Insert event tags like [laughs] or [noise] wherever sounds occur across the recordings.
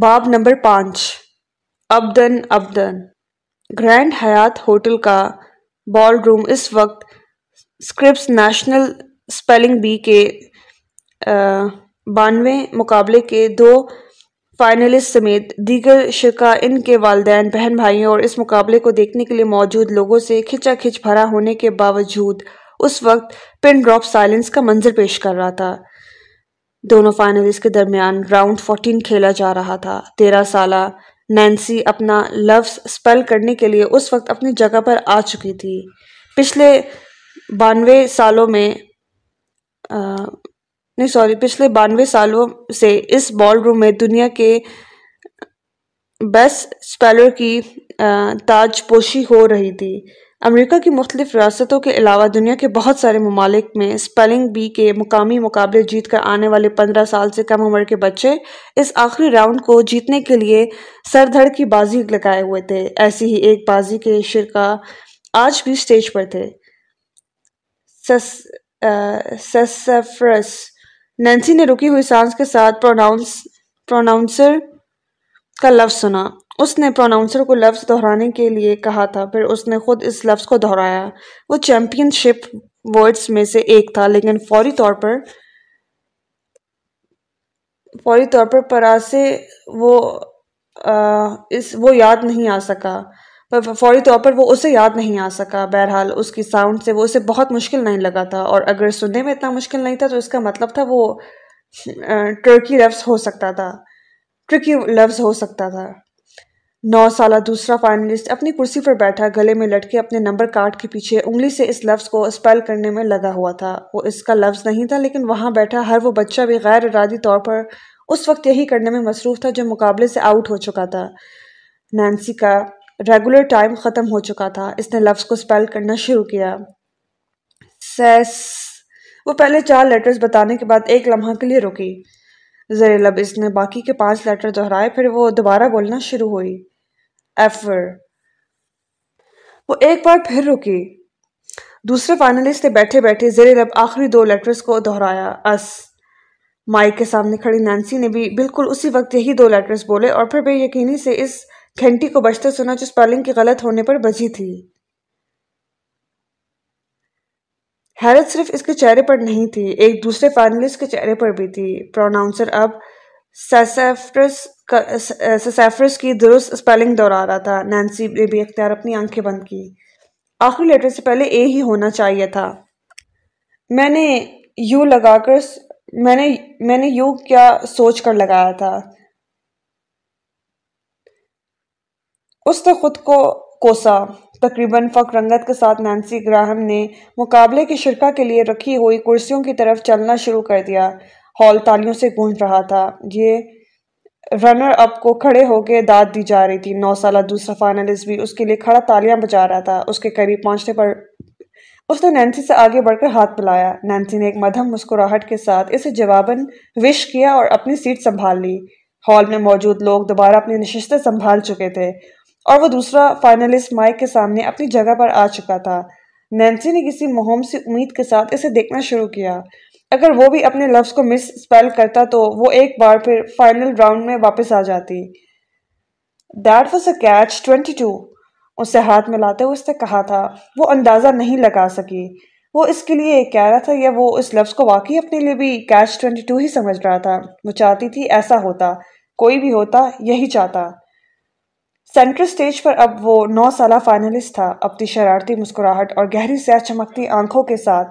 باب نمبر پانچ۔ ابدن ابدن گرینڈ حیات ہوٹل کا بال روم۔ اس وقت سکرپس نیشنل سپیلنگ بی کے بانوے مقابلے کے دو فائنلسٹ سمیت دیگر شرکا ان کے والدین، بہن بھائیوں اور اس مقابلے کو دیکھنے کے لیے موجود لوگوں سے کھچا کھچ بھرا ہونے کے باوجود، اس وقت پن ڈراپ سائلنس کا منظر پیش کر رہا تھا۔ دونوں فائنلسٹ کے درمیان راؤنڈ فورٹین کھیلا جا رہا تھا۔ تیرہ سالہ نینسی اپنا لفظ سپیل کرنے کے لیے اس وقت اپنی جگہ پر آ چکی تھی۔ پچھلے بانوے سالوں میں نہیں، سوری، پچھلے بانوے سالوں سے اس بال روم میں دنیا کے بیسٹ سپیلر کی تاج پوشی ہو رہی تھی۔ امریکہ کی مختلف ریاستوں کے علاوہ دنیا کے بہت سارے ممالک میں سپیلنگ بی کے مقامی مقابلے جیت کر آنے والے پندرہ سال سے کم عمر کے بچے اس آخری راؤنڈ کو جیتنے کے لیے سر دھڑ کی بازی لگائے ہوئے تھے۔ ایسی ہی ایک بازی کے شرکا آج بھی سٹیج پر تھے۔ سیسفرس نینسی نے رکی ہوئی سانس کے ساتھ پروناؤنسر کا لفظ سنا۔ اس نے پروناؤنسر کو لفظ دہرانے کے لیے کہا تھا، پھر اس نے خود اس لفظ کو دہرایا۔ وہ چیمپئن شپ ورڈز میں سے ایک تھا، لیکن فوری طور پر، فوری طور پر پراسے وہ اس، وہ یاد نہیں آ سکا۔ فوری طور پر وہ اسے یاد نہیں آ سکا۔ بہرحال اس کی ساؤنڈ سے وہ اسے بہت مشکل نہیں لگا تھا۔ اور اگر سننے میں اتنا مشکل نہیں تھا، تو اس کا مطلب تھا وہ ٹرکی لفظ ہو سکتا تھا۔ ٹرکی لفظ ہو سکتا تھا۔ نو سالہ دوسرا فائنلسٹ اپنی کرسی پر بیٹھا، گلے میں لٹکے اپنے نمبر کارڈ کے پیچھے انگلی سے اس لفظ کو اسپیل کرنے میں لگا ہوا تھا۔ وہ اس کا لفظ نہیں تھا، لیکن وہاں بیٹھا، ہر وہ بچہ بھی غیر ارادی طور پر اس وقت یہی کرنے میں مصروف تھا جو مقابلے سے آؤٹ ہو چکا تھا۔ نینسی کا ریگولر ٹائم ختم ہو چکا تھا۔ اس نے لفظ کو اسپیل کرنا شروع کیا۔ سیس۔ وہ پہلے چار لیٹرز بتانے کے بعد ایک لمحہ کے لیے رکی۔ زیر لب اس نے باقی کے پانچ لیٹر دہرائے، پھر وہ دوبارہ بولنا شروع ہوئی۔ ایفر وہ ایک بار پھر رکی۔ دوسرے فائنلسٹ نے بیٹھے بیٹھے زیر لب آخری دو لیٹرز کو دہرایا۔ اس مائک کے سامنے کھڑی نینسی نے بھی بالکل اسی وقت یہی دو لیٹرز بولے اور پھر بے یقینی سے اس گھنٹی کو بجتے سنا جو سپیلنگ کی غلط ہونے پر بجی تھی۔ حیرت صرف اس کے چہرے پر نہیں تھی، ایک دوسرے فائنلسٹ کے چہرے پر بھی تھی۔ پروناؤنسر اب سیسیفرس کی درست سپیلنگ دورا رہا تھا۔ نینسی نے بھی اختیار اپنی آنکھیں بند کی۔ آخری لیٹر سے پہلے اے ہی ہونا چاہیے تھا۔ میں نے یو لگا کر میں نے میں نے یو کیا سوچ کر لگایا تھا۔ اس نے خود کو کوسا۔ تقریباً فق رنگت کے ساتھ نینسی گراہم نے مقابلے کی شرکا کے لیے رکھی ہوئی کرسیوں کی طرف چلنا شروع کر دیا۔ ہال تالیوں سے گونج رہا تھا۔ یہ رنر اپ کو کھڑے ہو کے داد دی جا رہی تھی۔ نو سالہ دوسرا فائنلسٹ بھی اس کے لیے کھڑا تالیاں بجا رہا تھا۔ اس کے قریب پہنچنے پر اس نے نینسی سے آگے بڑھ کر ہاتھ پلایا نینسی نے ایک مدھم مسکراہٹ کے ساتھ اسے جواباً وش کیا اور اپنی سیٹ سنبھال لی۔ ہال میں موجود لوگ دوبارہ اپنی نشستیں سنبھال چکے تھے اور وہ دوسرا فائنلسٹ مائک کے سامنے اپنی جگہ پر آ چکا تھا۔ نینسی نے کسی مہم سی امید کے ساتھ اسے دیکھنا شروع کیا۔ اگر وہ بھی اپنے لفظ کو مس سپیل کرتا تو وہ ایک بار پھر فائنل راؤنڈ میں واپس آ جاتی۔ That was a catch twenty two اسے ہاتھ میں لاتے ہوئے اس نے کہا تھا، وہ اندازہ نہیں لگا سکی۔ وہ اس کے لیے کہہ رہا تھا یا وہ اس لفظ کو واقعی اپنے لیے بھی کیچ ٹوینٹی ٹو ہی سمجھ رہا تھا۔ وہ چاہتی تھی ایسا ہوتا، کوئی بھی ہوتا، یہی چاہتا۔ سینٹر سٹیج پر اب وہ نو سالہ فائنلسٹ تھا۔ اپنی شرارتی مسکراہٹ اور گہری سیاہ چمکتی آنکھوں کے ساتھ۔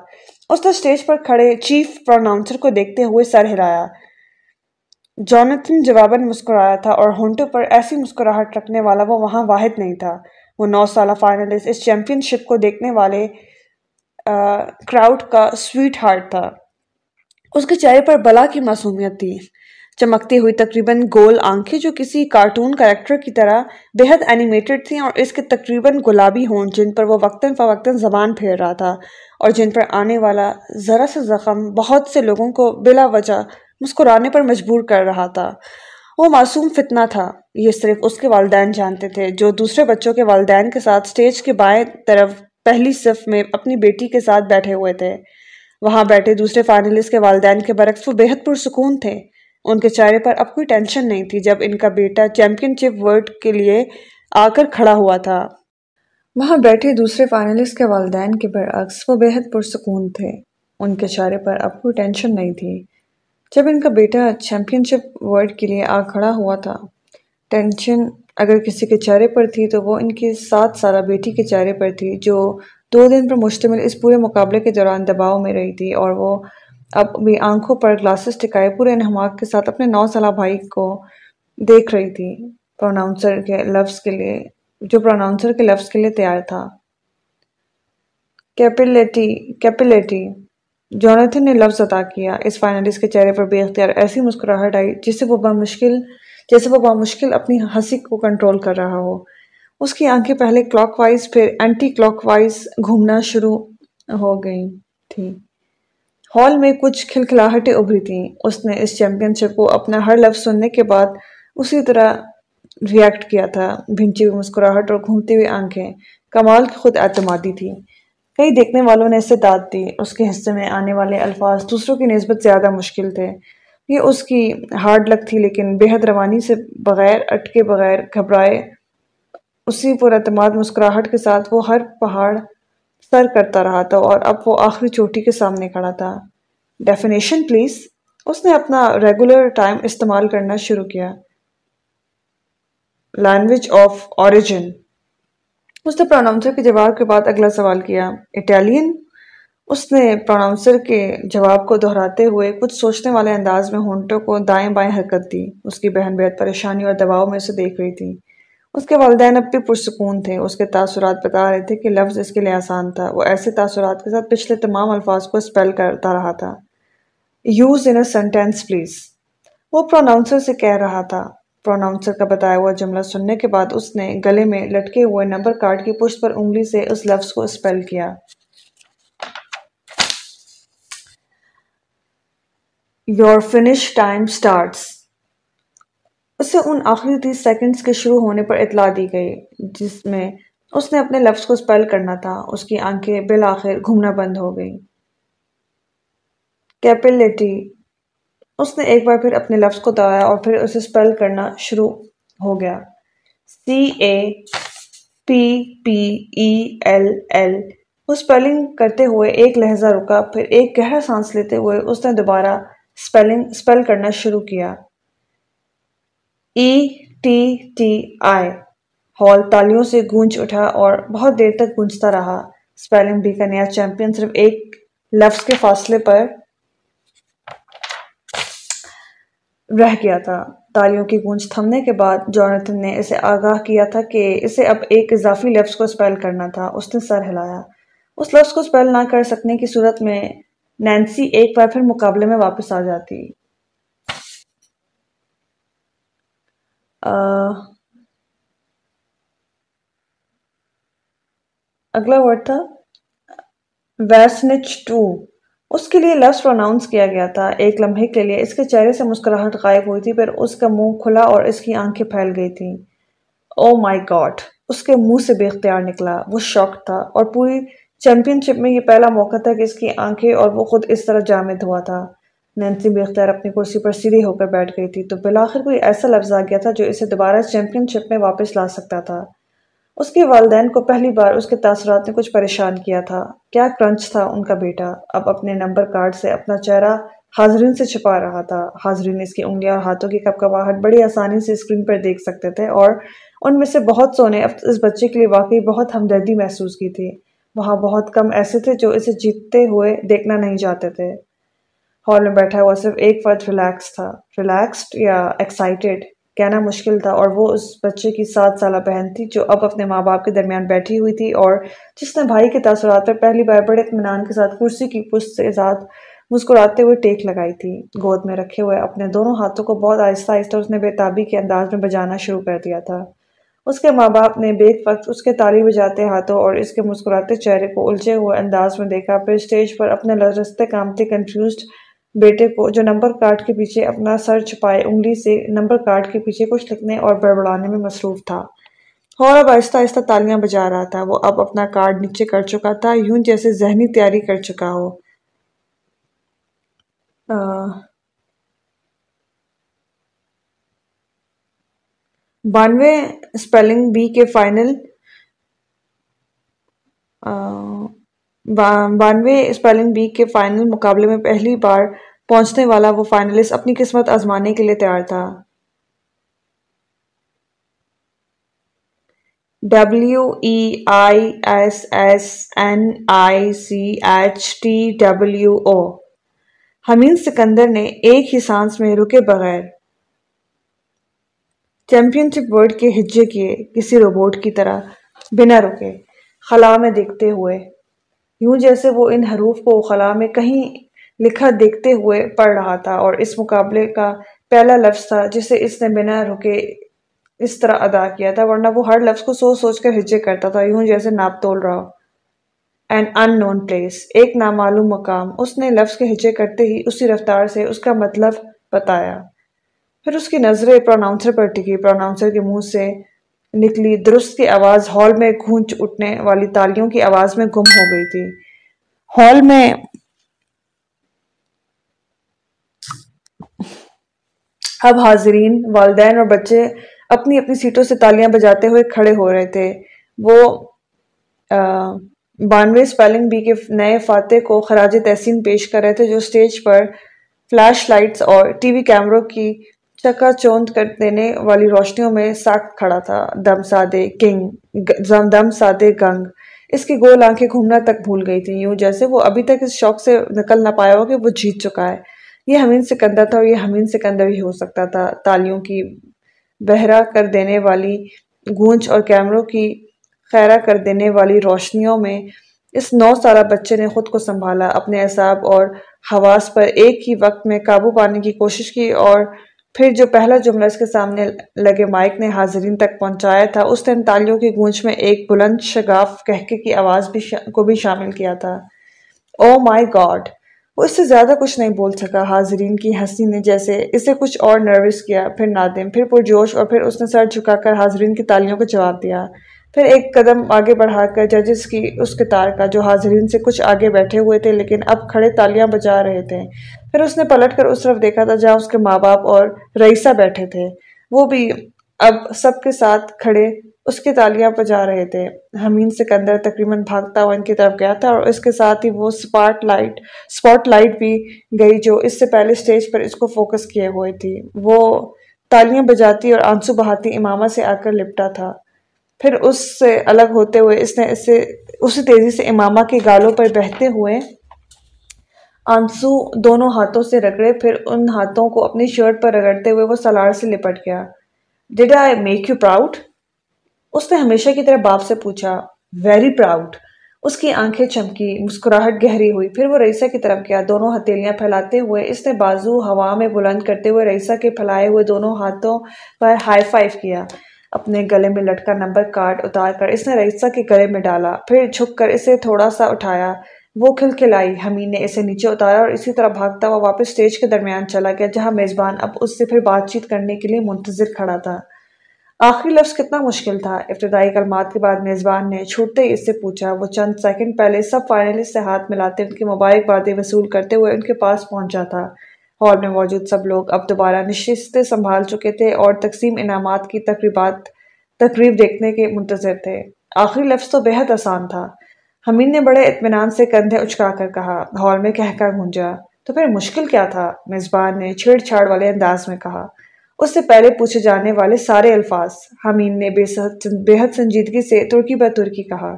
اس نے سٹیج پر کھڑے چیف پروناؤنسر کو دیکھتے ہوئے سر ہلایا۔ جونتھن جواباً مسکرایا تھا اور ہونٹوں پر ایسی مسکراہٹ رکھنے والا وہ وہاں واحد نہیں تھا۔ وہ نو سالہ فائنلسٹ، اس چیمپئن شپ کو دیکھنے والے کراؤڈ کا سویٹ ہارٹ تھا۔ اس کے چہرے پر بلا کی معصومیت تھی۔ چمکتی ہوئی تقریباً گول آنکھیں جو کسی کارٹون کریکٹر کی طرح بہت اینیمیٹڈ تھیں اور اس کے تقریباً گلابی ہون جن پر وہ وقتاً فوقتاً زبان پھیر رہا تھا۔ اور جن پر آنے والا ذرا سا زخم بہت سے لوگوں کو بلا وجہ مسکرانے پر مجبور کر رہا تھا۔ وہ معصوم فتنہ تھا۔ یہ صرف اس کے والدین جانتے تھے جو دوسرے بچوں کے والدین کے ساتھ سٹیج کے بائیں طرف پہلی صف میں اپنی بیٹی کے ساتھ بیٹھے ہوئے تھے۔ وہاں بیٹھے دوسرے فائنلسٹ کے والدین کے برعکس وہ بہت پرسکون تھے۔ ان کے چہرے پر اب کوئی ٹینشن نہیں تھی جب ان کا بیٹا چیمپئن شپ ورلڈ کے لیے آ کر کھڑا ہوا تھا۔ وہاں بیٹھے دوسرے فائنلسٹ کے والدین کے برعکس وہ بہت پرسکون تھے۔ ان کے چہرے پر اب کوئی ٹینشن نہیں تھی۔ جب ان کا بیٹا چیمپئن شپ ورلڈ کے لیے آ کھڑا ہوا تھا ٹینشن اگر کسی کے چہرے پر تھی تو وہ ان کی سات سالہ بیٹی کے چہرے پر تھی، جو دو دن پر مشتمل اس پورے مقابلے کے دوران دباؤ میں رہی تھی۔ اور وہ اب بھی آنکھوں پر گلاسز ٹکائے پورے انہماک کے ساتھ اپنے نو سالہ بھائی کو دیکھ رہی تھی۔ پروناؤنسر کے لفظ کے لیے جو پروناؤنسر کے لفظ کے لیے تیار تھا۔ کیپیلیٹی کیپیلیٹی۔ جونتھن نے لفظ عطا کیا اس فائنلسٹ کے چہرے پر بے اختیار، ایسی مسکراہٹ آئی جس سے وہ بمشکل جیسے وہ بمشکل اپنی ہنسی کو کنٹرول کر رہا ہو۔ اس کی آنکھیں پہلے کلاک وائز، پھر اینٹی کلاک وائز گھومنا شروع ہو گئی تھی۔ ہال میں کچھ کھلکھلاہٹیں ابھری تھیں۔ اس نے اس چیمپئن شپ کو اپنا ہر لفظ سننے کے بعد اسی طرح ریاکٹ کیا تھا، بھنچی ہوئی مسکراہٹ اور گھومتی ہوئی آنکھیں۔ کمال کی خود اعتمادی تھی۔ کئی دیکھنے والوں نے اسے داد دی۔ اس کے حصے میں آنے والے الفاظ دوسروں کی نسبت زیادہ مشکل تھے۔ یہ اس کی ہارڈ لک تھی، لیکن بے حد روانی سے بغیر اٹکے بغیر گھبرائے، اسی پر اعتماد، مسکراہٹ کے ساتھ وہ ہر پہاڑ سر کرتا رہا تھا اور اب وہ آخری چوٹی کے سامنے کھڑا تھا۔ ڈیفینیشن پلیز اس نے اپنا ریگولر ٹائم استعمال کرنا شروع کیا۔ لینگویج آف اوریجن اس نے پروناؤنسر کے جواب کے بعد اگلا سوال کیا اٹالین اس نے پروناؤنسر کے جواب کو دہراتے ہوئے کچھ سوچنے والے انداز میں ہونٹوں کو دائیں بائیں حرکت دی۔ اس کی بہن بہت پریشانی اور دباؤ میں اسے دیکھ رہی تھی۔ اس کے والدین اب بھی پرسکون تھے۔ اس کے تاثرات بتا رہے تھے کہ لفظ اس کے لیے آسان تھا۔ وہ ایسے تاثرات کے ساتھ پچھلے تمام الفاظ کو اسپیل کرتا رہا تھا۔ Use in a sentence please وہ پروناؤنسر سے کہہ رہا تھا۔ پروناؤنسر کا بتایا ہوا جملہ سننے کے بعد اس نے گلے میں لٹکے ہوئے نمبر کارڈ کی پشت پر انگلی سے اس لفظ کو اسپیل کیا۔ یور فنش ٹائم سٹارٹس اسے ان آخری تیس سیکنڈز کے شروع ہونے پر اطلاع دی گئی، جس میں اس نے اپنے لفظ کو سپیل کرنا تھا، اس کی آنکھیں بالآخر گھومنا بند ہو گئی کیپیلیٹی اس نے ایک بار پھر اپنے لفظ کو دہرایا اور پھر اسے سپیل کرنا شروع ہو گیا۔ C A P P E L L وہ سپیلنگ کرتے ہوئے ایک لہجہ رکا، پھر ایک گہرا سانس لیتے ہوئے اس نے دوبارہ سپیلنگ سپیل کرنا شروع کیا۔ E T T I hall تالیوں سے گونج اٹھا اور بہت دیر تک گونجتا رہا۔ سپیلنگ بی کا نیا چیمپئن صرف ایک لفظ کے فاصلے پر رہ گیا تھا۔ تالیوں کی گونج تھمنے کے بعد جونتھن نے اسے آگاہ کیا تھا کہ اسے اب ایک اضافی لفظ کو سپیل کرنا تھا۔ اس نے سر ہلایا۔ اس لفظ کو سپیل نہ کر سکنے کی صورت میں نینسی ایک بار پھر مقابلے میں واپس آ جاتی۔ اگلا ورڈ تھا۔ ویسنچ ٹو۔ اس کے لیے لفظ پروناؤنس کیا گیا تھا، ایک لمحے کے لیے۔ اس کے چہرے سے مسکراہٹ غائب ہوئی تھی، پھر اس کا منہ کھلا اور اس کی آنکھیں پھیل گئی تھیں۔ او مائی گاڈ اس کے منہ سے بے اختیار نکلا۔ وہ شوق تھا اور پوری چیمپئن شپ میں یہ پہلا موقع تھا کہ اس کی آنکھیں اور وہ خود اس طرح جامد ہوا تھا۔ نینسی بے اختیار اپنی کرسی پر سیدھی ہو کر بیٹھ گئی تھی۔ تو بلاخر کوئی ایسا لفظ آ گیا تھا جو اسے دوبارہ چیمپئن شپ میں واپس لا سکتا تھا۔ اس کے والدین کو پہلی بار اس کے تاثرات نے کچھ پریشان کیا تھا۔ کیا کرنچ تھا ان کا بیٹا؟ اب اپنے نمبر کارڈ سے اپنا چہرہ حاضرین سے چھپا رہا تھا۔ حاضرین اس کی انگلیاں اور ہاتھوں کی کپ کپاہٹ بڑی آسانی سے اسکرین پر دیکھ سکتے تھے اور ان میں سے بہت سو نے اس بچے کے لیے واقعی بہت ہمدردی محسوس کی تھی۔ وہاں بہت کم ایسے تھے جو اسے جیتتے ہوئے دیکھنا نہیں چاہتے تھے۔ ہال میں بیٹھا ہوا صرف ایک فرد ریلیکس تھا۔ ریلیکسڈ یا ایکسائٹیڈ۔ کہنا مشکل تھا اور وہ اس بچے کی سات سالہ بہن تھی جو اب اپنے ماں باپ کے درمیان بیٹھی ہوئی تھی اور جس نے بھائی کے تاثرات پر پہلی بار بڑے اطمینان کے ساتھ کرسی کی پشت سے ساتھ مسکراتے ہوئے ٹیک لگائی تھی، گود میں رکھے ہوئے اپنے دونوں ہاتھوں کو بہت آہستہ آہستہ اس نے بے تابی کے انداز میں بجانا شروع کر دیا تھا۔ اس کے ماں باپ نے بیک وقت اس کے تالی بجاتے ہاتھوں اور اس کے مسکراتے چہرے کو الجھے ہوئے انداز میں دیکھا، پھر اسٹیج پر اپنے رستے کامتے کنفیوزڈ بیٹے کو جو نمبر کارڈ کے پیچھے اپنا سر چھپائے، انگلی سے نمبر کارڈ کے پیچھے کچھ لکھنے اور بڑبڑانے میں مصروف تھا۔ اور اب آہستہ آہستہ تالیاں بجا رہا تھا۔ وہ اب اپنا کارڈ نیچے کر چکا تھا، یوں جیسے ذہنی تیاری کر چکا ہو۔ بانوے اسپیلنگ بی کے فائنل۔ بانوے اسپیلنگ بی کے فائنل مقابلے میں پہلی بار پہنچنے والا وہ فائنلسٹ اپنی قسمت آزمانے کے لیے تیار تھا۔ W E I S S N I C H T W O Hamin Sikandar نے ایک ہی سانس میں رکے بغیر چیمپئن شپ ورڈ کے ہجے کیے کسی روبوٹ کی طرح بنا رکے۔ خلا میں دیکھتے ہوئے، یوں جیسے وہ ان حروف کو خلا میں کہیں لکھا دیکھتے ہوئے پڑھ رہا تھا اور اس مقابلے کا پہلا لفظ تھا جسے اس نے بنا رکے اس طرح ادا کیا تھا، ورنہ وہ ہر لفظ کو سوچ سوچ کر ہجے کرتا تھا، یوں جیسے ناپ تول رہا این ان نون پلیس ایک نامعلوم مقام۔ اس نے لفظ کے ہجے کرتے ہی اسی رفتار سے اس کا مطلب بتایا۔ پھر اس کی نظریں پروناؤنسر پر ٹکی۔ پروناؤنسر کے منہ سے نکلی۔ درست کی آواز ہال میں گھونچ اٹھنے والی تالیوں کی آواز میں گم ہو گئی تھی۔ ہال میں اب حاضرین، والدین اور بچے اپنی اپنی سیٹوں سے تالیاں بجاتے ہوئے کھڑے ہو رہے تھے۔ وہ بانوے سپیلنگ بی کے نئے فاتح کو خراج تحسین پیش کر رہے تھے، جو سٹیج پر فلیش لائٹس اور ٹی وی کیمروں کی چکا چوند کر دینے والی روشنیوں میں ساکھ کھڑا تھا۔ دم سادے کنگ دم سادے گنگ۔ اس کی گول آنکھیں گھومنا تک بھول گئی تھی یوں جیسے وہ ابھی تک اس شوق سے نکل نہ پایا ہو کہ وہ جیت چکا ہے۔ یہ ہمین سکندر تھا اور یہ ہمین سکندر ہی ہو سکتا تھا۔ تالیوں کی بہرا کر دینے والی گونج اور کیمروں کی خیرہ کر دینے والی روشنیوں میں اس نو سالہ بچے نے خود کو سنبھالا۔ اپنے اعصاب اور حواس پر ایک ہی وقت میں قابو پانے کی کوشش کی اور پھر جو پہلا جملہ اس کے سامنے لگے مائک نے حاضرین تک پہنچایا تھا، اس نے تالیوں کی گونج میں ایک بلند شگاف کہکے کی آواز بھی کو بھی شامل کیا تھا۔ او مائی گاڈ وہ اس سے زیادہ کچھ نہیں بول سکا حاضرین کی ہنسی نے جیسے اسے کچھ اور نروس کیا، پھر نادم، پھر پرجوش اور پھر اس نے سر جھکا کر حاضرین کی تالیوں کو جواب دیا۔ پھر ایک قدم آگے بڑھا کر ججز کی اس کتار کا جو حاضرین سے کچھ آگے بیٹھے ہوئے تھے لیکن اب کھڑے تالیاں بجا رہے تھے۔ پھر اس نے پلٹ کر اس طرف دیکھا تھا جہاں اس کے ماں باپ اور رئیسہ بیٹھے تھے۔ وہ بھی اب سب کے ساتھ کھڑے اس کی تالیاں بجا رہے تھے۔ حمین سکندر تقریباً بھاگتا ہوا ان کی طرف گیا تھا اور اس کے ساتھ ہی وہ سپاٹ لائٹ سپاٹ لائٹ بھی گئی جو اس سے پہلے سٹیج پر اس کو فوکس کیے ہوئے تھی۔ وہ تالیاں بجاتی اور آنسو بہاتی امامہ سے آ کر لپٹا تھا۔ پھر اس سے الگ ہوتے ہوئے اس نے اسے اسی تیزی سے امامہ کے گالوں پر بہتے ہوئے آنسو دونوں ہاتھوں سے رگڑے، پھر ان ہاتھوں کو اپنی شرٹ پر رگڑتے ہوئے وہ سلار سے لپٹ گیا۔ Dad I make you proud اس نے ہمیشہ کی طرح باپ سے پوچھا ویری پراؤڈ اس کی آنکھیں چمکی، مسکراہٹ گہری ہوئی۔ پھر وہ رئیسہ کی طرف گیا۔ دونوں ہتیلیاں پھیلاتے ہوئے اس نے بازو ہوا میں بلند کرتے ہوئے رئیسہ کے پھیلائے ہوئے دونوں ہاتھوں پر ہائی فائیو کیا۔ اپنے گلے میں لٹکا نمبر کارڈ اتار کر اس نے رئیسہ کے گلے میں ڈالا۔ پھر جھک کر اسے تھوڑا سا اٹھایا۔ وہ کھل کھلائی حمین نے اسے نیچے اتارا اور اسی طرح بھاگتا ہوا واپس سٹیج کے درمیان چلا گیا، جہاں میزبان اب اس سے پھر بات چیت کرنے کے لیے منتظر کھڑا تھا۔ آخری لفظ کتنا مشکل تھا۔ ابتدائی کلمات کے بعد میزبان نے چھوٹتے ہی اس سے پوچھا، وہ چند سیکنڈ پہلے سب فائنلسٹ سے ہاتھ ملاتے، ان کی مبارکبادیں وصول کرتے ہوئے ان کے پاس پہنچا تھا۔ ہال میں موجود سب لوگ اب دوبارہ نشستیں سنبھال چکے تھے اور تقسیم انعامات کی تقریبات، تقریب دیکھنے کے منتظر تھے۔ آخری لفظ تو بہت آسان تھا۔ حمین نے بڑے اطمینان سے کندھے اچکا کر کہا، ہال میں کہہ کر گونجا، تو پھر مشکل کیا تھا؟ میزبان نے چھیڑ چھاڑ والے انداز میں کہا اس سے پہلے پوچھے جانے والے سارے الفاظ۔ حمین نے بے حد سنجیدگی سے ترکی بہ ترکی کہا۔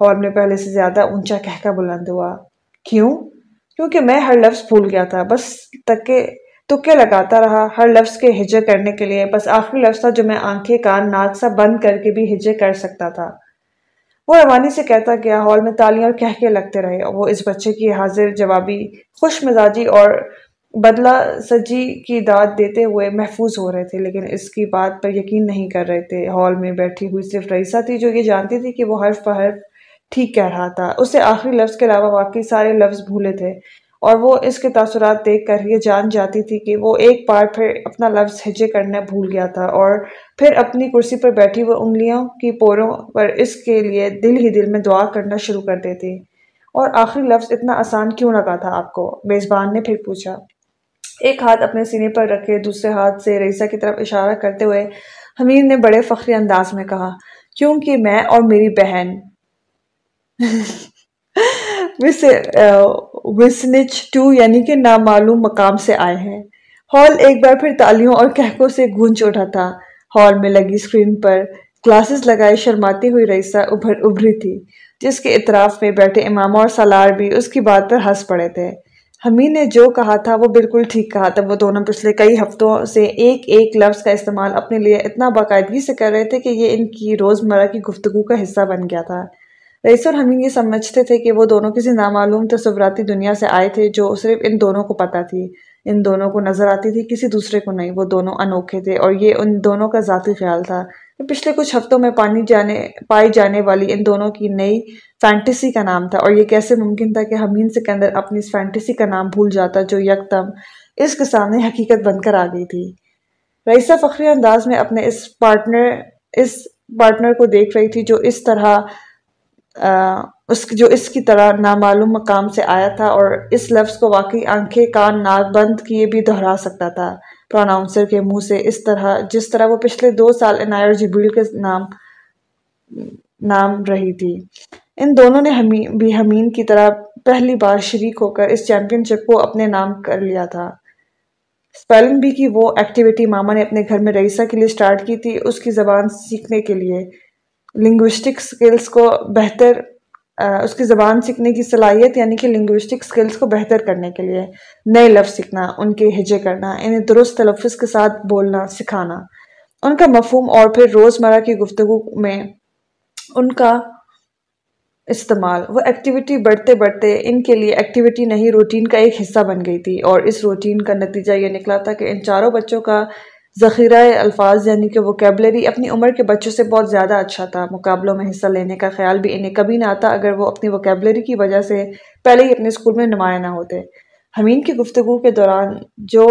ہال میں پہلے سے زیادہ اونچا کہہ کر بلند ہوا۔ کیوں؟ کیونکہ میں ہر لفظ بھول گیا تھا۔ بس تک کہ تکے لگاتا رہا۔ ہر لفظ کے ہجے کرنے کے لیے۔ بس آخری لفظ تھا جو میں آنکھیں کان ناک سا بند کر کے بھی ہجے کر سکتا تھا۔ وہ روانی سے کہتا گیا ہال میں تالیاں اور کہہ کے لگتے رہے۔ اور وہ اس بچے کی حاضر جوابی، خوش مزاجی اور بدلہ سجی کی داد دیتے ہوئے محفوظ ہو رہے تھے، لیکن اس کی بات پر یقین نہیں کر رہے تھے۔ ہال میں بیٹھی ہوئی صرف رئیسہ تھی، جو یہ جانتی تھی کہ وہ حرف پر حرف ٹھیک کہہ رہا تھا۔ اسے آخری لفظ کے علاوہ واقعی سارے لفظ بھولے تھے، اور وہ اس کے تاثرات دیکھ کر یہ جان جاتی تھی کہ وہ ایک بار پھر اپنا لفظ ہجے کرنا بھول گیا تھا، اور پھر اپنی کرسی پر بیٹھی وہ انگلیوں کی پوروں پر اس کے لیے دل ہی دل میں دعا کرنا شروع کر دیتی۔ اور آخری لفظ اتنا آسان کیوں لگا تھا آپ کو؟ میزبان نے پھر پوچھا۔ ایک ہاتھ اپنے سینے پر رکھے، دوسرے ہاتھ سے رئیسہ کی طرف اشارہ کرتے ہوئے حمید نے بڑے فخری انداز میں کہا، کیونکہ میں اور میری بہن [laughs] وسنچ ٹو یعنی کہ نامعلوم مقام سے آئے ہیں۔ ہال ایک بار پھر تالیوں اور کہکوں سے گونج اٹھا تھا۔ ہال میں لگی سکرین پر کلاسز لگائے شرماتی ہوئی رئیسہ ابھر، ابھری تھی، جس کے اطراف میں بیٹھے امامہ اور سالار بھی اس کی بات پر ہنس پڑے تھے۔ حمید نے جو کہا تھا وہ بالکل ٹھیک کہا تھا۔ وہ دونوں پچھلے کئی ہفتوں سے ایک ایک لفظ کا استعمال اپنے لیے اتنا باقاعدگی سے کر رہے تھے کہ یہ ان کی روزمرہ کی گفتگو کا حصہ بن گیا تھا۔ رئیس اور حمید یہ سمجھتے تھے کہ وہ دونوں کسی نامعلوم تصوراتی دنیا سے آئے تھے جو صرف ان دونوں کو پتا تھی۔ ان دونوں کو نظر آتی تھی، کسی دوسرے کو نہیں۔ وہ دونوں انوکھے تھے اور یہ ان دونوں کا ذاتی خیال تھا۔ پچھلے کچھ ہفتوں میں پانی جانے، پائی جانے والی ان دونوں کی نئی فینٹیسی کا نام تھا اور یہ کیسے ممکن تھا کہ حمید سکندر اپنی اس فینٹیسی کا نام بھول جاتا جو یکدم اس کے سامنے حقیقت بن کر آ گئی تھی۔ رئیسہ فخری انداز میں اپنے اس پارٹنر اس پارٹنر کو دیکھ رہی تھی جو اس طرح اس جو اس کی طرح نامعلوم مقام سے آیا تھا اور اس لفظ کو واقعی آنکھیں، کان، ناک بند کیے بھی دہرا سکتا تھا۔ پروناؤنسر کے منہ سے اس طرح، جس طرح وہ پچھلے دو سال انائر جبریل کے نام نام رہی تھی۔ ان دونوں نے بھی حمین کی طرح پہلی بار شریک ہو کر اس چیمپئن شپ کو اپنے نام کر لیا تھا۔ سپیلنگ بھی کی وہ ایکٹیویٹی ماما نے اپنے گھر میں رئیسہ کے لیے سٹارٹ کی تھی اس کی زبان سیکھنے کے لیے۔ لنگوسٹک سکلز کو بہتر اس کی زبان سیکھنے کی صلاحیت یعنی کہ لنگوسٹک سکلز کو بہتر کرنے کے لیے نئے لفظ سیکھنا، ان کے ہجے کرنا، انہیں درست تلفظ کے ساتھ بولنا، سکھانا۔ ان کا مفہوم اور پھر روزمرہ کی گفتگو میں ان کا استعمال۔ وہ ایکٹیویٹی بڑھتے بڑھتے ان کے لیے ایکٹیویٹی نہیں روٹین کا ایک حصہ بن گئی تھی اور اس روٹین کا نتیجہ یہ نکلا تھا کہ ان چاروں بچوں کا ذخیرہ الفاظ یعنی کہ وکیبلری اپنی عمر کے بچوں سے بہت زیادہ اچھا تھا۔ مقابلوں میں حصہ لینے کا خیال بھی انہیں کبھی نہ آتا اگر وہ اپنی وکیبلری کی وجہ سے پہلے ہی اپنے اسکول میں نمایاں نہ ہوتے۔ حمین کی گفتگو کے دوران جو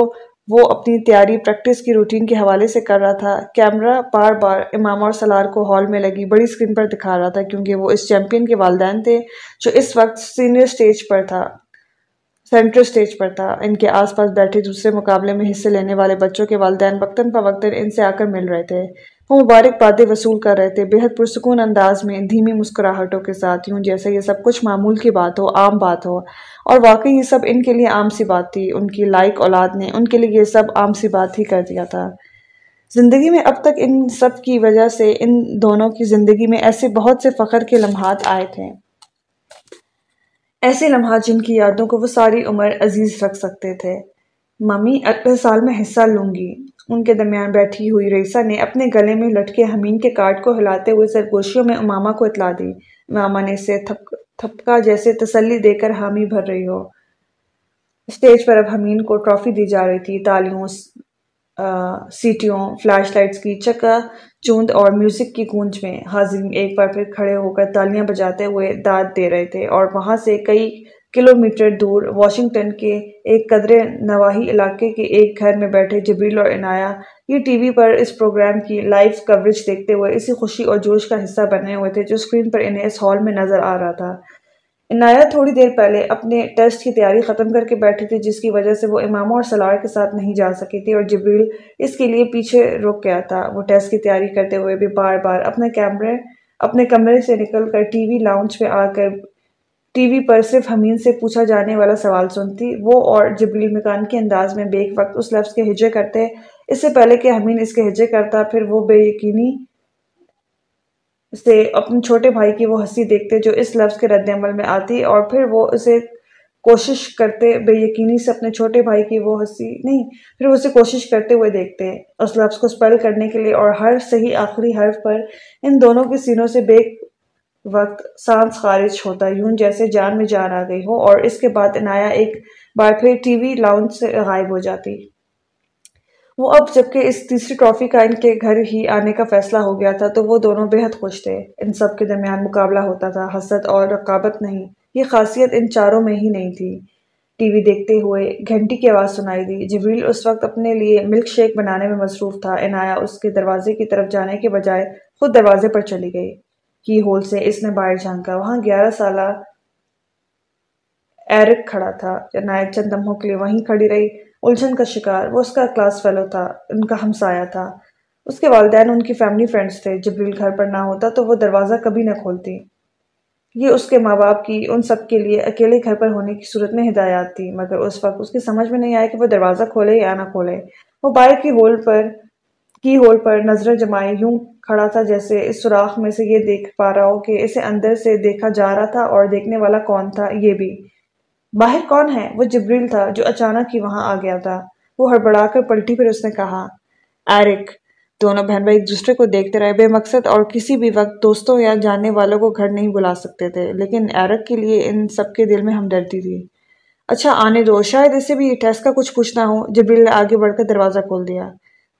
وہ اپنی تیاری پریکٹس کی روٹین کے حوالے سے کر رہا تھا کیمرہ بار بار امام اور سلار کو ہال میں لگی، بڑی اسکرین پر دکھا رہا تھا کیونکہ وہ اس چیمپئن کے والدین تھے جو اس وقت سینئر سٹیج پر تھا۔ سینٹر سٹیج پر تھا۔ ان کے آس پاس بیٹھے دوسرے مقابلے میں حصے لینے والے بچوں کے والدین وقتاً فوقتاً ان سے آ کر مل رہے تھے۔ وہ مبارک باتیں وصول کر رہے تھے۔ بہت پرسکون انداز میں، دھیمی مسکراہٹوں کے ساتھ، یوں جیسے یہ سب کچھ معمول کی بات ہو، عام بات ہو۔ اور واقعی یہ سب ان کے لیے عام سی بات تھی۔ ان کی لائق اولاد نے ان کے لیے یہ سب عام سی بات ہی کر دیا تھا۔ زندگی میں اب تک ان سب کی وجہ سے ان دونوں کی زندگی میں ایسے بہت سے فخر کے لمحات آئے تھے۔ ایسے لمحات جن کی یادوں کو وہ ساری عمر عزیز رکھ سکتے تھے۔ ممی اگلے سال میں حصہ لوں گی۔ ان کے درمیان بیٹھی ہوئی ریسا نے اپنے گلے میں لٹکے حمین کے کارڈ کو ہلاتے ہوئے سرگوشیوں میں امامہ کو اطلاع دی۔ امامہ نے اسے تھپکا جیسے تسلی دے کر حامی بھر رہی ہو۔ اسٹیج پر اب حمین کو ٹرافی دی جا رہی تھی۔ تالیوں سیٹیوں، فلیش لائٹس کی چکا چوند اور میوزک کی گونج میں حاضرین ایک بار پھر کھڑے ہو کر تالیاں بجاتے ہوئے داد دے رہے تھے اور وہاں سے کئی کلومیٹر دور واشنگٹن کے ایک قدرے نواحی علاقے کے ایک گھر میں بیٹھے جبریل اور عنایا یہ ٹی وی پر اس پروگرام کی لائیو کوریج دیکھتے ہوئے اسی خوشی اور جوش کا حصہ بنے ہوئے تھے جو اسکرین پر انہیں اس ہال میں نظر آ رہا تھا۔ عنایت تھوڑی دیر پہلے اپنے ٹیسٹ کی تیاری ختم کر کے بیٹھی تھی، جس کی وجہ سے وہ اماموں اور سلار کے ساتھ نہیں جا سکی تھی اور جبریل اس کے لیے پیچھے رک گیا تھا۔ وہ ٹیسٹ کی تیاری کرتے ہوئے بھی بار بار اپنے کیمرے، اپنے کمرے سے نکل کر ٹی وی لاؤنچ میں آ کر ٹی وی پر صرف حمین سے پوچھا جانے والا سوال سنتی۔ وہ اور جبریل مکان کے انداز میں بیک وقت اس لفظ کے ہجے کرتے۔ اس سے پہلے کہ حمین اس کے ہجے کرتا، پھر وہ بے یقینی سے اپنے چھوٹے بھائی کی وہ ہنسی دیکھتے جو اس لفظ کے رد عمل میں آتی اور پھر وہ اسے کوشش کرتے، بے یقینی سے اپنے چھوٹے بھائی کی وہ ہنسی نہیں، پھر وہ اسے کوشش کرتے ہوئے دیکھتے اس لفظ کو سپیل کرنے کے لیے اور ہر صحیح آخری حرف پر ان دونوں کے سینوں سے بے وقت سانس خارج ہوتا، یوں جیسے جان میں جان آ گئی ہو اور اس کے بعد انایا ایک بار پھر ٹی وی لاؤنج سے غائب ہو جاتی۔ وہ اب جبکہ اس تیسری ٹرافی کا ان کے گھر ہی آنے کا فیصلہ ہو گیا تھا، تو وہ دونوں بہت خوش تھے۔ ان سب کے درمیان مقابلہ ہوتا تھا، حسد اور رقابت نہیں، یہ خاصیت ان چاروں میں ہی نہیں تھی۔ ٹی وی دیکھتے ہوئے گھنٹی کی آواز سنائی دی۔ جبریل اس وقت اپنے لیے ملک شیک بنانے میں مصروف تھا۔ انایا اس کے دروازے کی طرف جانے کے بجائے خود دروازے پر چلی گئی۔ کی ہول سے اس نے باہر جھانکا۔ وہاں گیارہ سالہ ایرک کھڑا تھا۔ نائک چند دموں کے لیے وہیں کھڑی رہی۔ الجھن کا شکار، وہ اس کا کلاس فیلو تھا، ان کا ہمسایہ تھا۔ اس کے والدین ان کی فیملی فرینڈز تھے۔ جبریل گھر پر نہ ہوتا تو وہ دروازہ کبھی نہ کھولتی۔ یہ اس کے ماں باپ کی، ان سب کے لیے اکیلے گھر پر ہونے کی صورت میں ہدایات تھی، مگر اس وقت اس کی سمجھ میں نہیں آیا کہ وہ دروازہ کھولے یا نہ کھولے۔ وہ باہر کی ہول پر، کی ہول پر نظر جمائے یوں کھڑا تھا جیسے اس سوراخ میں سے یہ دیکھ پا رہا ہو کہ اسے اندر سے دیکھا جا رہا تھا اور دیکھنے والا کون تھا، یہ بھی۔ باہر کون ہے؟ وہ جبریل تھا جو اچانک ہی وہاں آ گیا تھا۔ وہ ہڑبڑا کر پلٹی پھر اس نے کہا، ایرک، دونوں بہن بھائی ایک دوسرے کو دیکھتے رہے۔ بے مقصد اور کسی بھی وقت دوستوں یا جاننے والوں کو گھر نہیں بلا سکتے تھے، لیکن ایرک کے لیے ان سب کے دل میں ہمدردی تھی۔ اچھا آنے دو، شاید اسے بھی ٹیسٹ کا کچھ پوچھنا ہو۔ جبریل نے آگے بڑھ کر دروازہ کھول دیا۔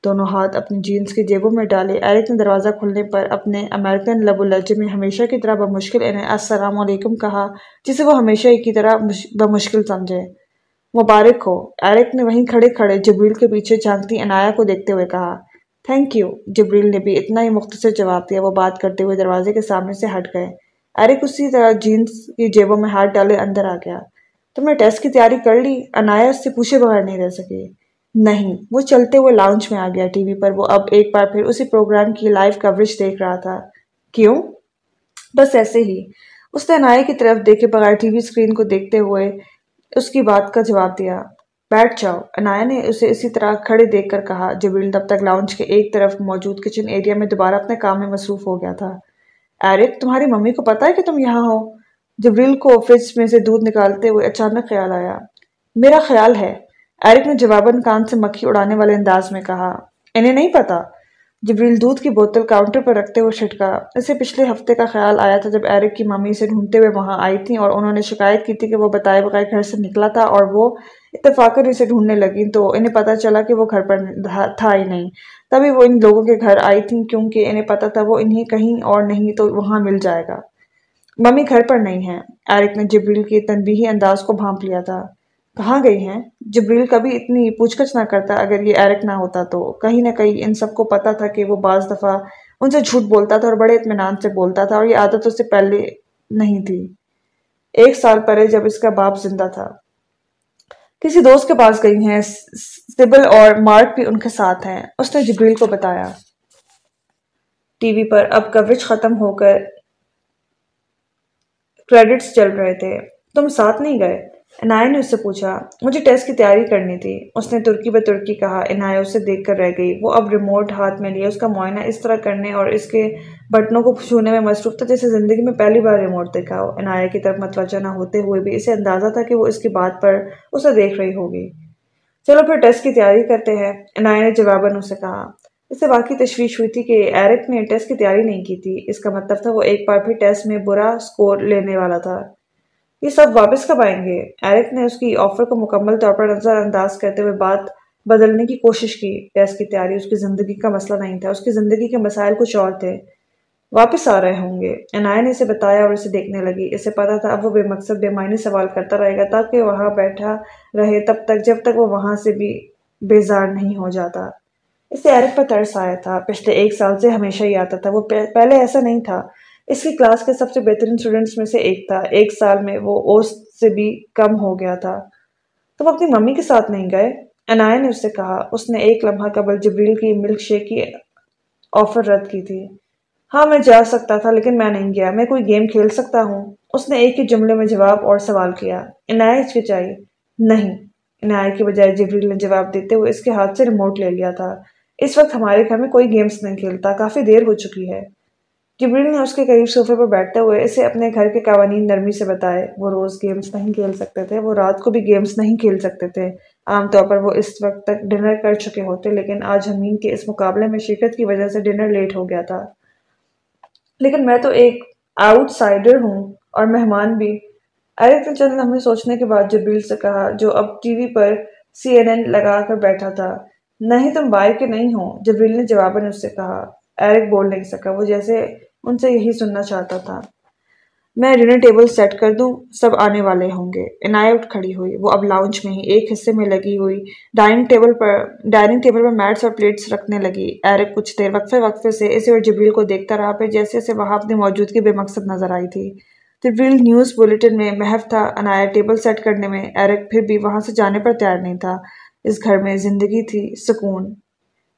دونوں ہاتھ اپنی جینز کی جیبوں میں ڈالے۔ ایرک نے دروازہ کھلنے پر اپنے امریکن لب و لہجے میں ہمیشہ کی طرح بمشکل انہیں السلام علیکم کہا، جسے وہ ہمیشہ ہی کی طرح بمشکل سمجھے۔ مبارک ہو۔ ایرک نے وہیں کھڑے کھڑے جبریل کے پیچھے جھانکتی انایا کو دیکھتے ہوئے کہا تھینک یو جبریل نے بھی اتنا ہی مختصر جواب دیا، وہ بات کرتے ہوئے دروازے کے سامنے سے ہٹ گئے۔ ایرک اسی طرح جینز کی جیبوں میں ہاتھ ڈالے اندر آ گیا۔ تم نے ٹیسٹ کی تیاری کر لی؟ انایا اس سے پوچھے بغیر نہیں رہ سکے۔ نہیں۔ وہ چلتے ہوئے لاؤنج میں آ گیا ٹی وی پر۔ وہ اب ایک بار پھر اسی پروگرام کی لائیو کوریج دیکھ رہا تھا۔ کیوں؟ بس ایسے ہی۔ اس نے انایا کی طرف دیکھے بغیر ٹی وی اسکرین کو دیکھتے ہوئے اس کی بات کا جواب دیا۔ بیٹھ جاؤ۔ انایا نے اسے اسی طرح کھڑے دیکھ کر کہا۔ جبریل، تب تک لاؤنج کے ایک طرف موجود کچن ایریا میں دوبارہ اپنے کام میں مصروف ہو گیا تھا۔ ایرک، تمہاری ممی کو پتا ہے کہ تم یہاں ہو؟ جبریل کو فریج میں سے دودھ نکالتے ہوئے اچانک خیال آیا۔ میرا خیال ہے ایرک نے جواباً کان سے مکھی اڑانے والے انداز میں کہا، انہیں نہیں پتا۔ جبریل دودھ کی بوتل کاؤنٹر پر رکھتے ہوئے چھٹکا۔ اسے پچھلے ہفتے کا خیال آیا تھا جب ایرک کی مامی اسے ڈھونڈتے ہوئے وہاں آئی تھی اور انہوں نے شکایت کی تھی کہ وہ بتائے بغیر گھر سے نکلا تھا اور وہ اتفاقر اسے ڈھونڈنے لگی تو انہیں پتا چلا کہ وہ گھر پر تھا ہی نہیں۔ تبھی وہ ان لوگوں کے گھر آئی تھی کیونکہ انہیں پتا تھا وہ انہیں کہیں اور نہیں تو وہاں مل جائے گا۔ ممی گھر پر نہیں ہے ایرک نے جبریل کے تنبیہی انداز کو بھانپ لیا تھا۔ کہاں گئی ہیں؟ جبریل کبھی اتنی پوچھ گچھ نہ کرتا اگر یہ ایرک نہ ہوتا تو۔ کہیں نہ کہیں ان سب کو پتا تھا کہ وہ بعض دفعہ ان سے جھوٹ بولتا تھا اور بڑے اطمینان سے بولتا تھا اور یہ عادت اس سے پہلے نہیں تھی۔ ایک سال پہلے جب اس کا باپ زندہ تھا۔ کسی دوست کے پاس گئی ہیں۔ سبل اور مارک بھی ان کے ساتھ ہیں۔ اس نے جبریل کو بتایا۔ ٹی وی پر اب کوریج ختم ہو کر کریڈٹس چل رہے تھے۔ تم ساتھ نہیں گئے؟ انایا نے اس سے پوچھا، مجھے ٹیسٹ کی تیاری کرنی تھی۔ اس نے ترکی بے ترکی کہا انایا اسے دیکھ کر رہ گئی۔ وہ اب ریموٹ ہاتھ میں لیا اس کا معائنہ اس طرح کرنے اور اس کے بٹنوں کو چھونے میں مصروف تھا جیسے زندگی میں پہلی بار ریموٹ دیکھا ہو۔ انایا کی طرف متوجہ نہ ہوتے ہوئے بھی اسے اندازہ تھا کہ وہ اس کی بات پر اسے دیکھ رہی ہوگی۔ چلو پھر ٹیسٹ کی تیاری کرتے ہیں۔ انایا نے جواباً اسے کہا، اس سے واقعی تشویش ہوئی تھی کہ ایرک نے ٹیسٹ کی تیاری نہیں کی تھی۔ اس کا مطلب تھا وہ ایک بار پھر ٹیسٹ میں برا سکور لینے والا تھا۔ یہ سب واپس کب آئیں گے؟ ایرک نے اس کی آفر کو مکمل طور پر نظر انداز کرتے ہوئے بات بدلنے کی کوشش کی۔ ٹیسٹ کی تیاری اس کی زندگی کا مسئلہ نہیں تھا، اس کی زندگی کے مسائل کچھ اور تھے۔ واپس آ رہے ہوں گے۔ انایا نے اسے بتایا اور اسے دیکھنے لگی۔ اسے پتا تھا اب وہ بے مقصد، بے معنی سوال کرتا رہے گا تاکہ وہاں بیٹھا رہے تب تک جب تک وہ وہاں سے بھی بیزار نہیں ہو جاتا۔ اسے ایرک پر ترس آیا تھا۔ پچھلے ایک سال سے ہمیشہ ہی آتا تھا۔ وہ پہلے ایسا نہیں تھا۔ اس کی کلاس کے سب سے بہترین اسٹوڈنٹس میں سے ایک تھا۔ ایک سال میں وہ اوس سے بھی کم ہو گیا تھا۔ تو وہ اپنی ممی کے ساتھ نہیں گئے۔ انایا نے اس سے کہا۔ اس نے ایک لمحہ قبل جبریل کی ملک شیک کی آفر رد کی تھی۔ ہاں میں جا سکتا تھا، لیکن میں نہیں گیا۔ میں کوئی گیم کھیل سکتا ہوں۔ اس نے ایک ہی جملے میں جواب اور سوال کیا۔ انایا ہچکچائی نہیں۔ انایا کی بجائے جبریل نے جواب دیتے ہوئے اس کے ہاتھ سے ریموٹ لے لیا تھا۔ اس وقت ہمارے گھر میں کوئی گیمز نہیں کھیلتا۔ کافی دیر ہو چکی ہے۔ جبریل نے اس کے قریب صوفے پر بیٹھتے ہوئے اسے اپنے گھر کے قوانین نرمی سے بتائے۔ وہ روز گیمز نہیں کھیل سکتے تھے، وہ رات کو بھی گیمز نہیں کھیل سکتے تھے۔ عام طور پر وہ اس وقت تک ڈنر کر چکے ہوتے، لیکن آج ہمین کے اس مقابلے میں شرکت کی وجہ سے ڈنر لیٹ ہو گیا تھا۔ لیکن میں تو ایک آؤٹ سائڈر ہوں اور مہمان بھی۔ ایرک نے چند، ہمیں سوچنے کے بعد جبریل سے کہا، جو اب ٹی وی پر سی این این لگا کر بیٹھا تھا۔ نہیں تم باہر کے نہیں ہو، جبریل نے جواباً اس سے کہا۔ ایرک بول نہیں سکا، وہ جیسے ان سے یہی سننا چاہتا تھا۔ میں ڈنر ٹیبل سیٹ کر دوں، سب آنے والے ہوں گے۔ عنایت کھڑی ہوئی، وہ اب لاؤنج میں ہی ایک حصے میں لگی ہوئی۔ ڈائننگ ٹیبل پر، ڈائننگ ٹیبل پر میٹس اور پلیٹس رکھنے لگی۔ ایرک کچھ دیر وقفے وقفے سے اسے اور جبریل کو دیکھتا رہا، پھر جیسے اسے وہاں اپنی موجودگی بے مقصد نظر آئی تھی۔ جبریل نیوز بلیٹن میں محف تھا عنایت ٹیبل سیٹ کرنے میں۔ ایرک پھر بھی وہاں سے جانے پر تیار نہیں تھا۔ اس گھر میں زندگی تھی، سکون۔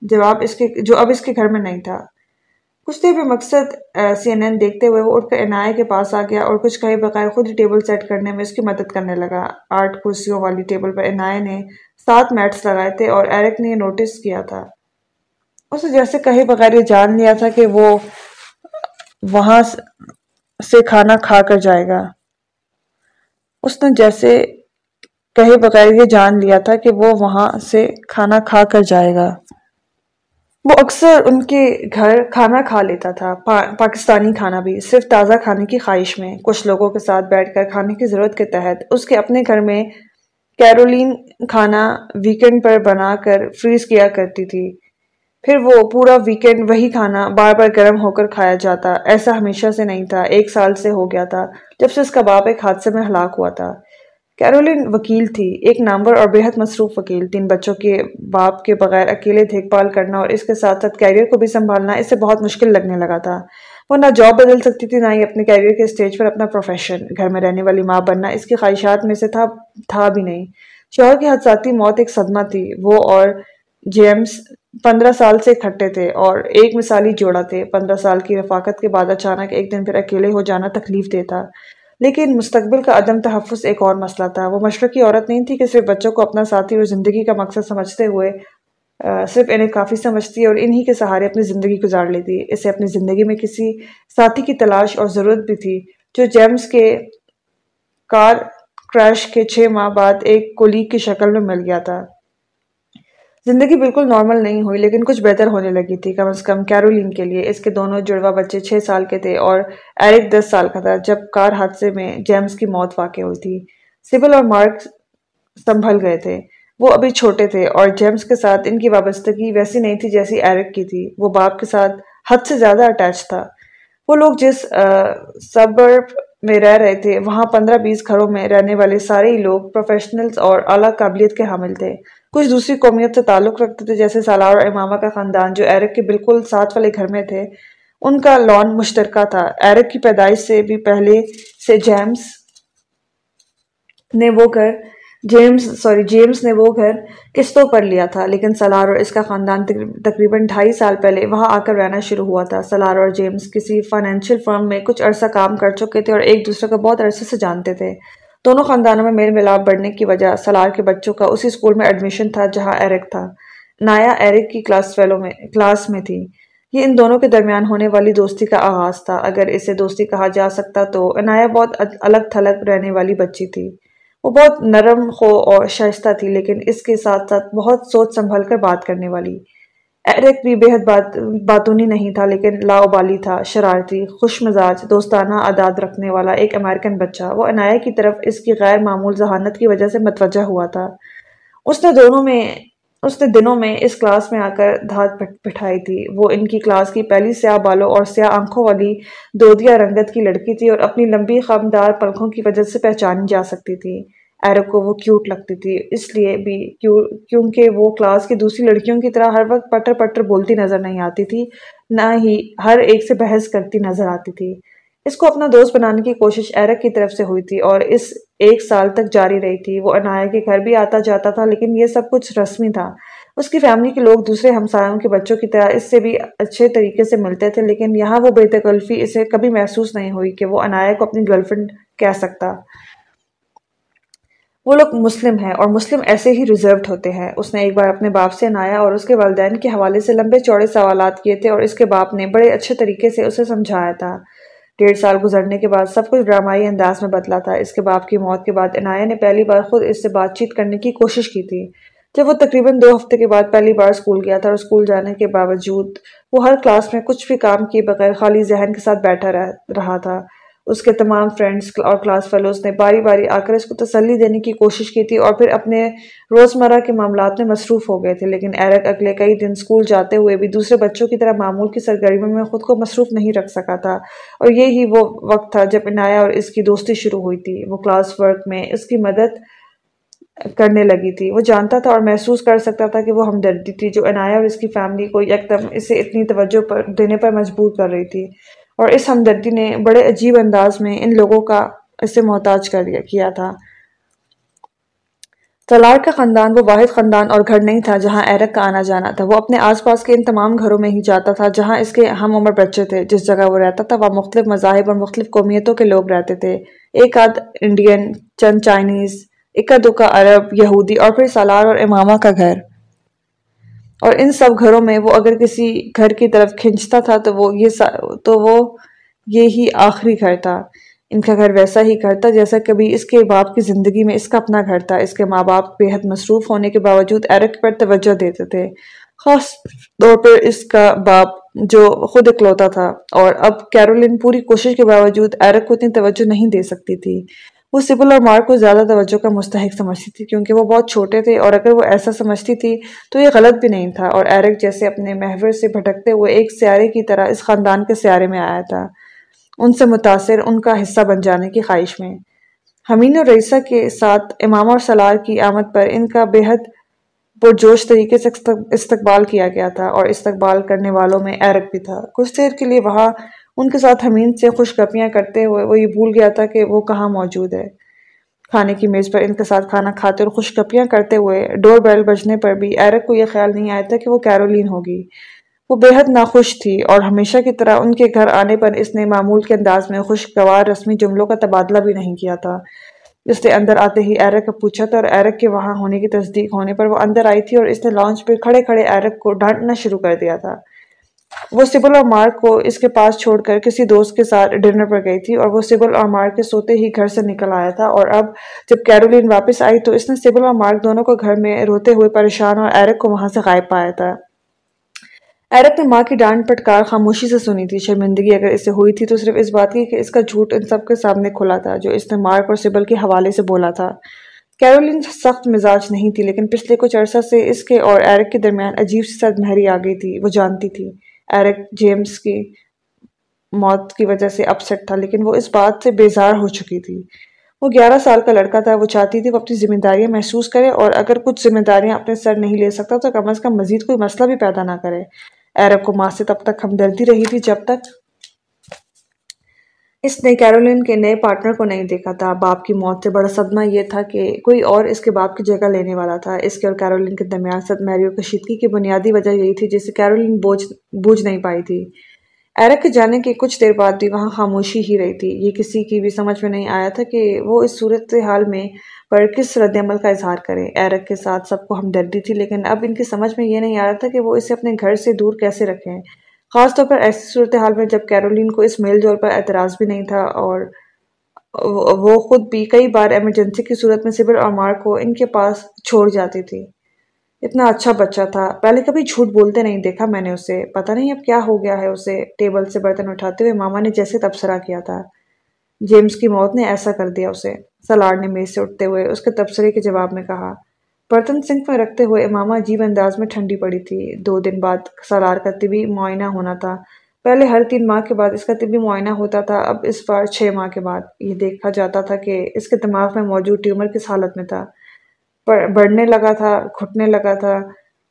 جواب اس کے، جو اب اس کے گھر میں نہیں تھا۔ کچھ دیر میں مقصد سی این این دیکھتے ہوئے وہ اٹھ کر عنایا کے پاس آ گیا اور کچھ کہے بغیر خود ہی ٹیبل سیٹ کرنے میں اس کی مدد کرنے لگا۔ آٹھ کرسیوں والی ٹیبل پر عنایا نے سات میٹس لگائے تھے اور ایرک نے یہ نوٹس کیا تھا۔ اسے جیسے کہے بغیر یہ جان لیا تھا کہ وہ وہاں سے کھانا کھا کر جائے گا۔ اس نے جیسے کہے بغیر یہ جان لیا تھا کہ وہ وہاں سے کھانا کھا کر جائے گا۔ وہ اکثر ان کے گھر کھانا کھا لیتا تھا پاکستانی کھانا بھی۔ صرف تازہ کھانے کی خواہش میں۔ کچھ لوگوں کے ساتھ بیٹھ کر کھانے کی ضرورت کے تحت۔ اس کے اپنے گھر میں کیرولین کھانا ویکنڈ پر بنا کر فریز کیا کرتی تھی۔ پھر وہ پورا ویکنڈ وہی کھانا بار بار گرم ہو کر کھایا جاتا۔ ایسا ہمیشہ سے نہیں تھا۔ ایک سال سے ہو گیا تھا جب سے اس کا باپ ایک حادثے میں ہلاک ہوا تھا۔ کیرولین وکیل تھی۔ ایک نامبر اور بہت مصروف وکیل۔ تین بچوں کے باپ کے بغیر اکیلے دیکھ بھال کرنا اور اس کے ساتھ ساتھ کیریئر کو بھی سنبھالنا اسے بہت مشکل لگنے لگا تھا۔ وہ نہ جاب بدل سکتی تھی، نہ ہی اپنے کیریئر کے اسٹیج پر اپنا پروفیشن گھر میں رہنے والی ماں بننا اس کی خواہشات میں سے تھا تھا بھی نہیں۔ شوہر کی حدثاتی موت ایک صدمہ تھی۔ وہ اور جیمز پندرہ سال سے اکٹھے تھے اور ایک مثالی جوڑا تھے۔ پندرہ سال کی رفاقت کے بعد اچانک ایک دن پھر اکیلے ہو جانا تکلیف دیتا لیکن مستقبل کا عدم تحفظ ایک اور مسئلہ تھا۔ وہ مشرقی عورت نہیں تھی کہ صرف بچوں کو اپنا ساتھی اور زندگی کا مقصد سمجھتے ہوئے صرف انہیں کافی سمجھتی اور انہی کے سہارے اپنی زندگی گزار لیتی۔ اسے اپنی زندگی میں کسی ساتھی کی تلاش اور ضرورت بھی تھی، جو جیمز کے کار کریش کے چھ ماہ بعد ایک کولیگ کی شکل میں مل گیا تھا۔ زندگی بالکل نارمل نہیں ہوئی، لیکن کچھ بہتر ہونے لگی تھی، کم از کم کیرولین کے لیے۔ اس کے دونوں جڑوا بچے چھ سال کے تھے اور ایرک دس سال کا تھا، جب کار حادثے میں جیمز کی موت واقع ہوئی تھی۔ سبل اور مارک سنبھل گئے تھے۔ وہ ابھی چھوٹے تھے اور جیمز کے ساتھ ان کی وابستگی ویسی نہیں تھی جیسی ایرک کی تھی۔ وہ باپ کے ساتھ حد سے زیادہ اٹیچ تھا۔ وہ لوگ جس سبرب میں رہ رہے تھے، وہاں پندرہ بیس گھروں میں رہنے والے سارے ہی لوگ پروفیشنلز اور اعلیٰ قابلیت کے حامل تھے۔ کچھ دوسری قومیت سے تعلق رکھتے تھے، جیسے سالار اور امامہ کا خاندان، جو ایرک کے بالکل ساتھ والے گھر میں تھے۔ ان کا لون مشترکہ تھا۔ ایرک کی پیدائش سے بھی پہلے سے جیمز نے وہ گھر، جیمز، سوری، جیمز نے وہ گھر قسطوں پر لیا تھا۔ لیکن سلار اور اس کا خاندان تقریباً ڈھائی سال پہلے وہاں آ کر رہنا شروع ہوا تھا۔ سلار اور جیمز کسی فائنینشیل فرم میں کچھ عرصہ کام کر چکے تھے اور ایک دوسرے کو بہت عرصے سے جانتے تھے۔ دونوں خاندانوں میں میل ملاپ بڑھنے کی وجہ سلار کے بچوں کا اسی اسکول میں ایڈمیشن تھا جہاں ایرک تھا۔ نایا ایرک کی کلاس فیلو میں، کلاس میں تھی۔ یہ ان دونوں کے درمیان ہونے والی دوستی کا آغاز تھا۔ اگر اسے دوستی کہا جا سکتا تو انایا بہت الگ تھلگ رہنے والی بچی تھی۔ وہ بہت نرم، خو اور شائستہ تھی، لیکن اس کے ساتھ ساتھ بہت سوچ سنبھل کر بات کرنے والی۔ ایرک بھی بہت بات باتونی نہیں تھا، لیکن لاؤبالی تھا، شرارتی، خوش مزاج، دوستانہ عداد رکھنے والا ایک امریکن بچہ۔ وہ عنایہ کی طرف اس کی غیر معمول ذہانت کی وجہ سے متوجہ ہوا تھا۔ اس نے دونوں میں اس نے دنوں میں اس کلاس میں آ کر دھات بٹھائی تھی۔ وہ ان کی کلاس کی پہلی سیاہ بالوں اور سیاہ آنکھوں والی دودیا رنگت کی لڑکی تھی اور اپنی لمبی خمدار پلکوں کی وجہ سے پہچانی جا سکتی تھی۔ ایرک کو وہ کیوٹ لگتی تھی۔ اس لیے بھی کیونکہ وہ کلاس کی دوسری لڑکیوں کی طرح ہر وقت پٹر پٹر بولتی نظر نہیں آتی تھی، نہ ہی ہر ایک سے بحث کرتی نظر آتی تھی۔ اس کو اپنا دوست بنانے کی کوشش ایرک کی طرف سے ہوئی تھی اور اس ایک سال تک جاری رہی تھی۔ وہ انایا کے گھر بھی آتا جاتا تھا، لیکن یہ سب کچھ رسمی تھا۔ اس کی فیملی کے لوگ دوسرے ہمسایوں کے بچوں کی طرح اس سے بھی اچھے طریقے سے ملتے تھے، لیکن یہاں وہ بے تکلفی اسے کبھی محسوس نہیں ہوئی کہ وہ انایا کو اپنی گرل فرینڈ کہہ سکتا۔ وہ لوگ مسلم ہیں اور مسلم ایسے ہی ریزروڈ ہوتے ہیں۔ اس نے ایک بار اپنے باپ سے نایا اور اس کے والدین کے حوالے سے لمبے چوڑے سوالات کیے تھے اور اس کے باپ نے بڑے اچھے طریقے سے اسے سمجھایا تھا۔ ڈیڑھ سال گزرنے کے بعد سب کچھ ڈرامائی انداز میں بدلا تھا۔ اس کے باپ کی موت کے بعد عنایہ نے پہلی بار خود اس سے بات چیت کرنے کی کوشش کی تھی۔ جب وہ تقریباً دو ہفتے کے بعد پہلی بار اسکول گیا تھا اور اسکول جانے کے باوجود وہ ہر کلاس میں کچھ بھی کام کیے بغیر خالی ذہن کے ساتھ بیٹھا رہا تھا۔ اس کے تمام فرینڈز اور کلاس فیلوز نے باری باری آ کر اس کو تسلی دینے کی کوشش کی تھی اور پھر اپنے روزمرہ کے معاملات میں مصروف ہو گئے تھے۔ لیکن ایرک اگلے کئی دن اسکول جاتے ہوئے بھی دوسرے بچوں کی طرح معمول کی سرگرمیوں میں خود کو مصروف نہیں رکھ سکا تھا۔ اور یہی وہ وقت تھا جب عنایا اور اس کی دوستی شروع ہوئی تھی۔ وہ کلاس ورک میں اس کی مدد کرنے لگی تھی۔ وہ جانتا تھا اور محسوس کر سکتا تھا کہ وہ ہمدردی تھی۔ جو عنایا اور اس کی فیملی کو یکدم اسے اتنی توجہ پر دینے پر مجبور کر رہی تھی۔ اور اس ہمدردی نے بڑے عجیب انداز میں ان لوگوں کا اسے محتاج کر کیا تھا۔ سلار کا خاندان، وہ واحد خاندان اور گھر نہیں تھا جہاں ایرک کا آنا جانا تھا۔ وہ اپنے آس پاس کے ان تمام گھروں میں ہی جاتا تھا جہاں اس کے ہم عمر بچے تھے۔ جس جگہ وہ رہتا تھا، وہاں مختلف مذاہب اور مختلف قومیتوں کے لوگ رہتے تھے۔ ایک آدھ انڈین، چند چائنیز اکا دکا عرب، یہودی اور پھر سالار اور امامہ کا گھر۔ اور ان سب گھروں میں وہ اگر کسی گھر کی طرف کھنچتا تھا تو وہ یہ تو وہ یہی آخری گھر تھا۔ ان کا گھر ویسا ہی گھر تھا جیسا کبھی اس کے باپ کی زندگی میں اس کا اپنا گھر تھا۔ اس کے ماں باپ بے حد مصروف ہونے کے باوجود ایرک پر توجہ دیتے تھے۔ خاص طور پر اس کا باپ جو خود اکلوتا تھا اور اب کیرولین پوری کوشش کے باوجود ایرک کو اتنی توجہ نہیں دے سکتی تھی۔ وہ سبل اور مارک کو زیادہ توجہ کا مستحق سمجھتی تھی کیونکہ وہ بہت چھوٹے تھے اور اگر وہ ایسا سمجھتی تھی تو یہ غلط بھی نہیں تھا اور ایرک جیسے اپنے محور سے بھٹکتے ہوئے ایک سیارے کی طرح اس خاندان کے سیارے میں آیا تھا۔ ان سے متاثر ان کا حصہ بن جانے کی خواہش میں۔ حمین اور رئیسہ کے ساتھ امام اور سلار کی آمد پر ان کا بے حد پرجوش طریقے سے استقبال کیا گیا تھا اور استقبال کرنے والوں میں ایرک بھی تھا۔ کچھ دیر کے لیے وہاں ان کے ساتھ حمین سے خوش گپیاں کرتے ہوئے وہ یہ بھول گیا تھا کہ وہ کہاں موجود ہے۔ کھانے کی میز پر ان کے ساتھ کھانا کھاتے اور خوش گپیاں کرتے ہوئے ڈور بیل بجنے پر بھی ایرک کو یہ خیال نہیں آیا تھا کہ وہ کیرولین ہوگی۔ وہ بے حد ناخوش تھی اور ہمیشہ کی طرح ان کے گھر آنے پر اس نے معمول کے انداز میں خوشگوار رسمی جملوں کا تبادلہ بھی نہیں کیا تھا۔ اس نے اندر آتے ہی ایرک کو پوچھا تھا اور ایرک کے وہاں ہونے کی تصدیق ہونے پر وہ اندر آئی تھی اور اس نے لانچ پہ کھڑے کھڑے ایرک کو ڈھانٹنا شروع کر دیا تھا۔ وہ سبل اور مارک کو اس کے پاس چھوڑ کر کسی دوست کے ساتھ ڈنر پر گئی تھی اور وہ سبل اور مارک کے سوتے ہی گھر سے نکل آیا تھا اور اب جب کیرولین واپس آئی تو اس نے سبل اور مارک دونوں کو گھر میں روتے ہوئے پریشان اور ایرک کو وہاں سے غائب پایا تھا۔ ایرک نے ماں کی ڈانٹ پٹکار خاموشی سے سنی تھی، شرمندگی اگر اسے ہوئی تھی تو صرف اس بات کی کہ اس کا جھوٹ ان سب کے سامنے کھلا تھا جو اس نے مارک اور سبل کے حوالے سے بولا تھا۔ کیرولین سخت مزاج نہیں تھی لیکن پچھلے کچھ عرصہ سے اس کے اور ایرک کے درمیان عجیب سی صد مہری آ گئی تھی، وہ جانتی تھی۔ ایرک جیمز کی موت کی وجہ سے اپسٹ تھا، لیکن وہ اس بات سے بیزار ہو چکی تھی۔ وہ گیارہ سال کا لڑکا تھا، وہ چاہتی تھی وہ اپنی ذمہ داریاں محسوس کرے اور اگر کچھ ذمہ داریاں اپنے سر نہیں لے سکتا تو کم از کم مزید کوئی مسئلہ بھی پیدا نہ کرے۔ ایرک کو ماں سے تب تک ہمدردی رہی تھی جب تک اس نے کیرولین کے نئے پارٹنر کو نہیں دیکھا تھا۔ باپ کی موت سے بڑا صدمہ یہ تھا کہ کوئی اور اس کے باپ کی جگہ لینے والا تھا۔ اس کے اور کیرولین کے درمیان صد میری کشیدگی کی بنیادی وجہ یہی تھی جسے کیرولین بوجھ بوجھ نہیں پائی تھی۔ ایرک کے جانے کے کچھ دیر بعد بھی وہاں خاموشی ہی رہی تھی۔ یہ کسی کی بھی سمجھ میں نہیں آیا تھا کہ وہ اس صورت حال میں پر کس رد عمل کا اظہار کریں ایرک کے ساتھ سب کو ہمدردی تھی، لیکن اب ان کی سمجھ میں یہ نہیں آ رہا تھا کہ وہ اسے اپنے گھر سے دور کیسے رکھیں۔ خاص طور پر ایسی صورتحال میں جب کیرولین کو اس میل جول پر اعتراض بھی نہیں تھا اور وہ خود بھی کئی بار ایمرجنسی کی صورت میں سبر اور مار کو ان کے پاس چھوڑ جاتی تھی۔ اتنا اچھا بچہ تھا۔ پہلے کبھی جھوٹ بولتے نہیں دیکھا میں نے اسے۔ پتہ نہیں اب کیا ہو گیا ہے اسے۔ ٹیبل سے برتن اٹھاتے ہوئے ماما نے جیسے تبصرہ کیا تھا۔ جیمز کی موت نے ایسا کر دیا اسے۔ سلار نے میز سے اٹھتے ہوئے اس کے تبصرے کے جواب میں کہا برتن سنک میں رکھتے ہوئے ماما عجیب انداز میں ٹھنڈی پڑی تھی۔ دو دن بعد سلار کا طبی معائنہ ہونا تھا۔ پہلے ہر تین ماہ کے بعد اس کا طبی معائنہ ہوتا تھا، اب اس بار چھ ماہ کے بعد۔ یہ دیکھا جاتا تھا کہ اس کے دماغ میں موجود ٹیومر کس حالت میں تھا۔ بڑھنے لگا تھا، گھٹنے لگا تھا،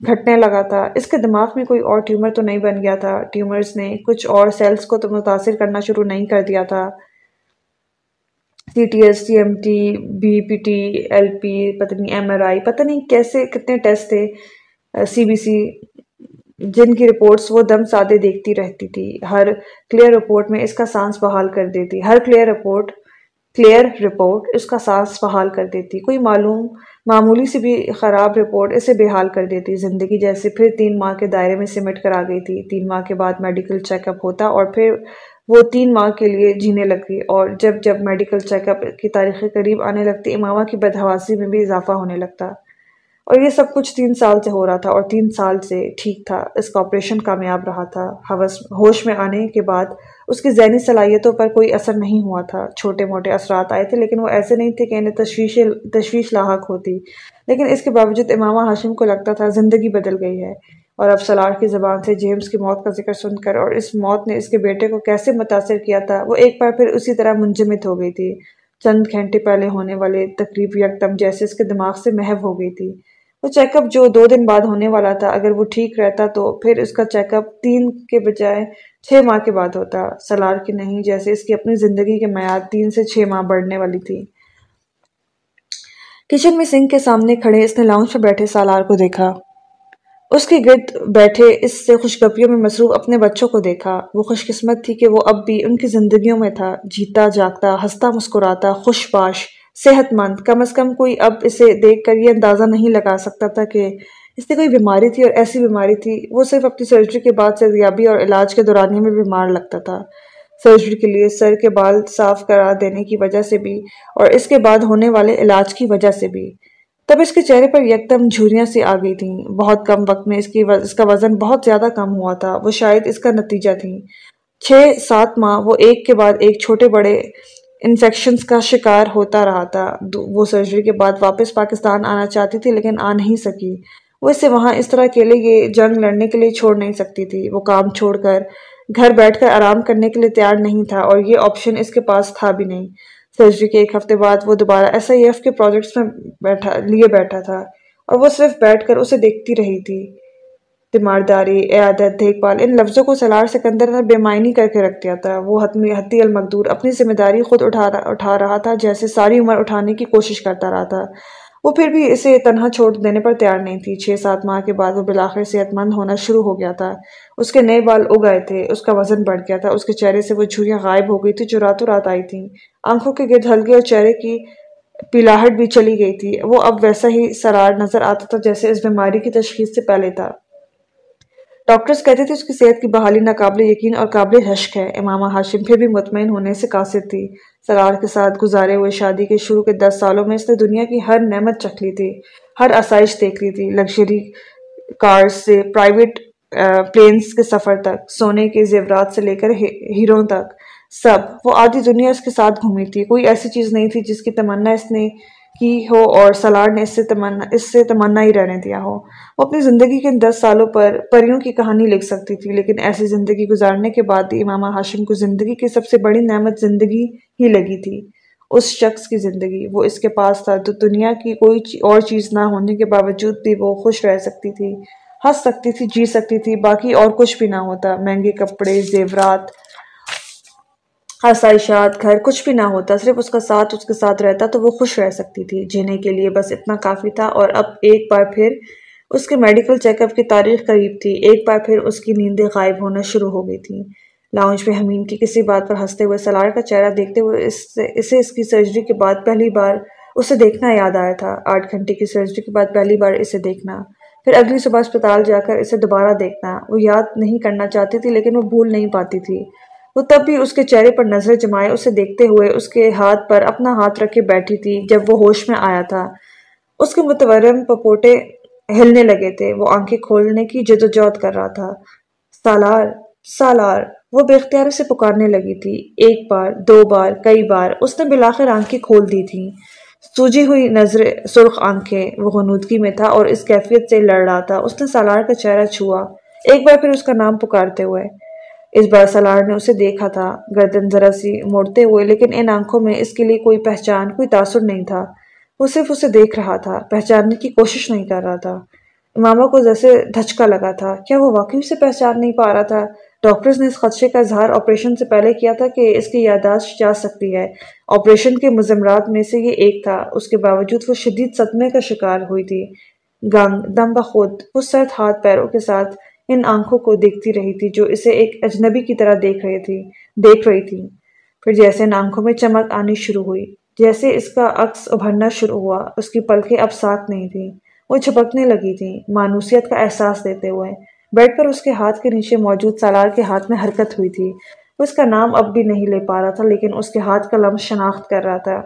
گھٹنے لگا تھا۔ اس کے دماغ میں کوئی اور ٹیومر تو نہیں بن گیا تھا۔ ٹیومرز نے کچھ اور سیلز کو تو متاثر کرنا شروع نہیں کر دیا تھا۔ C T S C M T B P T L P پتہ نہیں ایم آر آئی پتہ نہیں کیسے کتنے ٹیسٹ تھے سی بی سی جن کی رپورٹس وہ دم سادے دیکھتی رہتی تھی، ہر کلیئر رپورٹ میں اس کا سانس بحال کر دیتی، ہر کلیئر رپورٹ کلیئر رپورٹ اس کا سانس بحال کر دیتی، کوئی معلوم معمولی سے بھی خراب رپورٹ اسے بے حال کر دیتی، زندگی جیسے پھر تین ماہ کے دائرے میں سمٹ کر آ گئی تھی، تین ماہ کے بعد میڈیکل چیک اپ ہوتا اور پھر وہ تین ماہ کے لیے جینے لگتی اور جب جب میڈیکل چیک اپ کی تاریخ قریب آنے لگتی، امامہ کی بدہواسی میں بھی اضافہ ہونے لگتا۔ اور یہ سب کچھ تین سال سے ہو رہا تھا اور تین سال سے ٹھیک تھا۔ اس کا آپریشن کامیاب رہا تھا۔ حوث، ہوش میں آنے کے بعد اس کی ذہنی صلاحیتوں پر کوئی اثر نہیں ہوا تھا۔ چھوٹے موٹے اثرات آئے تھے، لیکن وہ ایسے نہیں تھے کہ انہیں تشویش تشویش لاحق ہوتی۔ لیکن اس کے باوجود امامہ ہاشم کو لگتا تھا زندگی بدل گئی ہے۔ اور اب سلار کی زبان سے جیمز کی موت کا ذکر سن کر اور اس موت نے اس کے بیٹے کو کیسے متاثر کیا تھا، وہ ایک بار پھر اسی طرح منجمد ہو گئی تھی۔ چند گھنٹے پہلے ہونے والے تقریب یکدم جیسے اس کے دماغ سے محو ہو گئی تھی۔ وہ چیک اپ جو دو دن بعد ہونے والا تھا، اگر وہ ٹھیک رہتا تو پھر اس کا چیک اپ تین کے بجائے چھ ماہ کے بعد ہوتا۔ سلار کی نہیں، جیسے اس کی اپنی زندگی کے میعاد تین سے چھ ماہ بڑھنے والی تھی۔ کچن میں سنک کے سامنے کھڑے اس نے لاؤنج پہ بیٹھے سالار کو دیکھا۔ اس کے گرد بیٹھے اس سے خوشگپیوں میں مصروف اپنے بچوں کو دیکھا۔ وہ خوش قسمت تھی کہ وہ اب بھی ان کی زندگیوں میں تھا۔ جیتا، جاگتا ہستا مسکراتا، خوش باش، صحت مند۔ کم از کم کوئی اب اسے دیکھ کر یہ اندازہ نہیں لگا سکتا تھا کہ اس سے کوئی بیماری تھی اور ایسی بیماری تھی۔ وہ صرف اپنی سرجری کے بعد سرگیابی اور علاج کے دورانیے میں بیمار لگتا تھا۔ سرجری کے لیے سر کے بال صاف کرا دینے کی وجہ سے بھی اور اس کے بعد ہونے والے علاج کی وجہ سے بھی۔ تب اس کے چہرے پر یکدم جھوریاں سی آ گئی تھیں۔ بہت کم وقت میں اس کی اس کا وزن بہت زیادہ کم ہوا تھا۔ وہ شاید اس کا نتیجہ تھی چھ سات ماہ وہ ایک کے بعد ایک چھوٹے بڑے انفیکشنز کا شکار ہوتا رہا تھا۔ وہ سرجری کے بعد واپس پاکستان آنا چاہتی تھی لیکن آ نہیں سکی۔ وہ اسے وہاں اس طرح اکیلے یہ جنگ لڑنے کے لیے چھوڑ نہیں سکتی تھی۔ وہ کام چھوڑ کر گھر بیٹھ کر آرام کرنے کے لیے تیار نہیں تھا اور یہ آپشن اس کے پاس تھا بھی نہیں۔ سرجری کے ایک ہفتے بعد وہ دوبارہ ایس آئی ایف کے پروجیکٹس میں بیٹھا، لیے بیٹھا تھا۔ اور وہ صرف بیٹھ کر اسے دیکھتی رہی تھی۔ تیمارداری عیادت، دیکھ بھال، ان لفظوں کو سلار سکندر بے معنی کر کے رکھ دیا تھا۔ وہ حتمی، حتی المقدور اپنی ذمہ داری خود اٹھا رہا تھا، جیسے ساری عمر اٹھانے کی کوشش کرتا رہا تھا۔ وہ پھر بھی اسے تنہا چھوڑ دینے پر تیار نہیں تھی۔ چھ سات ماہ کے بعد وہ بلاخر صحت مند ہونا شروع ہو گیا تھا۔ اس کے نئے بال اگائے تھے، اس کا وزن بڑھ گیا تھا، اس کے چہرے سے وہ جھوریاں غائب ہو گئی تھی جو راتوں رات آئی تھیں۔ آنکھوں کے گرد ہلگے اور چہرے کی پیلاہٹ بھی چلی گئی تھی۔ وہ اب ویسا ہی سرار نظر آتا تھا جیسے اس بیماری کی تشخیص سے پہلے تھا۔ ڈاکٹرز کہتے تھے اس کی صحت کی بحالی ناقابل یقین اور قابل حشق ہے۔ امامہ ہاشم پھر بھی مطمئن ہونے سے قاصر تھی۔ سرار کے ساتھ گزارے ہوئے شادی کے شروع کے دس سالوں میں اس نے دنیا کی ہر نعمت چکھ لی تھی، ہر آسائش دیکھ لی تھی۔ لگژری کارز سے پرائیویٹ پلینز کے سفر تک، سونے کے زیورات سے لے کر ہیروں تک، سب۔ وہ آدھی دنیا اس کے ساتھ گھومی تھی۔ کوئی ایسی چیز نہیں تھی جس کی تمنا اس نے کی ہو اور سلار نے اس سے تمنا، اس سے تمنا ہی رہنے دیا ہو۔ وہ اپنی زندگی کے ان دس سالوں پر پریوں کی کہانی لکھ سکتی تھی، لیکن ایسی زندگی گزارنے کے بعد امامہ ہاشم کو زندگی کی سب سے بڑی نعمت زندگی ہی لگی تھی۔ اس شخص کی زندگی، وہ اس کے پاس تھا۔ تو دنیا کی کوئی اور چیز نہ ہونے کے باوجود بھی وہ خوش رہ سکتی تھی۔ ہنس سکتی تھی جی سکتی تھی، باقی اور کچھ بھی نہ ہوتا۔ مہنگے کپڑے، زیورات، آسائشات، گھر، کچھ بھی نہ ہوتا۔ صرف اس کا ساتھ، اس کے ساتھ رہتا تو وہ خوش رہ سکتی تھی۔ جینے کے لیے بس اتنا کافی تھا اور اب ایک بار پھر اس کے میڈیکل چیک اپ کی تاریخ قریب تھی۔ ایک بار پھر اس کی نیندیں غائب ہونا شروع ہو گئی تھیں۔ لاؤنج میں حمین کی کسی بات پر ہنستے ہوئے سلار کا چہرہ دیکھتے ہوئے اسے اس کی سرجری کے بعد پہلی بار اسے دیکھنا یاد آیا تھا۔ آٹھ گھنٹے کی سرجری کے بعد پہلی بار اسے دیکھنا۔ پھر اگلی صبح اسپتال جا کر اسے دوبارہ دیکھنا۔ وہ یاد نہیں کرنا چاہتی تھی، لیکن وہ بھول نہیں پاتی تی وہ تب بھی اس کے چہرے پر نظر جمائے، اسے دیکھتے ہوئے اس کے ہاتھ پر اپنا ہاتھ رکھے بیٹھی تھی جب وہ ہوش میں آیا تھا۔ اس کے متورم پپوٹے ہلنے لگے تھے، وہ آنکھیں کھولنے کی جد و جہد کر رہا تھا۔ سالار سالار، وہ بے اختیار سے پکارنے لگی تھی۔ ایک بار، دو بار، کئی بار، اس نے بلاخر آنکھیں کھول دی تھی سوجی ہوئی نظر سرخ آنکھیں وہ غنودگی میں تھا اور اس کیفیت سے لڑ رہا تھا۔ اس نے سالار کا چہرہ چھوا۔ ایک بار پھر اس کا نام پکارتے ہوئے۔ اس بار سلار نے اسے دیکھا تھا۔ گردن ذرا سی موڑتے ہوئے، لیکن ان آنکھوں میں اس کے لیے کوئی پہچان، کوئی تاثر نہیں تھا۔ وہ صرف اسے دیکھ رہا تھا، پہچاننے کی کوشش نہیں کر رہا تھا۔ امامہ کو جیسے دھچکا لگا تھا۔ کیا وہ واقعی اسے پہچان نہیں پا رہا تھا؟ ڈاکٹرز نے اس خدشے کا اظہار آپریشن سے پہلے کیا تھا کہ اس کی یادداشت جا سکتی ہے۔ آپریشن کے مزمرات میں سے یہ ایک تھا، اس کے باوجود وہ شدید صدمے کا شکار ہوئی تھی۔ گنگ، دم بخود وہ سرد ہاتھ پیروں کے ساتھ ان آنکھوں کو دیکھتی رہی تھی جو اسے ایک اجنبی کی طرح دیکھ رہی تھی، دیکھ رہی تھی۔ پھر جیسے ان آنکھوں میں چمک آنی شروع ہوئی، جیسے اس کا عکس ابھرنا شروع ہوا، اس کی پلکیں اب ساتھ نہیں تھی وہ چھپکنے لگی تھی مانوسیت کا احساس دیتے ہوئے۔ بیٹھ کر اس کے ہاتھ کے نیچے موجود سالار کے ہاتھ میں حرکت ہوئی تھی۔ وہ اس کا نام اب بھی نہیں لے پا رہا تھا، لیکن اس کے ہاتھ کا لمس شناخت کر رہا تھا۔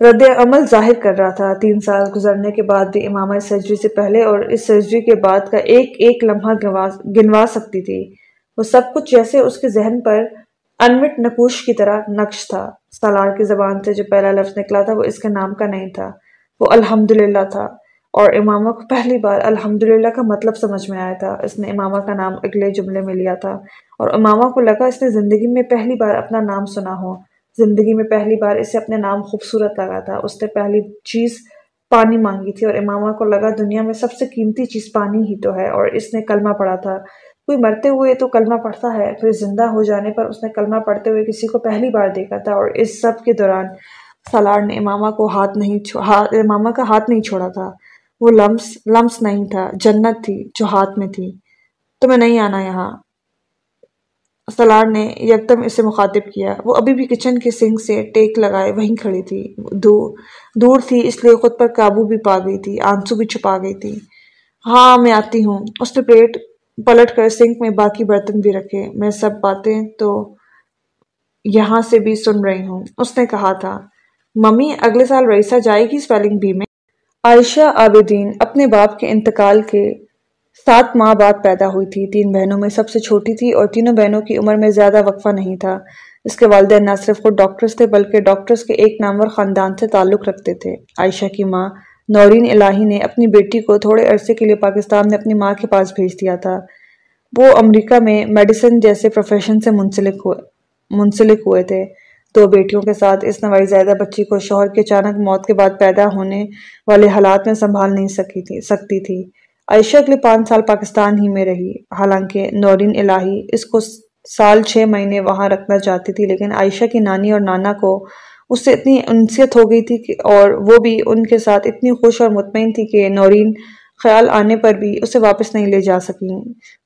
رد عمل ظاہر کر رہا تھا۔ تین سال گزرنے کے بعد بھی امامہ اس سرجری سے پہلے اور اس سرجری کے بعد کا ایک ایک لمحہ گنوا سکتی تھی۔ وہ سب کچھ جیسے اس کے ذہن پر انمٹ نقوش کی طرح نقش تھا۔ سالار کی زبان سے جو پہلا لفظ نکلا تھا، وہ اس کے نام کا نہیں تھا۔ وہ الحمدللہ تھا۔ اور امامہ کو پہلی بار الحمدللہ کا مطلب سمجھ میں آیا تھا۔ اس نے امامہ کا نام اگلے جملے میں لیا تھا۔ اور امامہ کو لگا اس نے زندگی میں پہلی بار اپنا نام سنا ہو۔ زندگی میں پہلی بار اسے اپنے نام خوبصورت لگا تھا۔ اس نے پہلی چیز پانی مانگی تھی اور امامہ کو لگا دنیا میں سب سے قیمتی چیز پانی ہی تو ہے۔ اور اس نے کلمہ پڑھا تھا۔ کوئی مرتے ہوئے تو کلمہ پڑھتا ہے، پھر زندہ ہو جانے پر اس نے کلمہ پڑھتے ہوئے کسی کو پہلی بار دیکھا تھا۔ اور اس سب کے دوران سالار نے امامہ کو ہاتھ نہیں امامہ کا ہاتھ نہیں چھوڑا تھا۔ وہ لمس لمس نہیں تھا، جنت تھی، جو ہاتھ میں تھی۔ تمہیں نہیں آنا یہاں۔ سالار نے یکدم اسے مخاطب کیا۔ وہ ابھی بھی کچن کے سنگ سے ٹیک لگائے وہیں کھڑی تھی۔ دور تھی، اس لیے خود پر قابو بھی پا گئی تھی، آنسو بھی چھپا گئی تھی۔ ہاں میں آتی ہوں۔ اس نے پیٹ پلٹ کر سنک میں باقی برتن بھی رکھے۔ میں سب باتیں تو یہاں سے بھی سن رہی ہوں۔ اس نے کہا تھا، ممی، اگلے سال رئیسہ جائے گی سپیلنگ بی میں؟ عائشہ عابدین اپنے باپ کے انتقال کے سات ماہ بعد پیدا ہوئی تھی۔ تین بہنوں میں سب سے چھوٹی تھی اور تینوں بہنوں کی عمر میں زیادہ وقفہ نہیں تھا۔ اس کے والدین نہ صرف خود ڈاکٹرز تھے بلکہ ڈاکٹرز کے ایک نامور خاندان سے تعلق رکھتے تھے۔ عائشہ کی ماں نورین الہی نے اپنی بیٹی کو تھوڑے عرصے کے لیے پاکستان میں اپنی ماں کے پاس بھیج دیا تھا۔ وہ امریکہ میں میڈیسن جیسے پروفیشن سے منسلک ہوئے منسلک ہوئے تھے۔ دو بیٹیوں کے ساتھ اس نوائی زیادہ بچی کو شوہر کے اچانک موت کے بعد پیدا ہونے والے حالات میں سنبھال نہیں سکی تھی، سکتی تھی۔ عائشہ اگلے پانچ سال پاکستان ہی میں رہی۔ حالانکہ نورین الہی اس کو سال چھ مہینے وہاں رکھنا چاہتی تھی، لیکن عائشہ کی نانی اور نانا کو اس سے اتنی انسیت ہو گئی تھی کہ، اور وہ بھی ان کے ساتھ اتنی خوش اور مطمئن تھی کہ نورین خیال آنے پر بھی اسے واپس نہیں لے جا سکیں۔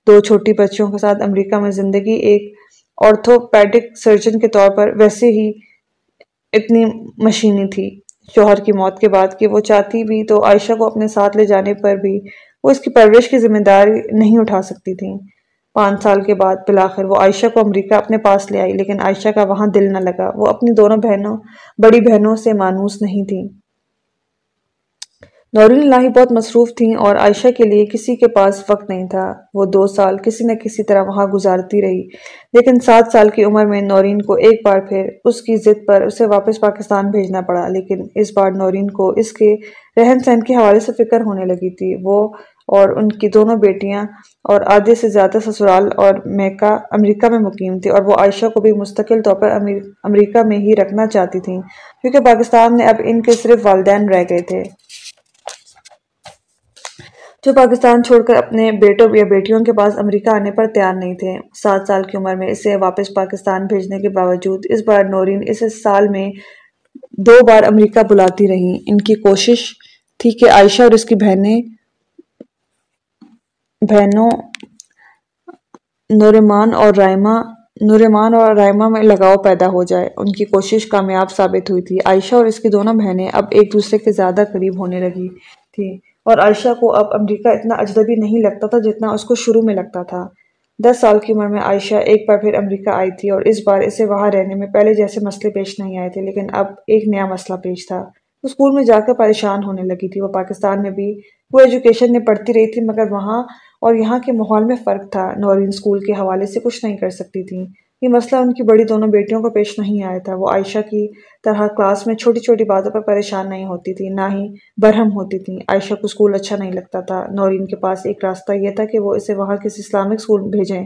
دو چھوٹی بچوں کے ساتھ امریکہ میں زندگی ایک آرتھوپیڈک سرجن کے طور پر ویسے ہی اتنی مشینی تھی شوہر کی موت کے بعد کہ وہ چاہتی بھی تو عائشہ کو اپنے ساتھ لے جانے پر بھی وہ اس کی پرورش کی ذمہ داری نہیں اٹھا سکتی تھیں۔ پانچ سال کے بعد بلاخر وہ عائشہ کو امریکہ اپنے پاس لے آئی، لیکن عائشہ کا وہاں دل نہ لگا۔ وہ اپنی دونوں بہنوں، بڑی بہنوں سے مانوس نہیں تھی نورین اللہ بہت مصروف تھیں اور عائشہ کے لیے کسی کے پاس وقت نہیں تھا۔ وہ دو سال کسی نہ کسی طرح وہاں گزارتی رہی۔ لیکن سات سال کی عمر میں نورین کو ایک بار پھر اس کی ضد پر اسے واپس پاکستان بھیجنا پڑا، لیکن اس بار نورین کو اس کے رہن سہن کے حوالے سے فکر ہونے لگی تھی۔ وہ اور ان کی دونوں بیٹیاں اور آدھے سے زیادہ سسرال اور میکا امریکہ میں مقیم تھی اور وہ عائشہ کو بھی مستقل طور پر امریکہ میں ہی رکھنا چاہتی تھیں۔ کیونکہ پاکستان میں اب ان کے صرف والدین رہ گئے تھے۔ جو پاکستان چھوڑ کر اپنے بیٹوں یا بیٹیوں کے پاس امریکہ آنے پر تیار نہیں تھے۔ سات سال کی عمر میں اسے واپس پاکستان بھیجنے کے باوجود اس بار نورین اس سال میں دو بار امریکہ بلاتی رہی۔ ان کی کوشش تھی کہ عائشہ اور اس کی بہنیں، بہنوں نورمان اور رائمہ نورمان اور رائمہ میں لگاؤ پیدا ہو جائے۔ ان کی کوشش کامیاب ثابت ہوئی تھی۔ عائشہ اور اس کی دونوں بہنیں اب ایک دوسرے کے زیادہ قریب ہونے لگی تھی اور عائشہ کو اب امریکہ اتنا اجنبی نہیں لگتا تھا جتنا اس کو شروع میں لگتا تھا۔ دس سال کی عمر میں عائشہ ایک بار پھر امریکہ آئی تھی اور اس بار اسے وہاں رہنے میں پہلے جیسے مسئلے پیش نہیں آئے تھے، لیکن اب ایک نیا مسئلہ پیش تھا۔ وہ اسکول میں جا کر پریشان ہونے لگی تھی۔ وہ پاکستان میں بھی وہ ایجوکیشن میں پڑھتی رہی تھی، مگر وہاں اور یہاں کے ماحول میں فرق تھا۔ نورین اسکول کے حوالے سے کچھ نہیں کر سکتی تھیں۔ یہ مسئلہ ان کی بڑی دونوں بیٹیوں کو پیش نہیں آیا تھا۔ وہ عائشہ کی طرح کلاس میں چھوٹی چھوٹی باتوں پر پریشان نہیں ہوتی تھی، نہ ہی برہم ہوتی تھیں۔ عائشہ کو اسکول اچھا نہیں لگتا تھا۔ نورین کے پاس ایک راستہ یہ تھا کہ وہ اسے وہاں کسی اسلامک اسکول بھیجیں۔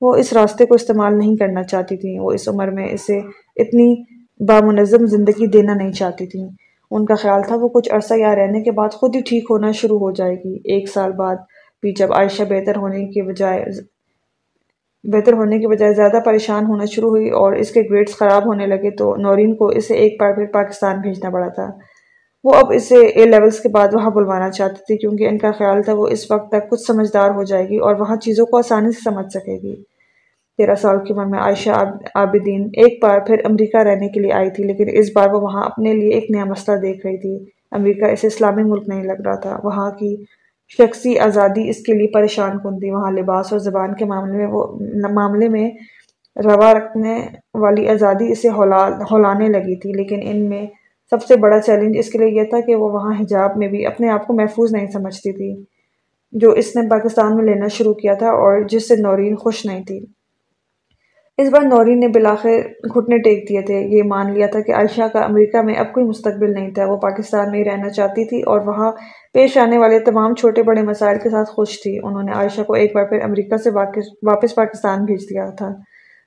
وہ اس راستے کو استعمال نہیں کرنا چاہتی تھیں۔ وہ اس عمر میں اسے اتنی بامنظم زندگی دینا نہیں چاہتی تھیں۔ ان کا خیال تھا، وہ کچھ عرصہ یہاں رہنے کے بعد خود ہی ٹھیک ہونا شروع ہو جائے گی۔ ایک سال بعد بھی جب عائشہ بہتر ہونے کے بجائے بہتر ہونے کے بجائے زیادہ پریشان ہونا شروع ہوئی اور اس کے گریڈز خراب ہونے لگے تو نورین کو اسے ایک بار پھر پاکستان بھیجنا پڑا تھا۔ وہ اب اسے اے لیولز کے بعد وہاں بلوانا چاہتی تھی کیونکہ ان کا خیال تھا وہ اس وقت تک کچھ سمجھدار ہو جائے گی اور وہاں چیزوں کو آسانی سے سمجھ سکے گی۔ تیرہ سال کی عمر میں عائشہ عابدین ایک بار پھر امریکہ رہنے کے لیے آئی تھی، لیکن اس بار وہ وہاں اپنے لیے ایک نیا مسئلہ دیکھ رہی تھی۔ امریکہ اسے اسلامی ملک نہیں لگ رہا تھا، وہاں کی شخصی آزادی اس کے لیے پریشان کن تھی وہاں لباس اور زبان کے معاملے میں وہ، معاملے میں روا رکھنے والی آزادی اسے ہولانے لگی تھی، لیکن ان میں سب سے بڑا چیلنج اس کے لیے یہ تھا کہ وہ وہاں حجاب میں بھی اپنے آپ کو محفوظ نہیں سمجھتی تھی، جو اس نے پاکستان میں لینا شروع کیا تھا اور جس سے نورین خوش نہیں تھی۔ اس بار نورین نے بلاخر گھٹنے ٹیک دیے تھے۔ یہ مان لیا تھا کہ عائشہ کا امریکہ میں اب کوئی مستقبل نہیں تھا۔ وہ پاکستان میں ہی رہنا چاہتی تھی اور وہاں پیش آنے والے تمام چھوٹے بڑے مسائل کے ساتھ خوش تھی۔ انہوں نے عائشہ کو ایک بار پھر امریکہ سے واپس پاکستان بھیج دیا تھا۔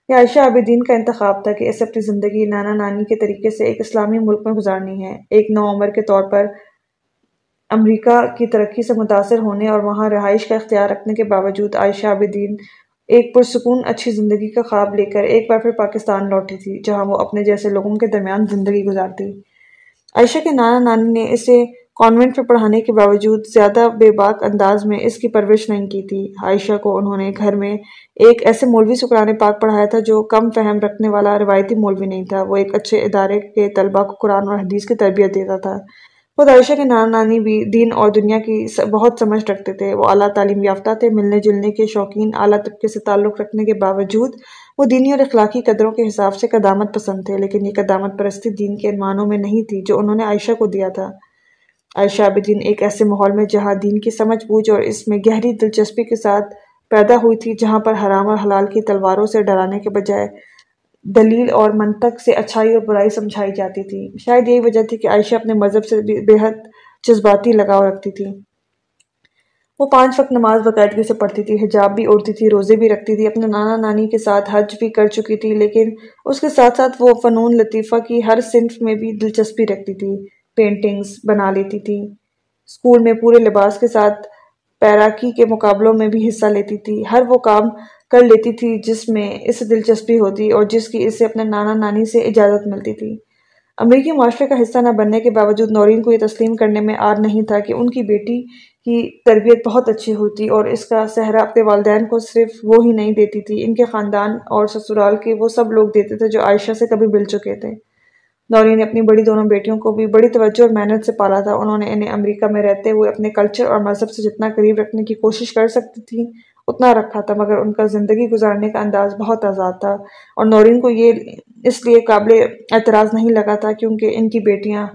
یہ عائشہ عابدین کا انتخاب تھا کہ اسے اپنی زندگی نانا نانی کے طریقے سے ایک اسلامی ملک میں گزارنی ہے۔ ایک نو عمر کے طور پر امریکہ کی ترقی سے متاثر ہونے اور وہاں رہائش کا اختیار رکھنے کے باوجود عائشہ عابدین ایک پرسکون اچھی زندگی کا خواب لے کر ایک بار پھر پاکستان لوٹی تھی، جہاں وہ اپنے جیسے لوگوں کے درمیان زندگی گزارتی۔ عائشہ کے نانا نانی نے اسے کانوینٹ میں پڑھانے کے باوجود زیادہ بے باک انداز میں اس کی پرورش نہیں کی تھی۔ عائشہ کو انہوں نے گھر میں ایک ایسے مولوی سے قرآن پاک پڑھایا تھا جو کم فہم رکھنے والا روایتی مولوی نہیں تھا، وہ ایک اچھے ادارے کے طلبہ کو قرآن اور حدیث کی تربیت دیتا تھا۔ خود عائشہ کے نانا نانی بھی دین اور دنیا کی بہت سمجھ رکھتے تھے۔ وہ اعلیٰ تعلیم یافتہ تھے۔ ملنے جلنے کے شوقین، اعلیٰ طبقے سے تعلق رکھنے کے باوجود وہ دینی اور اخلاقی قدروں کے حساب سے قدامت پسند تھے، لیکن یہ قدامت پرستی دین کے عنوانوں میں نہیں تھی جو انہوں نے عائشہ کو دیا تھا۔ عائشہ عابدین ایک ایسے ماحول میں جہاں دین کی سمجھ بوجھ اور اس میں گہری دلچسپی کے ساتھ پیدا ہوئی تھی، جہاں پر حرام اور حلال کی تلواروں سے ڈرانے کے بجائے دلیل اور منطق سے اچھائی اور برائی سمجھائی جاتی تھی۔ شاید یہی وجہ تھی کہ عائشہ اپنے مذہب سے بے حد جذباتی لگاؤ رکھتی تھی۔ وہ پانچ وقت نماز باقاعدگی سے پڑھتی تھی، حجاب بھی اڑتی تھی، روزے بھی رکھتی تھی، اپنے نانا نانی کے ساتھ حج بھی کر چکی تھی، لیکن اس کے ساتھ ساتھ وہ فنون لطیفہ کی ہر صنف میں بھی دلچسپی رکھتی تھی۔ پینٹنگز بنا لیتی تھی۔ اسکول میں پورے لباس کے ساتھ پیراکی کے مقابلوں میں بھی حصہ لیتی تھی۔ ہر وہ کام کر لیتی تھی جس میں اسے دلچسپی ہوتی اور جس کی اسے اپنے نانا نانی سے اجازت ملتی تھی۔ امریکی معاشرے کا حصہ نہ بننے کے باوجود نورین کو یہ تسلیم کرنے میں آر نہیں تھا کہ ان کی بیٹی کی تربیت بہت اچھی ہوتی اور اس کا سہرا اپنے والدین کو صرف وہ ہی نہیں دیتی تھی، ان کے خاندان اور سسرال کے وہ سب لوگ دیتے تھے جو عائشہ سے کبھی مل چکے تھے۔ نورین نے اپنی بڑی دونوں بیٹیوں کو بھی بڑی توجہ اور محنت سے پالا تھا۔ انہوں نے انہیں امریکہ میں رہتے ہوئے اپنے کلچر اور مذہب سے جتنا قریب رکھنے کی کوشش کر سکتی تھی اتنا رکھا تھا، مگر ان کا زندگی گزارنے کا انداز بہت آزاد تھا۔ اور نورین کو یہ اس لیے قابل اعتراض نہیں لگا تھا کیونکہ ان کی بیٹیاں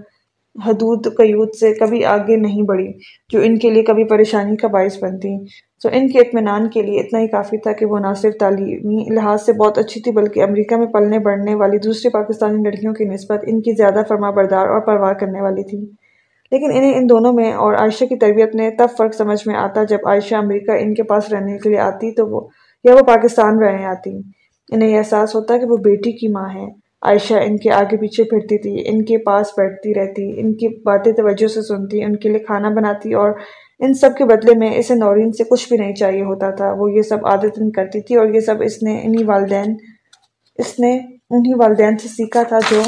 حدود قیود سے کبھی آگے نہیں بڑھی، جو ان کے لیے کبھی پریشانی کا باعث بنتی تو ان کے اطمینان کے لیے اتنا ہی کافی تھا کہ وہ نہ صرف تعلیمی لحاظ سے بہت اچھی تھی، بلکہ امریکہ میں پلنے بڑھنے والی دوسری پاکستانی لڑکیوں کی نسبت ان کی زیادہ فرما بردار اور پرواہ کرنے والی تھی۔ لیکن انہیں ان دونوں میں اور عائشہ کی تربیت میں تب فرق سمجھ میں آتا جب عائشہ امریکہ ان کے پاس رہنے کے لیے آتی تو وہ، یا وہ پاکستان رہنے آتی۔ انہیں یہ احساس ہوتا کہ وہ بیٹی کی ماں ہے عائشہ ان کے آگے پیچھے پھرتی تھی، ان کے پاس بیٹھتی رہتی، ان کی باتیں توجہ سے سنتی، ان کے لیے کھانا بناتی اور ان سب کے بدلے میں اسے نورین سے کچھ بھی نہیں چاہیے ہوتا تھا۔ وہ یہ سب عادت کرتی تھی اور یہ سب اس نے انہی والدین، اس نے انہی والدین سے سیکھا تھا جو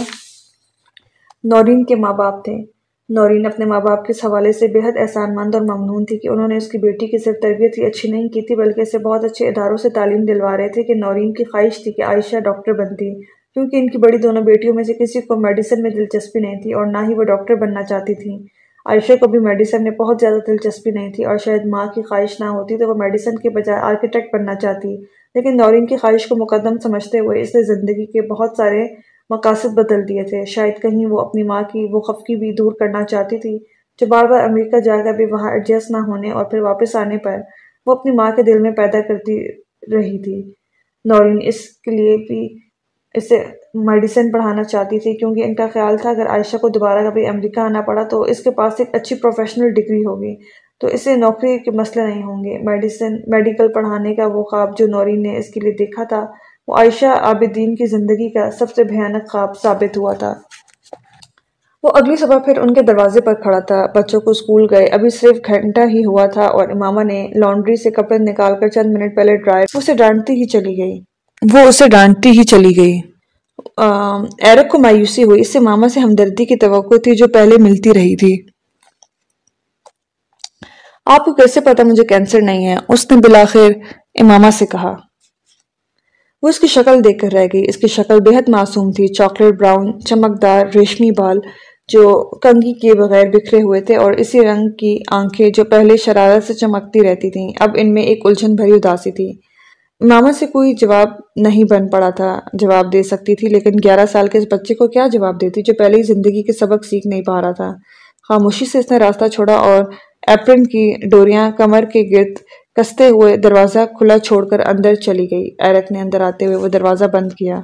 نورین کے ماں باپ تھے۔ نورین اپنے ماں باپ کے حوالے سے بہت احسان مند اور ممنون تھی کہ انہوں نے اس کی بیٹی کی صرف تربیت ہی اچھی نہیں کی تھی، بلکہ اسے بہت اچھے اداروں سے تعلیم دلوا رہے تھے کہ نورین کی خواہش تھی کہ عائشہ ڈاکٹر بنتی، کیونکہ ان کی بڑی دونوں بیٹیوں میں سے کسی کو میڈیسن میں دلچسپی نہیں تھی اور نہ ہی وہ ڈاکٹر بننا چاہتی تھیں۔ عائشہ کو بھی میڈیسن میں بہت زیادہ دلچسپی نہیں تھی اور شاید ماں کی خواہش نہ ہوتی تو وہ میڈیسن کے بجائے آرکیٹیکٹ بننا چاہتی، لیکن نورین کی خواہش کو مقدم سمجھتے ہوئے اس نے زندگی کے بہت سارے مقاصد بدل دیے تھے۔ شاید کہیں وہ اپنی ماں کی وہ خفکی بھی دور کرنا چاہتی تھی جو بار بار امریکہ جا کر بھی وہاں ایڈجسٹ نہ ہونے اور پھر واپس آنے پر وہ اپنی ماں کے دل میں پیدا کرتی رہی تھی۔ نورین اس کے لیے بھی اسے میڈیسن پڑھانا چاہتی تھی کیونکہ ان کا خیال تھا اگر عائشہ کو دوبارہ کبھی امریکہ آنا پڑا تو اس کے پاس ایک اچھی پروفیشنل ڈگری ہوگی۔ تو اسے نوکری کے مسئلے نہیں ہوں گے۔ میڈیسن، میڈیکل پڑھانے کا وہ خواب جو نورین نے اس کے لیے دیکھا تھا وہ عائشہ عابدین کی زندگی کا سب سے بھیانک خواب ثابت ہوا تھا۔ وہ اگلی صبح پھر ان کے دروازے پر کھڑا تھا۔ بچوں کو اسکول گئے۔ ابھی صرف گھنٹہ ہی ہوا تھا اور امامہ نے لانڈری سے کپڑے نکال کر چند منٹ پہلے ڈرائیو اسے ڈانٹتی ہی چلی گئی۔ وہ اسے ڈانٹتی ہی چلی گئی۔ ایرک کو مایوسی ہوئی۔ اس سے ماما سے ہمدردی کی توقع تھی جو پہلے ملتی رہی تھی۔ آپ کو کیسے پتا مجھے کینسر نہیں ہے؟ اس نے بلاخر امامہ سے کہا۔ وہ اس کی شکل دیکھ کر رہ گئی۔ اس کی شکل بہت معصوم تھی۔ چاکلیٹ براؤن، چمکدار، ریشمی بال جو کنگھی کیے بغیر بکھرے ہوئے تھے اور اسی رنگ کی آنکھیں جو پہلے شرارت سے چمکتی رہتی تھیں، اب ان میں ایک الجھن بھری اداسی تھی۔ ماما سے کوئی جواب نہیں بن پڑا تھا، جواب دے سکتی تھی، لیکن گیارہ سال کے اس بچے کو کیا جواب دیتی جو پہلے ہی زندگی کے سبق سیکھ نہیں پا رہا تھا؟ خاموشی سے اس نے راستہ چھوڑا اور ایپرن کی ڈوریاں کمر کے گرد کستے ہوئے دروازہ کھلا چھوڑ کر اندر چلی گئی۔ ایرک نے اندر آتے ہوئے وہ دروازہ بند کیا،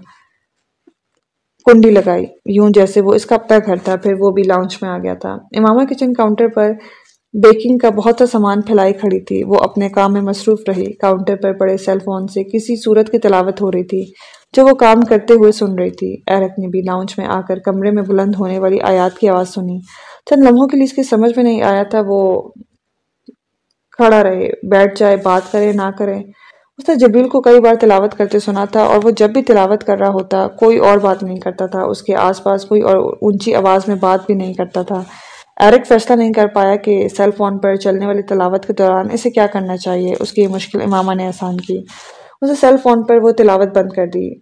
کنڈی لگائی، یوں جیسے وہ اس کا اپنا گھر تھا، پھر وہ بھی لاؤنچ میں آ گیا تھا۔ امامہ کچن کاؤنٹر پر بیکنگ کا بہت سا سامان پھیلائی کھڑی تھی۔ وہ اپنے کام میں مصروف رہی۔ کاؤنٹر پر پڑے سیل فون سے کسی صورت کی تلاوت ہو رہی تھی، جو وہ کام کرتے ہوئے سن رہی تھی۔ ایرک نے بھی لاؤنچ میں آ کر کمرے میں بلند ہونے والی آیات کی آواز سنی۔ چند لمحوں کے لیے اس کی سمجھ میں نہیں آیا تھا وہ کھڑا رہے، بیٹھ جائے، بات کرے، نہ کرے۔ اس نے جبریل کو کئی بار تلاوت کرتے سنا تھا اور وہ جب بھی تلاوت کر رہا ہوتا، کوئی اور بات نہیں کرتا تھا۔ اس کے آس پاس کوئی اور اونچی آواز میں بات بھی نہیں کرتا تھا۔ ایرک فیصلہ نہیں کر پایا کہ سیل فون پر چلنے والی تلاوت کے دوران اسے کیا کرنا چاہیے۔ اس کی مشکل امامہ نے آسان کی۔ اسے سیل فون پر وہ تلاوت بند کر دی۔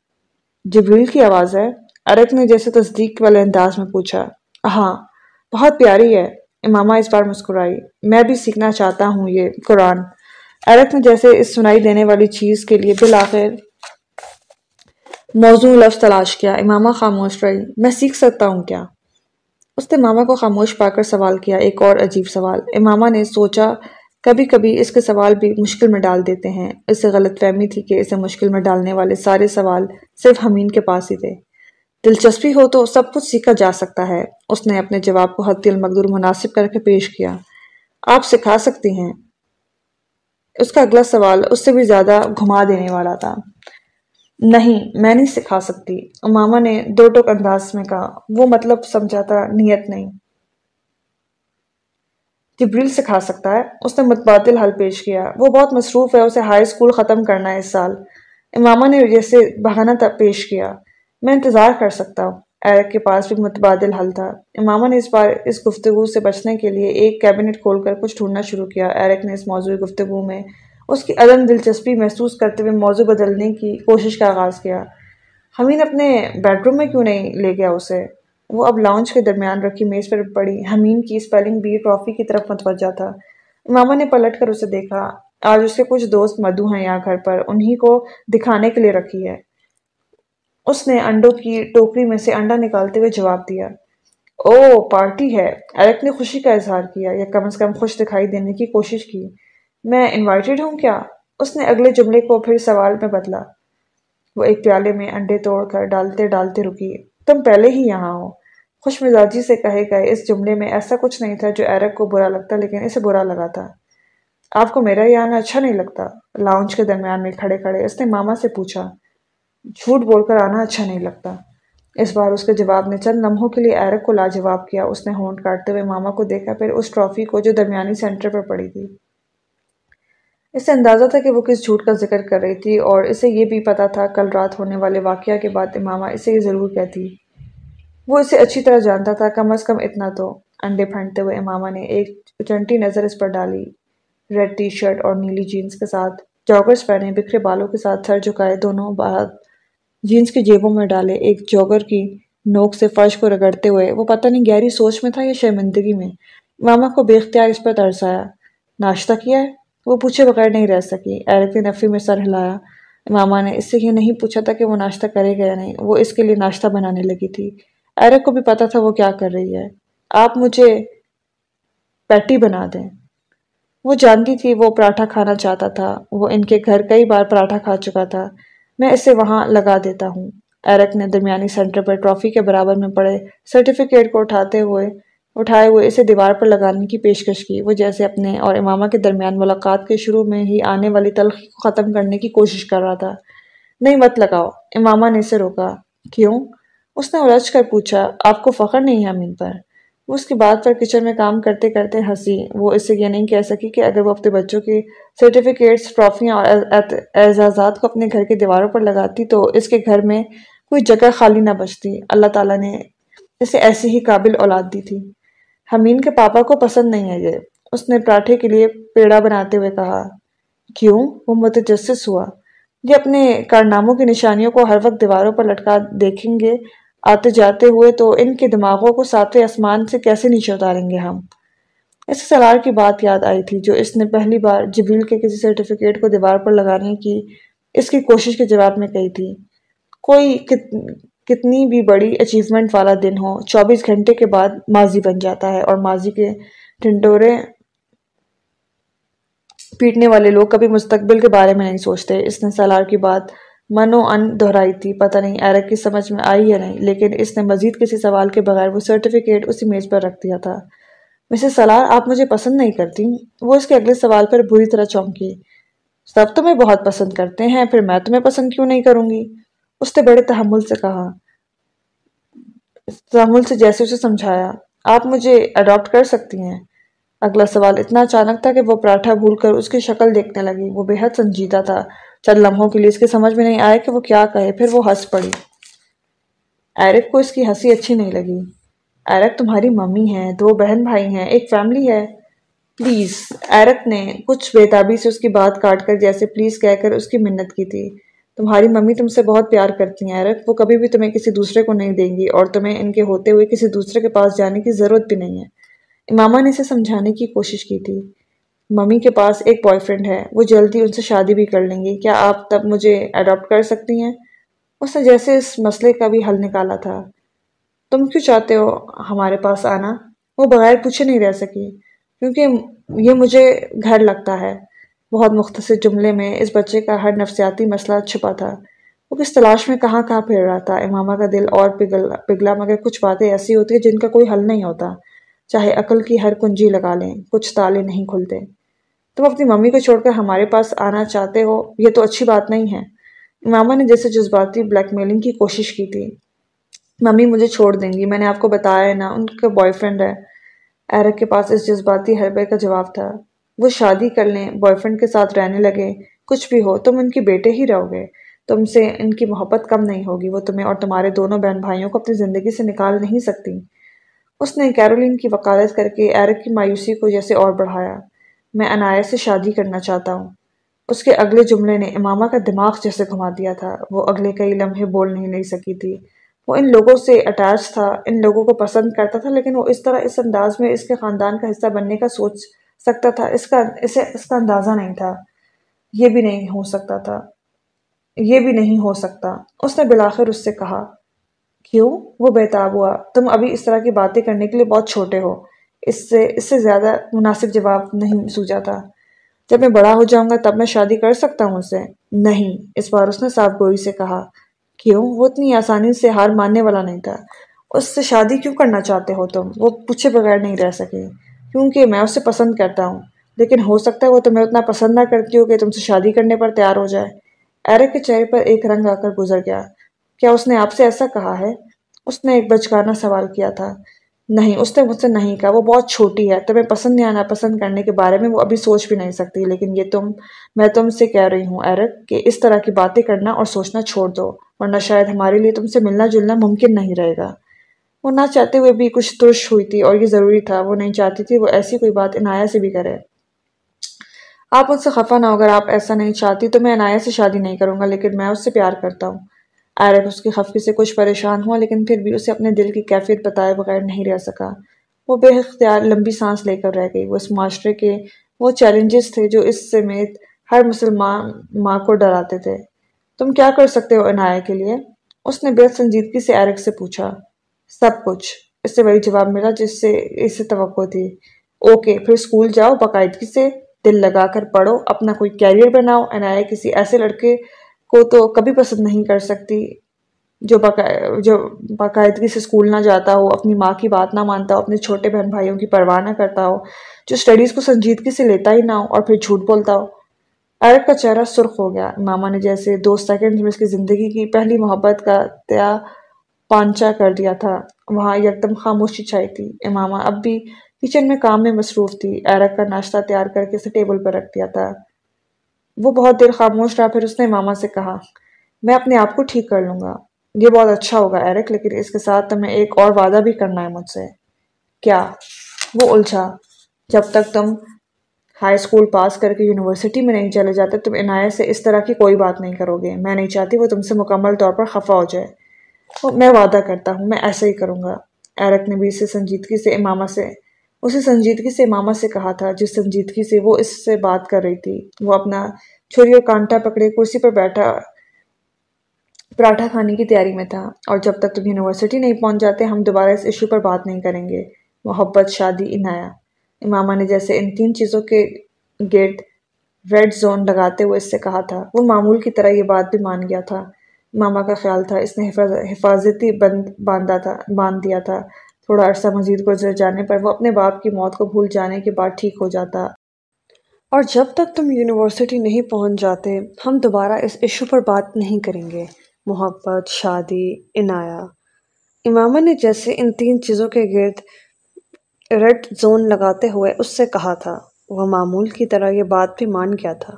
جبریل کی آواز ہے۔ ایرک نے جیسے تصدیق والے انداز میں پوچھا ہاں بہت پیاری ہے۔ امامہ اس بار مسکرائی۔ میں بھی سیکھنا چاہتا ہوں یہ قرآن۔ ایرک نے جیسے اس سنائی دینے والی چیز کے لیے بالآخر موضوع لفظ تلاش کیا۔ امامہ خاموش رہی۔ میں سیکھ سکتا ہوں کیا؟ اس نے ماما کو خاموش پا کر سوال کیا۔ ایک اور عجیب سوال۔ امامہ نے سوچا، کبھی کبھی اس کے سوال بھی مشکل میں ڈال دیتے ہیں۔ اسے غلط فہمی تھی کہ اسے مشکل میں ڈالنے والے سارے سوال صرف ہمین کے پاس ہی تھے۔ دلچسپی ہو تو سب کچھ سیکھا جا سکتا ہے۔ اس نے اپنے جواب کو حتی المقدور مناسب کر کے پیش کیا۔ آپ سکھا سکتی ہیں۔ اس کا اگلا سوال اس سے بھی زیادہ گھما دینے والا تھا۔ نہیں، میں نہیں سکھا سکتی۔ امامہ نے دو ٹوک انداز میں کہا، وہ مطلب سمجھا تھا نیت نہیں۔ جبریل سکھا سکتا ہے۔ اس نے متبادل حل پیش کیا۔ وہ بہت مصروف ہے، اسے ہائی اسکول ختم کرنا ہے اس سال۔ امامہ نے جیسے بہانہ پیش کیا۔ میں انتظار کر سکتا ہوں۔ ایرک کے پاس بھی متبادل حل تھا۔ امامہ نے اس بار اس گفتگو سے بچنے کے لیے ایک کیبنٹ کھول کر کچھ ڈھونڈنا شروع کیا۔ ایرک نے اس موضوع گفتگو میں اس کی عدم دلچسپی محسوس کرتے ہوئے موضوع بدلنے کی کوشش کا آغاز کیا۔ ہمین اپنے بیڈ روم میں کیوں نہیں لے گیا اسے؟ وہ اب لاؤنج کے درمیان رکھی میز پر پڑی۔ ہمین کی اسپیلنگ بی ٹرافی کی طرف متوجہ تھا۔ امامہ نے پلٹ کر اسے دیکھا۔ آج اس کے کچھ دوست مدو ہیں یہاں گھر پر۔ انہی کو دکھانے کے لیے رکھی ہے۔ اس نے انڈوں کی ٹوکری میں سے انڈا نکالتے ہوئے جواب دیا، او، پارٹی ہے۔ ایرک نے خوشی کا اظہار کیا یا کم از کم خوش دکھائی دینے کی کوشش کی۔ میں انوائٹڈ ہوں کیا؟ اس نے اگلے جملے کو پھر سوال میں بدلا۔ وہ ایک پیالے میں انڈے توڑ کر ڈالتے ڈالتے رکی۔ تم پہلے ہی یہاں ہو۔ خوش مزاجی سے کہے گئے اس جملے میں ایسا کچھ نہیں تھا جو ایرک کو برا لگتا لیکن اسے برا لگا تھا۔ آپ کو میرا یہ آنا اچھا نہیں لگتا۔ لاؤنج کے درمیان میں کھڑے کھڑے اس نے ماما سے پوچھا جھوٹ بول کر آنا اچھا نہیں لگتا۔ اس بار اس کے جواب نے چند لمحوں کے لیے ایرک کو لاجواب کیا۔ اس نے ہونٹ کاٹتے ہوئے ماما کو دیکھا، پھر اس ٹرافی کو جو درمیانی سینٹر پر پڑی تھی۔ اس سے اندازہ تھا کہ وہ کس جھوٹ کا ذکر کر رہی تھی اور اسے یہ بھی پتا تھا، کل رات ہونے والے واقعہ کے بعد امامہ اسے یہ ضرور کہتی۔ وہ اسے اچھی طرح جانتا تھا، کم از کم اتنا تو۔ انڈے پھینٹتے ہوئے امامہ نے ایک چنٹی نظر اس پر ڈالی۔ ریڈ ٹی شرٹ اور نیلی جینز کے ساتھ، جاگرز پہنے بکھرے بالوں کے ساتھ سر جھکائے، دونوں بعد جینس کی جیبوں میں ڈالے، ایک جوگر کی نوک سے فرش کو رگڑتے ہوئے۔ وہ پتہ نہیں گہری سوچ میں تھا یا شرمندگی میں۔ ماما کو بے اختیار اس پر ترس آیا۔ ناشتہ کیا ہے؟ وہ پوچھے بغیر نہیں رہ سکی۔ ایرک نے نفی میں سر ہلایا۔ ماما نے اس سے یہ نہیں پوچھا تھا کہ وہ ناشتہ کرے گا یا نہیں۔ وہ اس کے لیے ناشتہ بنانے لگی تھی۔ ایرک کو بھی پتا تھا وہ کیا کر رہی ہے۔ آپ مجھے پیٹی بنا دیں۔ وہ جانتی تھی وہ پراٹھا کھانا چاہتا تھا۔ وہ ان کے گھر کئی بار پراٹھا کھا چکا تھا۔ میں اسے وہاں لگا دیتا ہوں۔ ایرک نے درمیانی سینٹر پر ٹرافی کے برابر میں پڑے سرٹیفکیٹ کو اٹھاتے ہوئے، اٹھائے ہوئے اسے دیوار پر لگانے کی پیشکش کی۔ وہ جیسے اپنے اور امامہ کے درمیان ملاقات کے شروع میں ہی آنے والی تلخی کو ختم کرنے کی کوشش کر رہا تھا۔ نہیں، مت لگاؤ۔ امامہ نے اسے روکا۔ کیوں؟ اس نے الجھ کر پوچھا، آپ کو فخر نہیں ہے امین پر؟ وہ اس کی بات پر کچن میں کام کرتے کرتے ہنسی۔ وہ اسے یہ نہیں کہہ سکی کہ اگر وہ اپنے بچوں کی سرٹیفکیٹس ٹرافیاں اور اعزازات کو اپنے گھر کے دیواروں پر لگاتی تو اس کے گھر میں کوئی جگہ خالی نہ بچتی۔ اللہ تعالیٰ نے اسے ایسی ہی قابل اولاد دی تھی۔ حمین کے پاپا کو پسند نہیں ہے یہ۔ اس نے پراٹھے کے لیے پیڑا بناتے ہوئے کہا، کیوں؟ وہ متجسس ہوا۔ یہ اپنے کارناموں کی نشانیوں کو ہر وقت دیواروں پر لٹکا دیکھیں گے آتے جاتے ہوئے تو ان کے دماغوں کو ساتویں آسمان سے کیسے نیچے اتاریں گے ہم؟ اس سلار کی بات یاد آئی تھی جو اس نے پہلی بار جبیل کے کسی سرٹیفکیٹ کو دیوار پر لگانے کی، اس کی کوشش کے جواب میں کہی تھی۔ کوئی کتنی بھی بڑی اچیومنٹ والا دن ہو، چوبیس گھنٹے کے بعد ماضی بن جاتا ہے اور ماضی کے ٹنڈورے پیٹنے والے لوگ کبھی مستقبل کے بارے میں نہیں سوچتے۔ اس نے سالار کی بات منو ان دہرائی تھی، پتہ نہیں ایرک کی سمجھ میں آئی یا نہیں، لیکن اس نے مزید کسی سوال کے بغیر وہ سرٹیفکیٹ اسی میز پر رکھ دیا تھا۔ مسز سلار، آپ مجھے پسند نہیں کرتی؟ وہ اس کے اگلے سوال پر بری طرح چونکی۔ سب تمہیں بہت پسند کرتے ہیں، پھر میں تمہیں پسند کیوں نہیں کروں گی؟ اس نے بڑے تحمل سے کہا۔ تحمل سے جیسے اسے سمجھایا۔ آپ مجھے اڈاپٹ کر سکتی ہیں۔ اگلا سوال اتنا اچانک تھا کہ وہ پراٹھا بھول کر اس کی شکل دیکھنے لگی۔ وہ بے حد سنجیدہ تھا۔ چند لمحوں کے لیے اس کے سمجھ میں نہیں آیا کہ وہ کیا کہے، پھر وہ ہنس پڑی۔ ایرک کو اس کی ہنسی اچھی نہیں لگی۔ ایرک تمہاری ممی ہے، دو بہن بھائی ہیں، ایک فیملی ہے۔ پلیز، ایرک نے کچھ بےتابی سے اس کی بات کاٹ کر جیسے پلیز کہہ کر اس کی منت کی تھی۔ تمہاری ممی تم سے بہت پیار کرتی ہیں، ایرک۔ وہ کبھی بھی تمہیں کسی دوسرے کو نہیں دیں گی اور تمہیں ان کے ہوتے ہوئے کسی دوسرے کے پاس جانے کی ضرورت بھی نہیں ہے۔ امامہ نے اسے سمجھانے کی کوشش کی تھی۔ ممی کے پاس ایک بوائے فرینڈ ہے، وہ جلدی ان سے شادی بھی کر لیں گی۔ کیا آپ تب مجھے اڈاپٹ کر سکتی ہیں؟ اس نے جیسے اس مسئلے کا بھی حل نکالا تھا۔ تم کیوں چاہتے ہو ہمارے پاس آنا؟ وہ بغیر پوچھے نہیں رہ سکی، کیونکہ یہ مجھے گھر لگتا ہے۔ بہت مختصر جملے میں اس بچے کا ہر نفسیاتی مسئلہ چھپا تھا۔ وہ کس تلاش میں کہاں کہاں پھر رہا تھا؟ امامہ کا دل اور پگل پگھلا، مگر کچھ باتیں ایسی ہوتی ہیں جن کا کوئی حل نہیں ہوتا۔ چاہے عقل کی ہر کنجی لگا لیں، کچھ تالے نہیں کھلتے۔ تم اپنی ممی کو چھوڑ کر ہمارے پاس آنا چاہتے ہو، یہ تو اچھی بات نہیں ہے۔ امامہ نے جیسے جذباتی بلیک میلنگ کی کوشش کی تھی۔ ممی مجھے چھوڑ دیں گی، میں نے آپ کو بتایا ہے نا، ان کا بوائے فرینڈ ہے۔ ایرک کے پاس اس جذباتی حربے کا جواب تھا۔ وہ شادی کر لیں بوائے فرینڈ کے ساتھ رہنے لگے۔ کچھ بھی ہو، تم ان کے بیٹے ہی رہو گے۔ تم سے ان کی محبت کم نہیں ہوگی، وہ تمہیں اور تمہارے دونوں بہن بھائیوں کو اپنی زندگی سے نکال نہیں سکتی۔ اس نے کیرولین کی وکالت کر کے ایرک کی مایوسی کو جیسے اور بڑھایا۔ میں انایا سے شادی کرنا چاہتا ہوں۔ اس کے اگلے جملے نے امامہ کا دماغ جیسے گھما دیا تھا۔ وہ اگلے کئی لمحے بول نہیں نہیں سکی تھی۔ وہ ان لوگوں سے اٹیچ تھا، ان لوگوں کو پسند کرتا تھا، لیکن وہ اس طرح اس انداز میں اس کے خاندان کا حصہ بننے کا سوچ سکتا تھا۔ اس کا، اسے، اس کا اندازہ نہیں تھا۔ یہ بھی نہیں ہو سکتا تھا۔ یہ بھی نہیں ہو سکتا۔ اس نے بلاخر اس سے کہا، کیوں؟ وہ بےتاب ہوا۔ تم ابھی اس طرح کی باتیں کرنے کے لیے بہت چھوٹے ہو۔ اس سے اس سے زیادہ مناسب جواب نہیں سوچا تھا۔ جب میں بڑا ہو جاؤں گا تب میں شادی کر سکتا ہوں اسے۔ نہیں، اس بار اس نے صاف گوئی سے کہا۔ کیوں؟ وہ اتنی آسانی سے ہار ماننے والا نہیں تھا۔ اس سے شادی کیوں کرنا چاہتے ہو تم؟ وہ پوچھے بغیر نہیں رہ سکے۔ کیونکہ میں اسے پسند کرتا ہوں۔ لیکن ہو سکتا ہے وہ تمہیں اتنا پسند نہ کرتی ہو کہ تم سے شادی کرنے پر تیار ہو جائے۔ ایرک کے چہرے پر ایک رنگ آ کر گزر گیا۔ کیا اس نے آپ سے ایسا کہا ہے؟ اس نے ایک بچکانا سوال کیا تھا۔ نہیں، اس نے مجھ سے نہیں کہا۔ وہ بہت چھوٹی ہے، تمہیں پسند یا ناپسند کرنے کے بارے میں، وہ ابھی سوچ بھی نہیں سکتی۔ لیکن یہ تم، میں تم سے کہہ رہی ہوں ایرک، کہ اس طرح کی باتیں کرنا اور سوچنا چھوڑ دو، ورنہ شاید ہمارے لیے تم سے ملنا جلنا ممکن نہیں رہے گا۔ وہ نہ چاہتے ہوئے بھی کچھ ترش ہوئی تھی اور یہ ضروری تھا۔ وہ نہیں چاہتی تھی وہ ایسی کوئی بات انایا سے بھی کرے۔ آپ ان سے خفا نہ ہو، اگر آپ ایسا نہیں چاہتی تو میں انایا سے شادی نہیں کروں گا، لیکن میں اس سے پیار کرتا ہوں۔ ایرک اس کی خفی سے کچھ پریشان ہوا، لیکن پھر بھی اسے اپنے دل کی کیفیت بتائے بغیر نہیں رہ سکا۔ وہ بے اختیار لمبی سانس لے کر رہ گئی۔ وہ اس معاشرے کے وہ چیلنجز تھے جو اس سمیت ہر مسلمان ماں کو ڈراتے تھے۔ تم کیا کر سکتے ہو انایا کے لیے؟ اس نے بے سنجیدگی سے ایرک سے پوچھا۔ سب کچھ۔ اس سے وہی جواب ملا جس سے اسے توقع تھی۔ اوکے، پھر اسکول جاؤ، باقاعدگی سے دل لگا کر پڑھو، اپنا کوئی کیریئر بناؤ اینایا کسی ایسے لڑکے کو تو کبھی پسند نہیں کر سکتی۔ جو جو باقاعدگی سے اسکول نہ جاتا ہو، اپنی ماں کی بات نہ مانتا ہو، اپنے چھوٹے بہن بھائیوں کی پرواہ نہ کرتا ہو، جو اسٹڈیز کو سنجیدگی سے لیتا ہی نہ ہو اور پھر جھوٹ بولتا ہو۔ ایرک کا چہرہ سرخ ہو گیا۔ ماما نے جیسے دو سیکنڈ میں اس کی زندگی کی پہلی محبت کا تیا پانچا کر دیا تھا۔ وہاں یکدم خاموشی چھائی تھی۔ امامہ اب بھی کچن میں کام میں مصروف تھی۔ ایرک کا ناشتہ تیار کر کے اسے ٹیبل پر رکھ دیا تھا۔ وہ بہت دیر خاموش رہا، پھر اس نے ماما سے کہا، میں اپنے آپ کو ٹھیک کر لوں گا۔ یہ بہت اچھا ہوگا ایرک، لیکن اس کے ساتھ تمہیں ایک اور وعدہ بھی کرنا ہے مجھ سے۔ کیا؟ وہ الجھا، جب تک تم ہائی اسکول پاس کر کے یونیورسٹی میں نہیں چلے جاتے، تم عنایت سے اس طرح کی کوئی بات نہیں کرو گے۔ میں نہیں چاہتی وہ تم سے مکمل طور پر خفا ہو جائے۔ میں وعدہ کرتا ہوں، میں ایسا ہی کروں گا۔ ایرک نے بھی اسے سنجیدگی سے امامہ سے اسے سنجیدگی سے امامہ سے کہا تھا، جس سنجیدگی سے وہ اس سے بات کر رہی تھی۔ وہ اپنا چھری اور کانٹا پکڑے کرسی پر بیٹھا، پراٹھا کھانے کی تیاری میں تھا۔ اور جب تک تم یونیورسٹی نہیں پہنچ جاتے، ہم دوبارہ اس ایشو پر بات نہیں کریں گے۔ محبت، شادی انایا امامہ نے جیسے ان تین چیزوں کے گرد ریڈ زون لگاتے ہوئے اس سے کہا تھا۔ وہ معمول کی طرح یہ بات بھی مان گیا تھا۔ ماما کا خیال تھا، اس نے حفاظتی بند باندھا تھا باندھ دیا تھا۔ تھوڑا عرصہ مزید گزر جانے پر وہ اپنے باپ کی موت کو بھول جانے کے بعد ٹھیک ہو جاتا۔ اور جب تک تم یونیورسٹی نہیں پہنچ جاتے، ہم دوبارہ اس ایشو پر بات نہیں کریں گے۔ محبت، شادی انایا امامہ نے جیسے ان تین چیزوں کے گرد ریڈ زون لگاتے ہوئے اس سے کہا تھا، وہ معمول کی طرح یہ بات بھی مان گیا تھا۔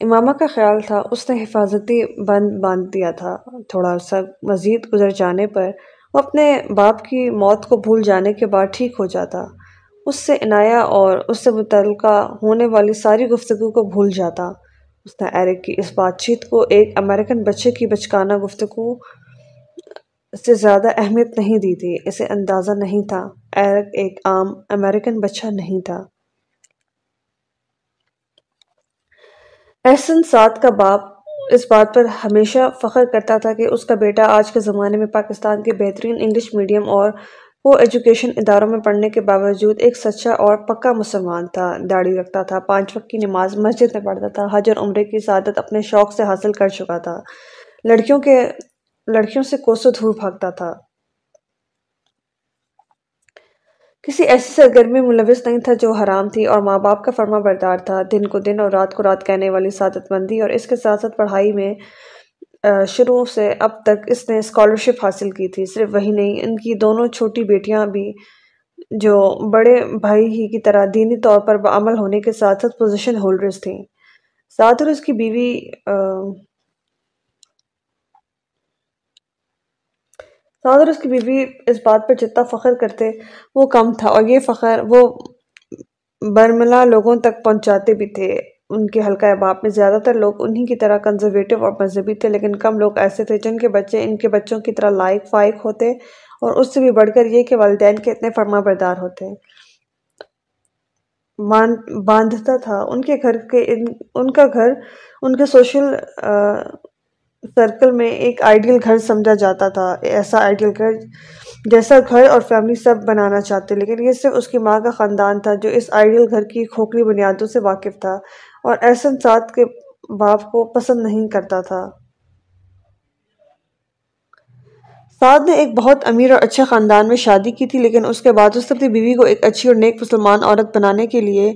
امامہ کا خیال تھا، اس نے حفاظتی بند باندھ دیا تھا۔ تھوڑا سا مزید گزر جانے پر وہ اپنے باپ کی موت کو بھول جانے کے بعد ٹھیک ہو جاتا۔ اس سے عنایہ اور اس سے متعلقہ ہونے والی ساری گفتگو کو بھول جاتا۔ اس نے ایرک کی اس بات چیت کو ایک امریکن بچے کی بچکانہ گفتگو سے زیادہ اہمیت نہیں دی تھی، اسے اندازہ نہیں تھا۔ ایرک ایک عام امریکن بچہ نہیں تھا۔ احسن سعد کا باپ اس بات پر ہمیشہ فخر کرتا تھا کہ اس کا بیٹا آج کے زمانے میں پاکستان کے بہترین انگلش میڈیم اور وہ ایجوکیشن اداروں میں پڑھنے کے باوجود ایک سچا اور پکا مسلمان تھا، داڑھی رکھتا تھا، پانچ وقت کی نماز مسجد میں پڑھتا تھا، حج اور عمرے کی سعادت اپنے شوق سے حاصل کر چکا تھا۔ لڑکیوں کے، لڑکیوں سے کوسو دھور بھاگتا تھا۔ کسی ایسی سرگرمی ملوث نہیں تھا جو حرام تھی اور ماں باپ کا فرما بردار تھا۔ دن کو دن اور رات کو رات کہنے والی سعادت مندی اور اس کے ساتھ ساتھ پڑھائی میں شروع سے اب تک اس نے اسکالرشپ حاصل کی تھی۔ صرف وہی نہیں، ان کی دونوں چھوٹی بیٹیاں بھی جو بڑے بھائی ہی کی طرح دینی طور پر بعمل ہونے کے ساتھ ساتھ پوزیشن ہولڈرز تھیں۔ ساتھ اور اس کی بیوی ساتھ اور اس کی بیوی اس بات پر جتنا فخر کرتے، وہ کم تھا اور یہ فخر وہ برملا لوگوں تک پہنچاتے بھی تھے۔ ان کے حلقہ باپ میں زیادہ تر لوگ انہی کی طرح کنزرویٹو اور مذہبی تھے، لیکن کم لوگ ایسے تھے جن کے بچے ان کے بچوں کی طرح لائق، فائق ہوتے اور اس سے بھی بڑھ کر یہ کہ والدین کے اتنے فرما بردار ہوتے۔ باندھتا تھا۔ ان کے گھر کے، ان کا گھر، ان کے سوشل سرکل میں ایک آئیڈیل گھر سمجھا جاتا تھا، ایسا آئیڈیل گھر جیسا گھر اور فیملی سب بنانا چاہتے، لیکن یہ صرف اس کی ماں کا خاندان تھا جو اس آئیڈیل گھر کی کھوکھلی بنیادوں سے واقف تھا اور احسن سعد کے باپ کو پسند نہیں کرتا تھا۔ سعد نے ایک بہت امیر اور اچھے خاندان میں شادی کی تھی، لیکن اس کے بعد اس نے اپنی بیوی کو ایک اچھی اور نیک مسلمان عورت بنانے کے لیے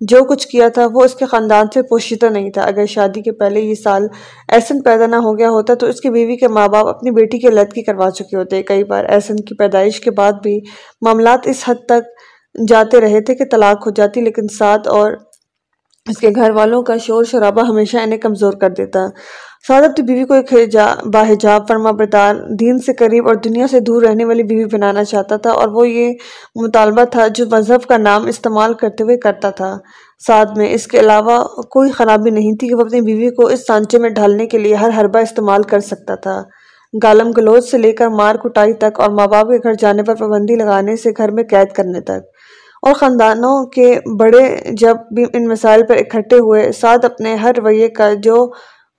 جو کچھ کیا تھا، وہ اس کے خاندان سے پوشیدہ نہیں تھا۔ اگر شادی کے پہلے یہ سال احسن پیدا نہ ہو گیا ہوتا تو اس کی بیوی کے ماں باپ اپنی بیٹی کے لت کی کروا چکے ہوتے۔ کئی بار احسن کی پیدائش کے بعد بھی معاملات اس حد تک جاتے رہے تھے کہ طلاق ہو جاتی، لیکن ساتھ اور اس کے گھر والوں کا شور شرابہ ہمیشہ انہیں کمزور کر دیتا۔ سعد اپنی بیوی کو ایک باحجاب فرما بردار، دین سے قریب اور دنیا سے دور رہنے والی بیوی بنانا چاہتا تھا اور وہ یہ مطالبہ تھا جو مذہب کا نام استعمال کرتے ہوئے کرتا تھا۔ سعد میں اس کے علاوہ کوئی خرابی نہیں تھی کہ وہ اپنی بیوی کو اس سانچے میں ڈھالنے کے لیے ہر حربہ استعمال کر سکتا تھا۔ گالم گلوچ سے لے کر مار کٹائی تک اور ماں باپ کے گھر جانے پر پابندی لگانے سے گھر میں قید کرنے تک۔ اور خاندانوں کے بڑے جب بھی ان مسائل پر اکٹھے ہوئے ساتھ اپنے ہر رویے کا جو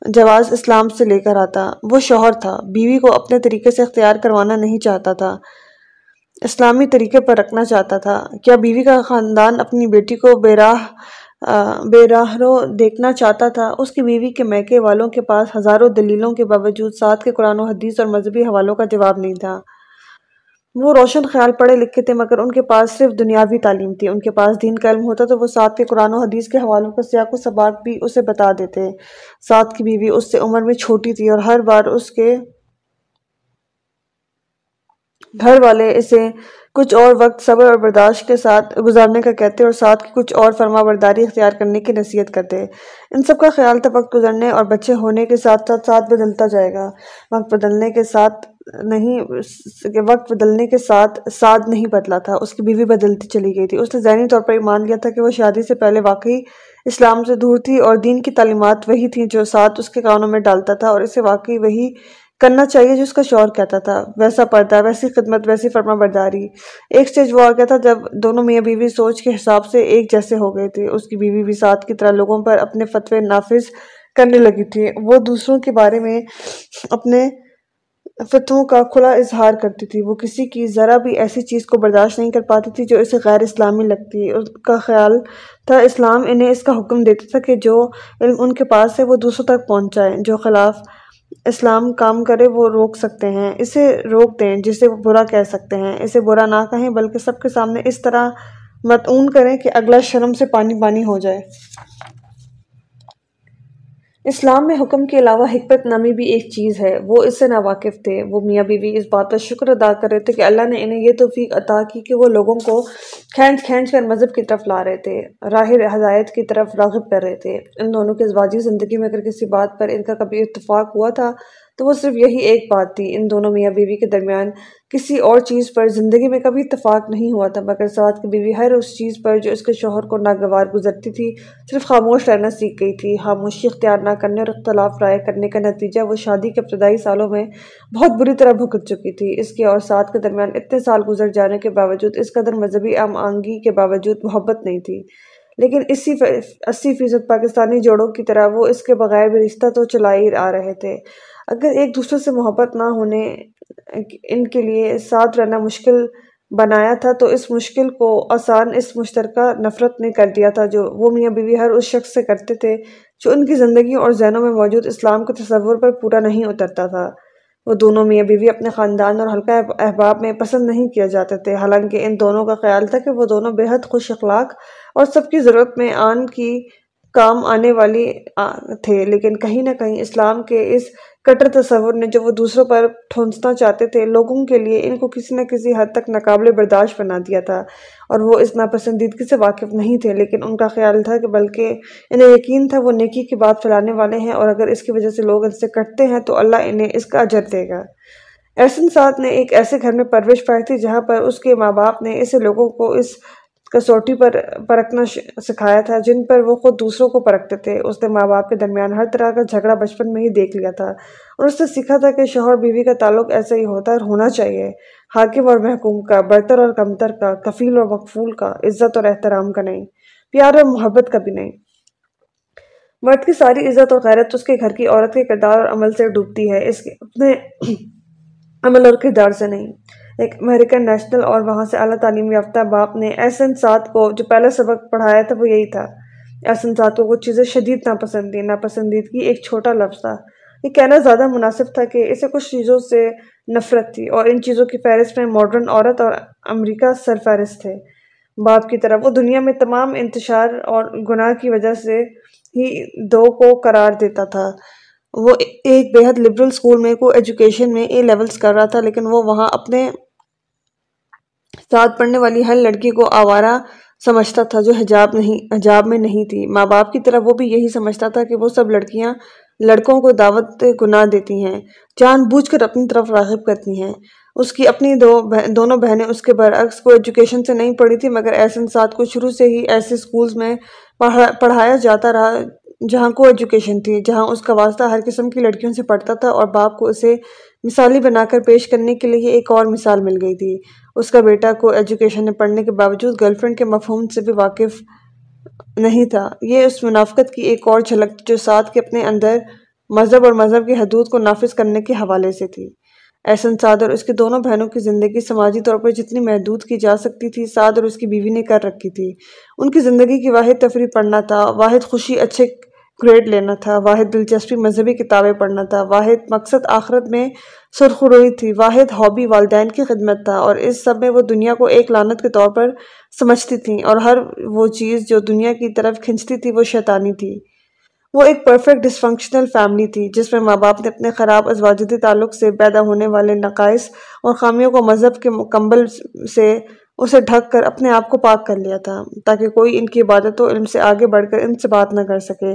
جواز اسلام سے لے کر آتا۔ وہ شوہر تھا۔ بیوی کو اپنے طریقے سے اختیار کروانا نہیں چاہتا تھا۔ اسلامی طریقے پر رکھنا چاہتا تھا۔ کیا بیوی کا خاندان اپنی بیٹی کو بے راہ بے راہ رو دیکھنا چاہتا تھا؟ اس کی بیوی کے میکے والوں کے پاس ہزاروں دلیلوں کے باوجود ساتھ کے قرآن و حدیث اور مذہبی حوالوں کا جواب نہیں تھا۔ وہ روشن خیال پڑھے لکھے تھے، مگر ان کے پاس صرف دنیاوی تعلیم تھی۔ ان کے پاس دین کا علم ہوتا تو وہ ساتھ کے قرآن و حدیث کے حوالوں کا سیاق و سباق بھی اسے بتا دیتے۔ ساتھ کی بیوی اس سے عمر میں چھوٹی تھی اور ہر بار اس کے گھر والے اسے کچھ اور وقت صبر اور برداشت کے ساتھ گزارنے کا کہتے اور ساتھ کی کچھ اور فرما برداری اختیار کرنے کی نصیحت کرتے۔ ان سب کا خیال تھا وقت گزرنے اور بچے ہونے کے ساتھ ساتھ ساتھ بدلتا جائے گا۔ وقت بدلنے کے ساتھ نہیں وقت بدلنے کے ساتھ ساتھ نہیں بدلا تھا، اس کی بیوی بدلتی چلی گئی تھی۔ اس نے ذہنی طور پر یہ مان لیا تھا کہ وہ شادی سے پہلے واقعی اسلام سے دور تھی اور دین کی تعلیمات وہی تھیں جو ساتھ اس کے کانوں میں ڈالتا تھا اور اسے واقعی وہی کرنا چاہیے جو اس کا شور کہتا تھا۔ ویسا پردہ، ویسی خدمت، ویسی فرما برداری۔ ایک سٹیج وہ آ گیا تھا جب دونوں میاں بیوی سوچ کے حساب سے ایک جیسے ہو گئے تھے۔ اس کی بیوی بھی ساتھ کی طرح لوگوں پر اپنے فتوے نافذ کرنے لگی تھی۔ وہ دوسروں کے بارے میں اپنے فتووں کا کھلا اظہار کرتی تھی۔ وہ کسی کی ذرا بھی ایسی چیز کو برداشت نہیں کر پاتی تھی جو اسے غیر اسلامی لگتی۔ اس کا خیال تھا اسلام انہیں اس کا حکم دیتا تھا کہ جو علم ان کے پاس ہے وہ دوسروں تک پہنچائے جو خلاف اسلام کام کرے وہ روک سکتے ہیں۔ اسے روک دیں جسے وہ برا کہہ سکتے ہیں۔ اسے برا نہ کہیں بلکہ سب کے سامنے اس طرح متعون کریں کہ اگلا شرم سے پانی پانی ہو جائے۔ اسلام میں حکم کے علاوہ حکمت نامی بھی ایک چیز ہے۔ وہ اس سے ناواقف تھے۔ وہ میاں بیوی اس بات پر شکر ادا کر رہے تھے کہ اللہ نے انہیں یہ توفیق عطا کی کہ وہ لوگوں کو کھینچ کھینچ کر مذہب کی طرف لا رہے تھے، راہ ہدایت کی طرف راغب کر رہے تھے۔ ان دونوں کے ازواجی زندگی میں اگر کسی بات پر ان کا کبھی اتفاق ہوا تھا تو وہ صرف یہی ایک بات تھی۔ ان دونوں میاں بیوی کے درمیان کسی اور چیز پر زندگی میں کبھی اتفاق نہیں ہوا تھا، مگر سعد کی بیوی ہر اس چیز پر جو اس کے شوہر کو ناگوار گزرتی تھی، صرف خاموش رہنا سیکھ گئی تھی۔ خاموشی اختیار نہ کرنے اور اختلاف رائے کرنے کا نتیجہ وہ شادی کے ابتدائی سالوں میں بہت بری طرح بھگت چکی تھی۔ اس کے اور سعد کے درمیان اتنے سال گزر جانے کے باوجود اس قدر مذہبی ام آنگی کے باوجود محبت نہیں تھی۔ لیکن اسی اسی فیصد پاکستانی جوڑوں کی طرح وہ اس کے بغیر بھی رشتہ تو چلائی آ رہے تھے۔ اگر ایک دوسرے سے محبت نہ ہونے ان کے لیے ساتھ رہنا مشکل بنایا تھا، تو اس مشکل کو آسان، اس مشترکہ نفرت نے کر دیا تھا جو وہ میاں بیوی ہر اس شخص سے کرتے تھے جو ان کی زندگی اور ذہنوں میں موجود اسلام کے تصور پر پورا نہیں اترتا تھا۔ وہ دونوں میاں بیوی اپنے خاندان اور حلقہ احباب میں پسند نہیں کیا جاتے تھے۔ حالانکہ ان دونوں کا خیال تھا کہ وہ دونوں بے حد خوش اخلاق اور سب کی ضرورت میں آن کی کام آنے والی تھے، لیکن کہیں نہ کہیں اسلام کے اس کٹر تصور نے جو وہ دوسروں پر ٹھونسنا چاہتے تھے، لوگوں کے لیے ان کو کسی نہ کسی حد تک ناقابل برداشت بنا دیا تھا اور وہ اس ناپسندیدگی سے واقف نہیں تھے، لیکن ان کا خیال تھا کہ بلکہ انہیں یقین تھا وہ نیکی کی بات پھیلانے والے ہیں اور اگر اس کی وجہ سے لوگ ان سے کٹتے ہیں تو اللہ انہیں اس کا اجر دے گا۔ احسن ساتھ نے ایک ایسے گھر میں پرورش پائی تھی جہاں پر اس کے ماں باپ نے اسے لوگوں کو اس کسوٹی پر پرکھنا سکھایا تھا، جن پر وہ خود دوسروں کو پرکھتے تھے۔ اس نے ماں باپ کے درمیان ہر طرح کا جھگڑا بچپن میں ہی دیکھ لیا تھا۔ اور اس نے سیکھا تھا کہ شوہر بیوی کا تعلق ایسا ہی ہوتا اور ہونا چاہیے۔ حاکم اور محکوم کا، برتر اور کمتر کا، کفیل اور مقفول کا، عزت اور احترام کا نہیں۔ پیار اور محبت کا بھی نہیں۔ مرد کی ساری عزت اور غیرت اس کے گھر کی عورت کے کردار اور عمل سے ڈوبتی ہے۔ اس کے اپنے [clears throat] عمل اور کردار سے نہیں۔ ایک امریکن نیشنل اور وہاں سے اعلیٰ تعلیم یافتہ باپ نے احسن سات کو جو پہلا سبق پڑھایا تھا وہ یہی تھا۔ احسن سات کو کچھ چیزیں شدید ناپسند تھی ناپسندیدگی ایک چھوٹا لفظ تھا۔ یہ کہنا زیادہ مناسب تھا کہ اسے کچھ چیزوں سے نفرت تھی اور ان چیزوں کی فہرست میں ماڈرن عورت اور امریکہ سر فہرست تھے۔ باپ کی طرف وہ دنیا میں تمام انتشار اور گناہ کی وجہ سے ہی دو کو قرار دیتا تھا۔ وہ ایک بہت لبرل سکول میں کو ایجوکیشن میں اے لیولز کر رہا تھا، لیکن وہ وہاں اپنے ساتھ پڑھنے والی ہر لڑکی کو آوارہ سمجھتا تھا جو حجاب نہیں، حجاب میں نہیں تھی۔ ماں باپ کی طرف وہ بھی یہی سمجھتا تھا کہ وہ سب لڑکیاں لڑکوں کو دعوت گناہ دیتی ہیں، جان بوجھ کر اپنی طرف راغب کرتی ہیں۔ اس کی اپنی دو دونوں بہنیں اس کے برعکس کو ایجوکیشن سے نہیں پڑھی تھی، مگر ایسے ساتھ کو شروع سے ہی ایسے سکولز میں پڑھایا جاتا رہا جہاں کو ایجوکیشن تھی، جہاں اس کا واسطہ ہر قسم کی لڑکیوں سے پڑھتا تھا اور باپ کو اسے مثالی بنا کر پیش کرنے کے لیے ایک اور مثال مل گئی تھی۔ اس کا بیٹا کو ایجوکیشن میں پڑھنے کے باوجود گرل فرینڈ کے مفہوم سے بھی واقف نہیں تھا۔ یہ اس منافقت کی ایک اور جھلک جو ساتھ کے اپنے اندر مذہب اور مذہب کی حدود کو نافذ کرنے کے حوالے سے تھی۔ احسن سعد اور اس کے دونوں بہنوں کی زندگی سماجی طور پر جتنی محدود کی جا سکتی تھی، سعد اور اس کی بیوی نے کر رکھی تھی۔ ان کی زندگی کی واحد تفریح پڑھنا تھا، واحد خوشی اچھے گریڈ لینا تھا، واحد دلچسپی مذہبی کتابیں پڑھنا تھا، واحد مقصد آخرت میں سرخروئی تھی۔ واحد ہابی والدین کی خدمت تھا اور اس سب میں وہ دنیا کو ایک لانت کے طور پر سمجھتی تھیں اور ہر وہ چیز جو دنیا کی طرف کھنچتی تھی وہ شیطانی تھی۔ وہ ایک پرفیکٹ ڈسفنکشنل فیملی تھی، جس میں ماں باپ نے اپنے خراب ازواجتی تعلق سے پیدا ہونے والے نقائص اور خامیوں کو مذہب کے مکمل سے اسے ڈھک کر اپنے آپ کو پاک کر لیا تھا، تاکہ کوئی ان کی عبادت و علم سے آگے بڑھ کر ان سے بات نہ کر سکے۔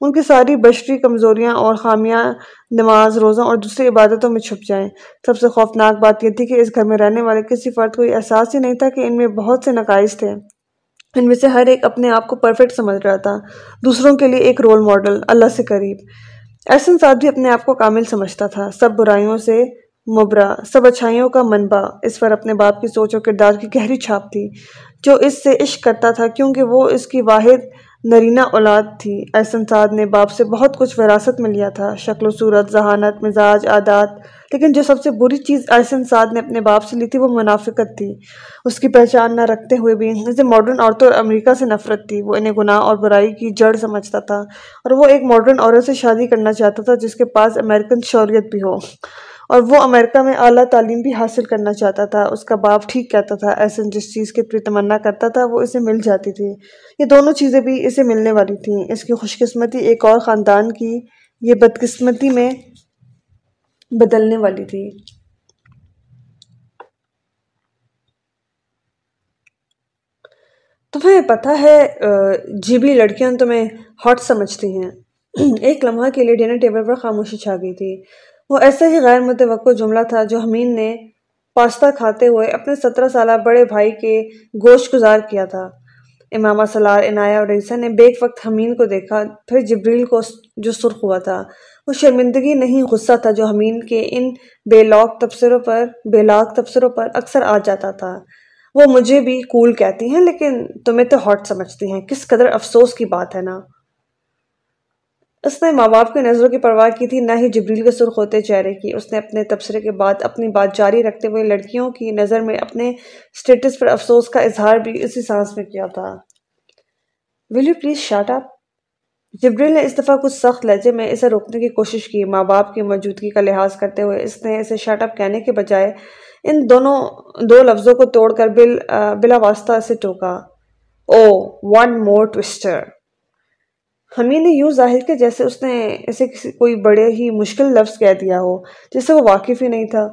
ان کی ساری بشری کمزوریاں اور خامیاں نماز، روزہ اور دوسری عبادتوں میں چھپ جائیں۔ سب سے خوفناک بات یہ تھی کہ اس گھر میں رہنے والے کسی فرد کو یہ احساس ہی نہیں تھا کہ ان میں بہت سے نقائص تھے۔ ان میں سے ہر ایک اپنے آپ کو پرفیکٹ سمجھ رہا تھا۔ دوسروں کے لیے ایک رول ماڈل اللہ سے قریب۔ ایسن ساتھ بھی اپنے آپ کو کامل سمجھتا تھا۔ سب برائیوں سے مبرا۔ سب اچھائیوں کا منبع۔ اس پر اپنے باپ کی سوچ و کردار کی گہری چھاپ تھی، جو اس سے عشق کرتا تھا، کیونکہ وہ اس کی واحد نرینہ اولاد تھی۔ احسن سعد نے باپ سے بہت کچھ وراثت میں لیا تھا، شکل و صورت، ذہانت، مزاج، عادات۔ لیکن جو سب سے بری چیز احسن سعد نے اپنے باپ سے لی تھی، وہ منافقت تھی۔ اس کی پہچان نہ رکھتے ہوئے بھی جیسے ماڈرن عورتوں اور امریکہ سے نفرت تھی۔ وہ انہیں گناہ اور برائی کی جڑ سمجھتا تھا، اور وہ ایک ماڈرن عورت سے شادی کرنا چاہتا تھا، جس کے پاس امریکن شوریت بھی ہو۔ اور وہ امریکہ میں اعلیٰ تعلیم بھی حاصل کرنا چاہتا تھا۔ اس کا باپ ٹھیک کہتا تھا، ایسے جس چیز کی تمنا کرتا تھا، وہ اسے مل جاتی تھی۔ یہ دونوں چیزیں بھی اسے ملنے والی تھیں۔ اس کی خوش قسمتی ایک اور خاندان کی یہ بدقسمتی میں بدلنے والی تھی۔ تمہیں پتہ ہے جیبی لڑکیاں تمہیں ہاٹ سمجھتی ہیں۔ ایک لمحہ کے لیے ڈنر ٹیبل پر خاموشی چھا گئی تھی۔ وہ ایسا ہی غیر متوقع جملہ تھا جو حمین نے پاستا کھاتے ہوئے اپنے سترہ سالہ بڑے بھائی کے گوشت گزار کیا تھا۔ امامہ سلار، عنایہ اور رئیسہ نے بیک وقت حمین کو دیکھا، پھر جبریل کو جو سرخ ہوا تھا۔ وہ شرمندگی نہیں، غصہ تھا جو حمین کے ان بے لاک تبصروں پر بے لاک تبصروں پر اکثر آ جاتا تھا۔ وہ مجھے بھی کول کہتی ہیں، لیکن تمہیں تو ہاٹ سمجھتی ہیں۔ کس قدر افسوس کی بات ہے نا۔ اس نے ماں باپ کے نظروں کی پرواہ کی تھی، نہ ہی جبریل کے سرخ ہوتے چہرے کی۔ اس نے اپنے تبصرے کے بعد اپنی بات جاری رکھتے ہوئے لڑکیوں کی نظر میں اپنے سٹیٹس پر افسوس کا اظہار بھی اسی سانس میں کیا تھا۔ Will you please shut up Jibreel نے اس دفعہ کچھ سخت لہجے میں اسے روکنے کی کوشش کی۔ ماں باپ کی موجودگی کا لحاظ کرتے ہوئے اس نے اسے شارٹ اپ کہنے کے بجائے ان دونوں، دو لفظوں کو توڑ کر بل بلا واسطہ اسے ٹوکا۔ او ون مور ٹوسٹر حمید نے یوں ظاہر کیا جیسے اس نے اسے کسی، کوئی بڑے ہی مشکل لفظ کہہ دیا ہو جس سے وہ واقف ہی نہیں تھا۔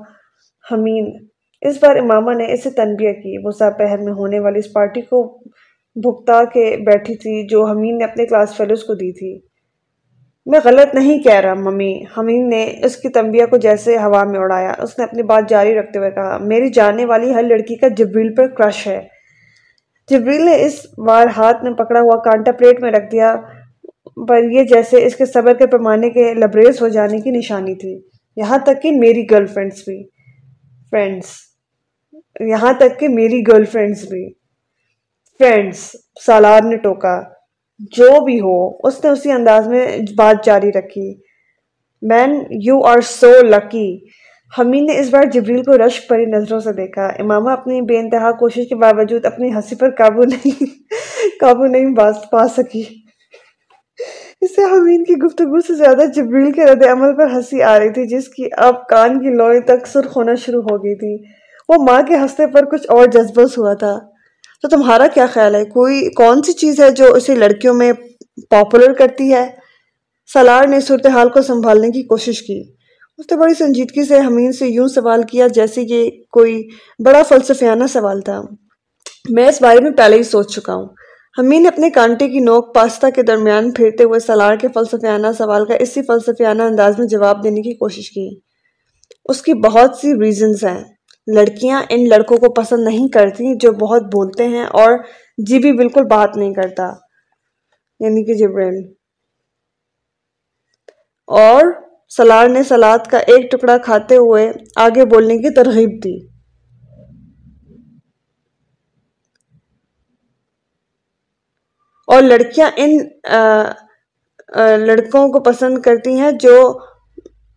حمید، اس بار امامہ نے اسے تنبیہ کی۔ وہ پہر میں ہونے والی اس پارٹی کو بھگتا کے بیٹھی تھی، جو حمید نے اپنے کلاس فیلوز کو دی تھی۔ میں غلط نہیں کہہ رہا، ممی۔ حمید نے اس کی تنبیہ کو جیسے ہوا میں اڑایا۔ اس نے اپنی بات جاری رکھتے ہوئے کہا، میری جاننے والی ہر لڑکی کا جبریل پر کرش ہے۔ جبریل نے اس بار ہاتھ میں پکڑا ہوا کانٹا پلیٹ میں رکھ دیا۔ پر یہ جیسے اس کے صبر کے پیمانے کے لبریز ہو جانے کی نشانی تھی۔ یہاں تک کہ میری گرل فرینڈز بھی۔ فرینڈز یہاں تک کہ میری گرل فرینڈز بھی۔ فرینڈز سالار نے ٹوکا۔ جو بھی ہو، اس نے اسی انداز میں بات جاری رکھی۔ مین یو آر سو لکی حمید نے اس بار جبریل کو رشک پری نظروں سے دیکھا۔ امامہ اپنی بے انتہا کوشش کے باوجود اپنی ہنسی پر قابو نہیں قابو نہیں پا سکی۔ اس سے حمید کی گفتگو سے زیادہ جبریل کے رد عمل پر ہنسی آ رہی تھی، جس کی اب کان کی لوئی تک سرخ ہونا شروع ہو گئی تھی۔ وہ ماں کے ہنستے پر کچھ اور جذبس ہوا تھا۔ تو تمہارا کیا خیال ہے؟ کوئی کون سی چیز ہے جو اسے لڑکیوں میں پاپولر کرتی ہے؟ سالار نے صورتحال کو سنبھالنے کی کوشش کی۔ اس نے بڑی سنجیدگی سے حمید سے یوں سوال کیا جیسے یہ کوئی بڑا فلسفیانہ سوال تھا۔ میں اس بارے میں پہلے ہی سوچ چکا ہوں۔ حمید نے اپنے کانٹے کی نوک پاستا کے درمیان پھیرتے ہوئے سالار کے فلسفیانہ سوال کا اسی فلسفیانہ انداز میں جواب دینے کی کوشش کی۔ اس کی بہت سی ریزنز ہیں۔ لڑکیاں ان لڑکوں کو پسند نہیں کرتی جو بہت بولتے ہیں اور جی بھی بالکل بات نہیں کرتا۔ یعنی کہ جبریل۔ اور سلار نے سلاد کا ایک ٹکڑا کھاتے ہوئے آگے بولنے کی ترغیب دی۔ اور لڑکیاں ان لڑکوں کو پسند کرتی ہیں جو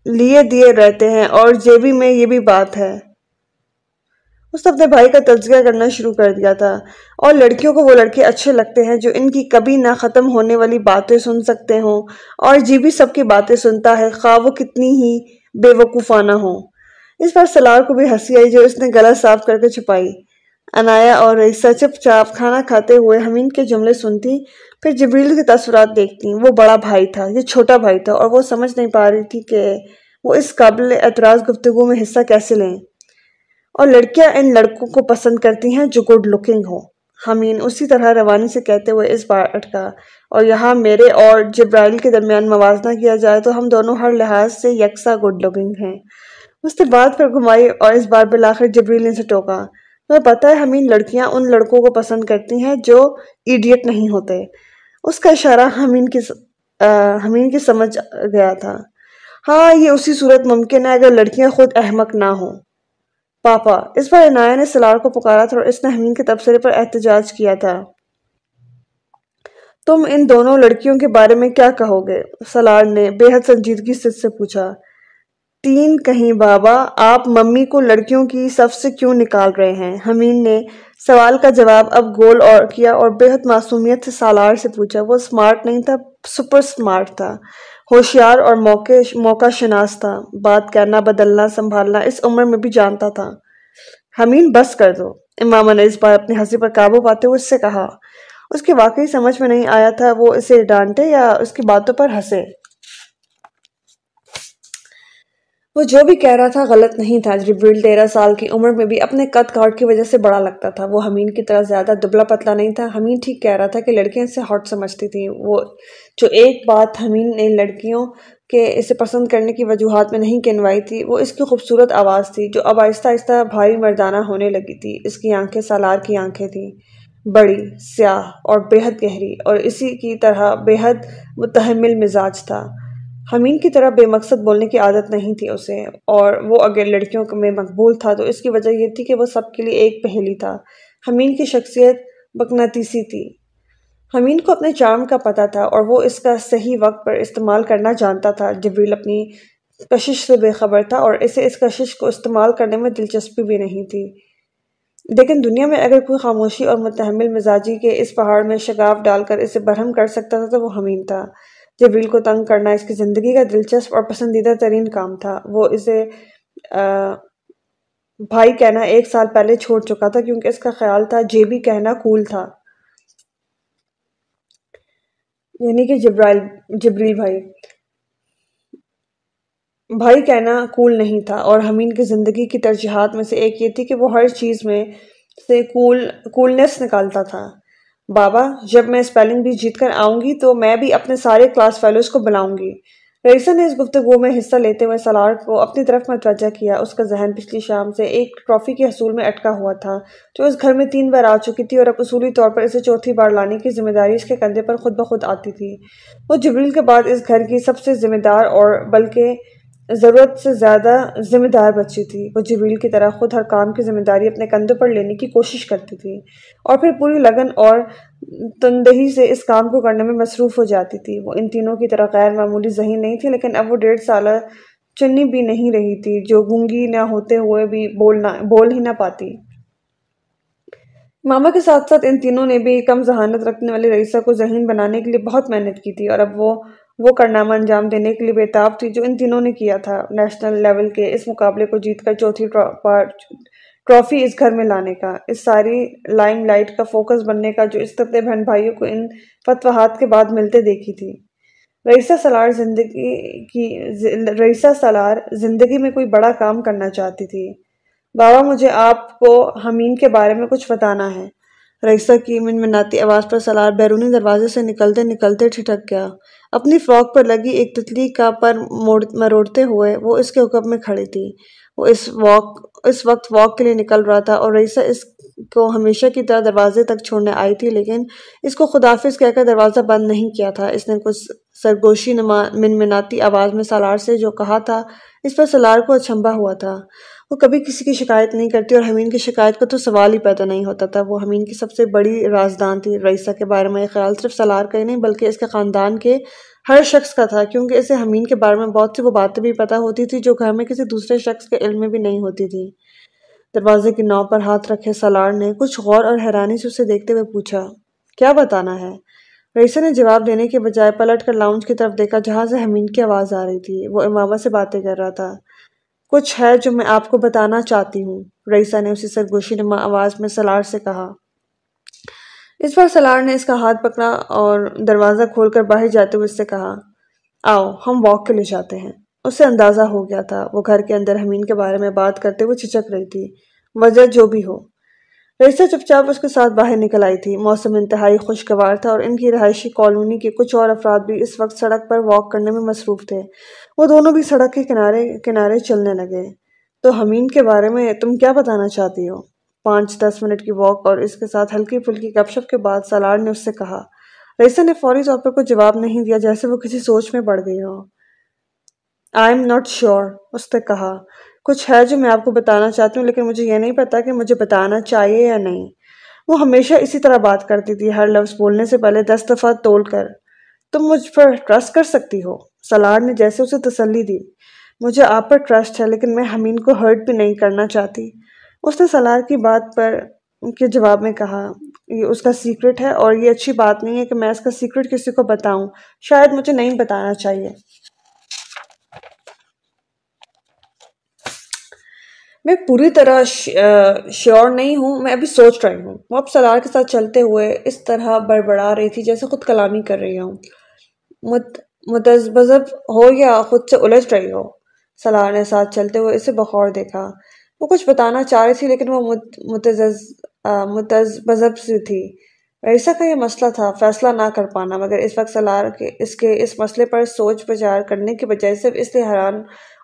لیے دیے رہتے ہیں، اور جیبی میں یہ بھی بات ہے۔ اس نے اپنے بھائی کا تجزیہ کرنا شروع کر دیا تھا، اور لڑکیوں کو وہ لڑکے اچھے لگتے ہیں جو ان کی کبھی نہ ختم ہونے والی باتیں سن سکتے ہوں، اور جی بھی سب کی باتیں سنتا ہے، خواہ وہ کتنی ہی بے وقوفانہ ہوں۔ اس بار سلار کو بھی ہنسی آئی جو اس نے گلا صاف کر کے چھپائی۔ انایا اور رئیسہ چپ چاپ کھانا کھاتے ہوئے حمین کے جملے سنتی۔ پھر جبریل کے تصورات دیکھتی۔ وہ بڑا بھائی تھا، یہ چھوٹا بھائی تھا اور وہ سمجھ نہیں پا رہی تھی کہ وہ اس قابل اعتراض گفتگو میں حصہ کیسے لیں۔ اور لڑکیاں ان لڑکوں کو پسند کرتی ہیں جو گڈ لکنگ ہو حمین اسی طرح روانی سے کہتے ہوئے اس بار اٹکا اور یہاں میرے اور جبرائیل کے درمیان موازنہ کیا جائے تو ہم دونوں ہر لحاظ سے یکساں گڈ لکنگ ہیں۔ اس نے بات پر گھمائی اور اس بار بلاخر جبریل نے سے ٹوکا۔ تمہیں پتہ ہے، ہمیں لڑکیاں ان لڑکوں کو پسند کرتی ہیں جو ایڈیٹ نہیں ہوتے۔ اس کا اشارہ ہمین کی ہمین کی سمجھ گیا تھا۔ ہاں یہ اسی صورت ممکن ہے اگر لڑکیاں خود احمق نہ ہوں۔ پاپا، اس بار عنایہ نے سلار کو پکارا تھا اور اس نے حمین کے تبصرے پر احتجاج کیا تھا۔ تم ان دونوں لڑکیوں کے بارے میں کیا کہو گے؟ سلار نے بے حد سنجیدگی سے پوچھا۔ تین کہیں بابا، آپ ممی کو لڑکیوں کی صف سے کیوں نکال رہے ہیں؟ حمین نے سوال کا جواب اب گول اور کیا اور بے حد معصومیت سے سالار سے پوچھا۔ وہ سمارٹ نہیں تھا سپر سمارٹ تھا۔ ہوشیار اور موقع موقع شناس تھا۔ بات کرنا، بدلنا، سنبھالنا اس عمر میں بھی جانتا تھا۔ حمین بس کر دو۔ امامہ نے اس بار اپنی ہنسی پر قابو پاتے ہوئے اس سے کہا۔ اس کے واقعی سمجھ میں نہیں آیا تھا وہ اسے ڈانٹے یا اس کی باتوں پر ہنسے۔ وہ جو بھی کہہ رہا تھا غلط نہیں تھا۔ جبریل تیرہ سال کی عمر میں بھی اپنے قد کاٹ کی وجہ سے بڑا لگتا تھا۔ وہ حمین کی طرح زیادہ دبلا پتلا نہیں تھا۔ حمین ٹھیک کہہ رہا تھا کہ لڑکیاں اسے ہاٹ سمجھتی تھیں۔ وہ جو ایک بات حمین نے لڑکیوں کے اسے پسند کرنے کی وجوہات میں نہیں کنوائی تھی، وہ اس کی خوبصورت آواز تھی جو اب آہستہ آہستہ بھاری مردانہ ہونے لگی تھی۔ اس کی آنکھیں سالار کی آنکھیں تھیں۔ بڑی، سیاہ اور بے حد گہری اور اسی کی طرح بے حد متحمل مزاج تھا۔ حمین کی طرح بے مقصد بولنے کی عادت نہیں تھی اسے اور وہ اگر لڑکیوں میں مقبول تھا تو اس کی وجہ یہ تھی کہ وہ سب کے لیے ایک پہلی تھا۔ حمین کی شخصیت بکناتیسی تھی۔ حمین کو اپنے چارم کا پتہ تھا اور وہ اس کا صحیح وقت پر استعمال کرنا جانتا تھا۔ جبریل اپنی کشش سے بے خبر تھا اور اسے اس کشش کو استعمال کرنے میں دلچسپی بھی نہیں تھی۔ لیکن دنیا میں اگر کوئی خاموشی اور متحمل مزاجی کے اس پہاڑ میں شگاف ڈال کر اسے برہم کر سکتا تھا تو وہ حمین تھا۔ جبریل کو تنگ کرنا اس کی زندگی کا دلچسپ اور پسندیدہ ترین کام تھا۔ وہ اسے بھائی کہنا ایک سال پہلے چھوڑ چکا تھا کیونکہ اس کا خیال تھا جیبی کہنا کول تھا۔ یعنی کہ جبرائل جبریل بھائی۔ بھائی کہنا کول نہیں تھا اور ہمین کی زندگی کی ترجیحات میں سے ایک یہ تھی کہ وہ ہر چیز میں سے کول کولنس نکالتا تھا۔ بابا، جب میں اسپیلنگ بھی جیت کر آؤں گی تو میں بھی اپنے سارے کلاس فیلوز کو بلاؤں گی۔ رئیسہ نے اس گفتگو میں حصہ لیتے ہوئے سلار کو اپنی طرف متوجہ کیا۔ اس کا ذہن پچھلی شام سے ایک ٹرافی کے حصول میں اٹکا ہوا تھا، جو اس گھر میں تین بار آ چکی تھی اور اب اصولی طور پر اسے چوتھی بار لانے کی ذمہ داری اس کے کندھے پر خود بخود آتی تھی۔ وہ جبریل کے بعد اس گھر کی سب سے ذمہ دار اور بلکہ ضرورت سے زیادہ ذمہ دار بچی تھی۔ وہ جبریل کی طرح خود ہر کام کی ذمہ داری اپنے کندھوں پر لینے کی کوشش کرتی تھی اور پھر پوری لگن اور تندہی سے اس کام کو کرنے میں مصروف ہو جاتی تھی۔ وہ ان تینوں کی طرح غیر معمولی ذہین نہیں تھی، لیکن اب وہ ڈیڑھ سالہ چنی بھی نہیں رہی تھی، جو گونگی نہ ہوتے ہوئے بھی بولنا بول ہی نہ پاتی۔ ماما کے ساتھ ساتھ ان تینوں نے بھی کم ذہانت رکھنے والی رئیسہ کو ذہین بنانے کے لیے بہت محنت کی تھی اور اب وہ وہ کارنامہ انجام دینے کے لیے بےتاب تھی جو ان تینوں نے کیا تھا۔ نیشنل لیول کے اس مقابلے کو جیت کر چوتھی ٹرافی اس گھر میں لانے کا۔ اس ساری لائم لائٹ کا فوکس بننے کا جو اس طبع بہن بھائیوں کو ان فتوحات کے بعد ملتے دیکھی تھی۔ رئیسہ سالار زندگی کی رئیسہ سالار زندگی میں کوئی بڑا کام کرنا چاہتی تھی۔ بابا مجھے آپ کو حمین کے بارے میں کچھ بتانا ہے۔ رئیسہ کی من مناتی آواز پر سالار بیرونی دروازے سے نکلتے نکلتے ٹھٹک گیا۔ اپنی فراک پر لگی ایک تتلی کا پر مروڑتے ہوئے وہ اس کے حکم میں کھڑی تھی۔ وہ اس واک اس وقت واک کے لیے نکل رہا تھا اور رئیسہ اس کو ہمیشہ کی طرح دروازے تک چھوڑنے آئی تھی، لیکن اس کو خدافظ کہہ کر دروازہ بند نہیں کیا تھا۔ اس نے کچھ سرگوشی نما من مناتی آواز میں سالار سے جو کہا تھا، اس پر سالار کو اچھمبا ہوا تھا۔ وہ کبھی کسی کی شکایت نہیں کرتی اور حمین کی شکایت کا تو سوال ہی پیدا نہیں ہوتا تھا۔ وہ حمین کی سب سے بڑی رازدان تھی۔ رئیسہ کے بارے میں یہ خیال صرف سلار کا ہی نہیں، بلکہ اس کے خاندان کے ہر شخص کا تھا، کیونکہ اسے حمین کے بارے میں بہت سی وہ باتیں بھی پتہ ہوتی تھی جو گھر میں کسی دوسرے شخص کے علم میں بھی نہیں ہوتی تھی دروازے کی نو پر ہاتھ رکھے سلار نے کچھ غور اور حیرانی سے اسے دیکھتے ہوئے پوچھا، کیا بتانا ہے؟ رئیسہ نے جواب دینے کے بجائے پلٹ کر لاؤنج کی طرف دیکھا، جہاں سے حمین کی آواز آ رہی تھی۔ وہ امامہ سے باتیں کر رہا تھا۔ کچھ ہے جو میں آپ کو بتانا چاہتی ہوں۔ رئیسہ نے اسی سرگوشی نما آواز میں سلار سے کہا۔ اس پر سلار نے اس کا ہاتھ پکڑا اور دروازہ کھول کر باہر جاتے ہوئے اس سے کہا، آؤ، ہم واک کے لیے جاتے ہیں۔ اسے اندازہ ہو گیا تھا۔ وہ گھر کے اندر حمین کے بارے میں بات کرتے ہوئے چھچک رہی تھی۔ وجہ جو بھی ہو۔ رئیسہ چپ چاپ اس کے ساتھ باہر نکل آئی تھی۔ موسم انتہائی خوشگوار تھا اور ان کی رہائشی کالونی کے کچھ اور افراد بھی اس وقت سڑک پر واک کرنے میں مصروف تھے۔ وہ دونوں بھی سڑک کے کنارے کنارے چلنے لگے۔ تو حمین کے بارے میں تم کیا بتانا چاہتی ہو؟ پانچ دس منٹ کی واک اور اس کے ساتھ ہلکی پھلکی گپ شپ کے بعد سالار نے اس سے کہا رئیسہ نے فوری طور پر کوئی جواب نہیں دیا جیسے وہ کسی سوچ میں پڑ گئی ہو۔ آئی ایم ناٹ شیور اس نے کہا۔ کچھ ہے جو میں آپ کو بتانا چاہتی ہوں، لیکن مجھے یہ نہیں پتا کہ مجھے بتانا چاہیے یا نہیں۔ وہ ہمیشہ اسی طرح بات کرتی تھی، ہر لفظ بولنے سے پہلے دس دفعہ تول کر۔ تم مجھ پر ٹرسٹ کر سکتی ہو۔ سلار نے جیسے اسے تسلی دی۔ مجھے آپ پر ٹرسٹ ہے، لیکن میں حمین کو ہرٹ بھی نہیں کرنا چاہتی۔ اس نے سلار کی بات پر کے جواب میں کہا، یہ اس کا سیکرٹ ہے اور یہ اچھی بات نہیں ہے کہ میں اس کا سیکرٹ کسی کو بتاؤں۔ شاید مجھے نہیں بتانا چاہیے۔ میں پوری طرح شیور نہیں ہوں، میں ابھی سوچ رہی ہوں۔ وہ اب سلار کے ساتھ چلتے ہوئے اس طرح بڑبڑا رہی تھی جیسے خود کلامی کر رہی ہوں۔ متذبذب ہو یا خود سے الجھ رہی ہو۔ سلار نے ساتھ چلتے ہوئے اسے بخور دیکھا۔ وہ کچھ بتانا چاہ رہی تھی لیکن وہ متذبذب سی تھی۔ ریسا کا یہ مسئلہ تھا، فیصلہ نہ کر پانا، مگر اس وقت سلار کے، اس کے اس مسئلے پر سوچ بچار کرنے کے بجائے صرف اس لیے حیران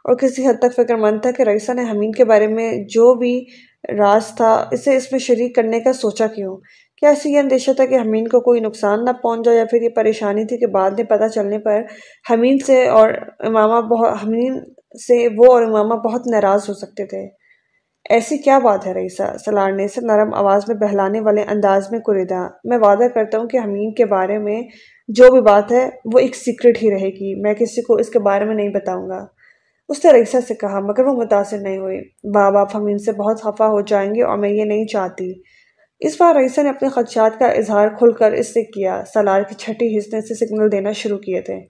اور کسی حد تک فکر مند تھا کہ رئیسہ نے حمین کے بارے میں جو بھی راز تھا، اسے اس میں شریک کرنے کا سوچا کیوں؟ کیا ایسی یہ اندیشہ تھا کہ حمین کو کوئی نقصان نہ پہنچ جائے یا پھر یہ پریشانی تھی کہ بعد میں پتہ چلنے پر حمین سے اور امامہ بہت حمین سے وہ اور امامہ بہت ناراض ہو سکتے تھے۔ ایسی کیا بات ہے رئیسہ؟ سلار نے اسے نرم آواز میں بہلانے والے انداز میں کریدا میں وعدہ کرتا ہوں کہ حمین کے بارے میں جو بھی بات ہے وہ ایک سیکرٹ ہی رہے گی۔ میں کسی کو اس کے بارے میں نہیں بتاؤں گا۔ اس نے رئیسہ سے کہا، مگر وہ متاثر نہیں ہوئی باب آپ ہم ان سے بہت خفا ہو جائیں گے اور میں یہ نہیں چاہتی۔ اس بار رئیسہ نے اپنے خدشات کا اظہار کھل کر اس سے کیا۔ سالار کی چھٹی حصنے سے سگنل دینا شروع کیے تھے۔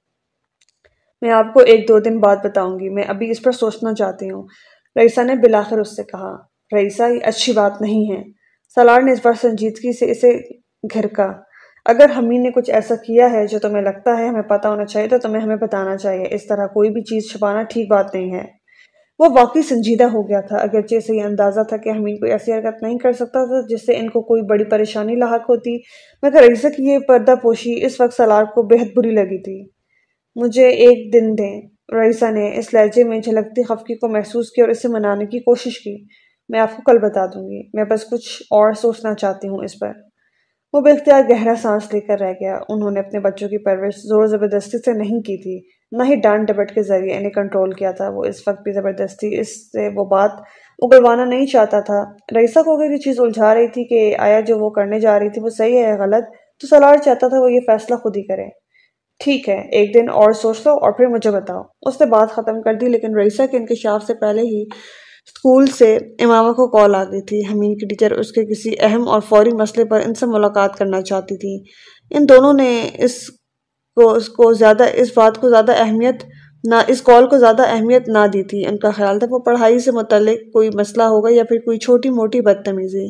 میں آپ کو ایک دو دن بعد بتاؤں گی۔ میں ابھی اس پر سوچنا چاہتی ہوں۔ رئیسہ نے بلاخر اس سے کہا، رئیسہ، یہ اچھی بات نہیں ہے۔ سالار نے اس بار سنجیدگی سے اسے گھرکا اگر ہمیں نے کچھ ایسا کیا ہے جو تمہیں لگتا ہے ہمیں پتہ ہونا چاہیے، تو تمہیں ہمیں بتانا چاہیے۔ اس طرح کوئی بھی چیز چھپانا ٹھیک بات نہیں ہے۔ وہ واقعی سنجیدہ ہو گیا تھا۔ اگرچہ اسے یہ اندازہ تھا کہ ہمیں کوئی ایسی حرکت نہیں کر سکتا تھا جس سے ان کو کوئی بڑی پریشانی لاحق ہوتی، مگر رئیسہ کی یہ پردہ پوشی اس وقت سالار کو بہت بری لگی تھی۔ مجھے ایک دن دیں۔ رئیسہ نے اس لہجے میں جھلکتی خفکی کو محسوس کی اور اسے منانے کی کوشش کی۔ میں آپ کو کل بتا دوں گی۔ میں بس کچھ اور سوچنا چاہتی ہوں اس پر۔ وہ بے اختیار گہرا سانس لے کر رہ گیا۔ انہوں نے اپنے بچوں کی پرورش زور زبردستی سے نہیں کی تھی۔ نہ ہی ڈانٹ ڈبٹ کے ذریعے انہیں کنٹرول کیا تھا۔ وہ اس وقت بھی زبردستی اس سے وہ بات اگلوانا نہیں چاہتا تھا۔ رئیسہ کو اگر یہ چیز الجھا رہی تھی کہ آیا جو وہ کرنے جا رہی تھی وہ صحیح ہے یا غلط، تو سلار چاہتا تھا وہ یہ فیصلہ خود ہی کرے۔ ٹھیک ہے، ایک دن اور سوچ لو اور پھر مجھے بتاؤ۔ اس نے بات ختم کر دی، لیکن رئیسہ کے انکشاف سے پہلے ہی اسکول سے امامہ کو کال آ گئی تھی۔ حمین کی ٹیچر اس کے کسی اہم اور فوری مسئلے پر ان سے ملاقات کرنا چاہتی تھی۔ ان دونوں نے اس کو اس کو زیادہ، اس بات کو زیادہ اہمیت نہ، اس کال کو زیادہ اہمیت نہ دی تھی۔ ان کا خیال تھا، وہ پڑھائی سے متعلق کوئی مسئلہ ہوگا یا پھر کوئی چھوٹی موٹی بدتمیزی۔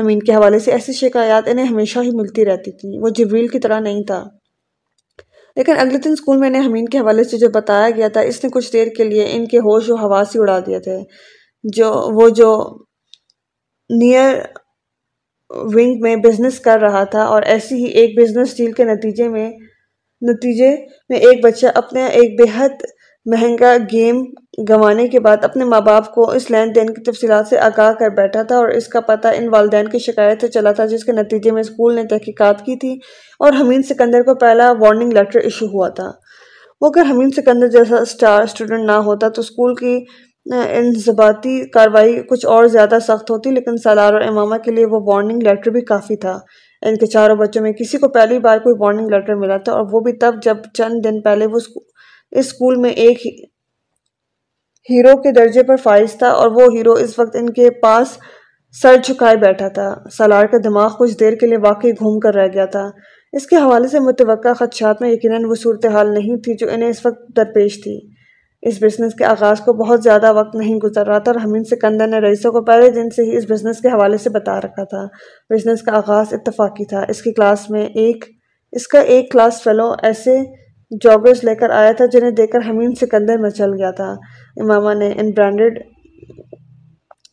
حمین کے حوالے سے ایسی شکایات انہیں ہمیشہ ہی ملتی رہتی تھی۔ وہ جبریل کی طرح نہیں تھا۔ لیکن اگلے دن اسکول میں انہیں حمین کے حوالے سے جو بتایا گیا تھا، اس نے کچھ دیر کے لیے ان کے ہوش و حواس ہی اڑا دیے تھے۔ جو، وہ جو نیئر ونگ میں بزنس کر رہا تھا اور ایسی ہی ایک بزنس ڈیل کے نتیجے میں نتیجے میں ایک بچہ اپنے ایک بہت مہنگا گیم گنوانے کے بعد اپنے ماں باپ کو اس لین دین کی تفصیلات سے آگاہ کر بیٹھا تھا اور اس کا پتہ ان والدین کی شکایت سے چلا تھا جس کے نتیجے میں اسکول نے تحقیقات کی تھی اور حمین سکندر کو پہلا وارننگ لیٹر ایشو ہوا تھا۔ وہ اگر حمین سکندر جیسا سٹار اسٹوڈنٹ نہ ہوتا تو اسکول کی انضباطی کاروائی کچھ اور زیادہ سخت ہوتی، لیکن سالار اور امامہ کے لیے وہ وارننگ لیٹر بھی کافی تھا۔ ان کے چاروں بچوں میں کسی کو پہلی بار کوئی وارننگ لیٹر ملا تھا اور وہ بھی تب جب چند دن پہلے وہ اس اسکول میں ایک ہیرو کے درجے پر فائز تھا اور وہ ہیرو اس وقت ان کے پاس سر جھکائے بیٹھا تھا۔ سالار کا دماغ کچھ دیر کے لیے واقعی گھوم کر رہ گیا تھا۔ اس کے حوالے سے متوقع خدشات میں یقیناً وہ صورتحال نہیں تھی جو انہیں اس وقت درپیش تھی۔ اس بزنس کے آغاز کو بہت زیادہ وقت نہیں گزر رہا تھا اور ہمین سکندر نے رئیسوں کو پہلے دن سے ہی اس بزنس کے حوالے سے بتا رکھا تھا۔ بزنس کا آغاز اتفاقی تھا۔ اس کی کلاس میں ایک اس کا ایک کلاس فیلو ایسے جاگرز لے کر آیا تھا جنہیں دیکھ کر ہمین سکندر میں چل گیا تھا۔ امامہ نے ان برانڈڈ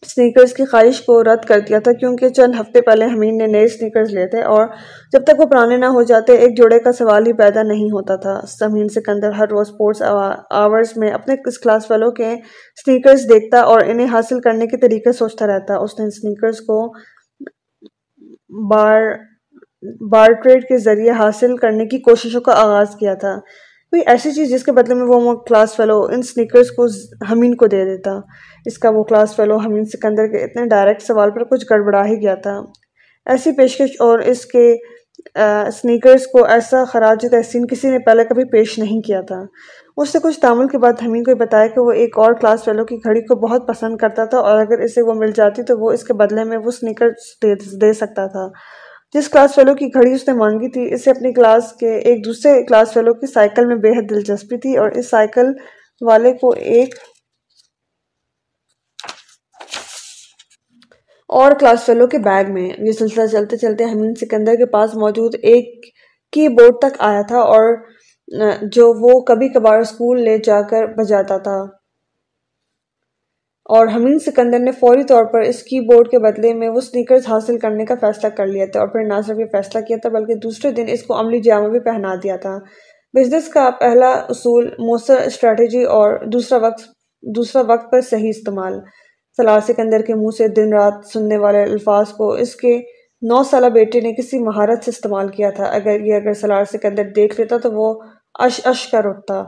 سنیکرز کی خواہش کو رد کر دیا تھا کیونکہ چند ہفتے پہلے حمین نے نئے سنیکرز لیے تھے اور جب تک وہ پرانے نہ ہو جاتے، ایک جوڑے کا سوال ہی پیدا نہیں ہوتا تھا۔ سمین سکندر ہر روز سپورٹس آورز میں اپنے کس کلاس والوں کے سنیکرز دیکھتا اور انہیں حاصل کرنے کے طریقے سوچتا رہتا۔ اس نے سنیکرز کو بار بار ٹریڈ کے ذریعے حاصل کرنے کی کوششوں کا آغاز کیا تھا۔ کوئی ایسی چیز جس کے بدلے میں وہ کلاس فیلو ان سنیکرز کو حمین کو دے دیتا۔ اس کا وہ کلاس فیلو حمین سکندر کے اتنے ڈائریکٹ سوال پر کچھ گڑبڑا ہی گیا تھا۔ ایسی پیشکش اور اس کے سنیکرز کو ایسا خراج تحسین کسی نے پہلے کبھی پیش نہیں کیا تھا۔ اس سے کچھ تعمل کے بعد ہمین کو بتایا کہ وہ ایک اور کلاس فیلو کی گھڑی کو بہت پسند کرتا تھا اور اگر اسے وہ مل جاتی تو وہ اس کے بدلے میں وہ سنیکرز دے سکتا تھا۔ جس کلاس فیلو کی گھڑی اس نے مانگی تھی، اسے اپنی کلاس کے ایک دوسرے کلاس فیلو کی سائیکل میں بے حد دلچسپی تھی اور اس سائیکل والے کو ایک اور کلاس فیلو کے بیگ میں۔ یہ سلسلہ چلتے چلتے ہمین سکندر کے پاس موجود ایک کی بورڈ تک آیا تھا اور جو وہ کبھی کبھار اسکول لے جا کر بجاتا تھا۔ اور ہمین سکندر نے فوری طور پر اس کی بورڈ کے بدلے میں وہ سنیکرز حاصل کرنے کا فیصلہ کر لیا تھا اور پھر نہ صرف یہ فیصلہ کیا تھا، بلکہ دوسرے دن اس کو عملی جامع بھی پہنا دیا تھا۔ بزنس کا پہلا اصول مؤثر اسٹریٹجی اور دوسرا وقت دوسرا وقت پر صحیح استعمال۔ سلار سکندر کے منہ سے دن رات سننے والے الفاظ کو اس کے نو سالہ بیٹے نے کسی مہارت سے استعمال کیا تھا۔ اگر یہ اگر سلار سکندر دیکھ لیتا تو وہ اش اش کر اٹھتا۔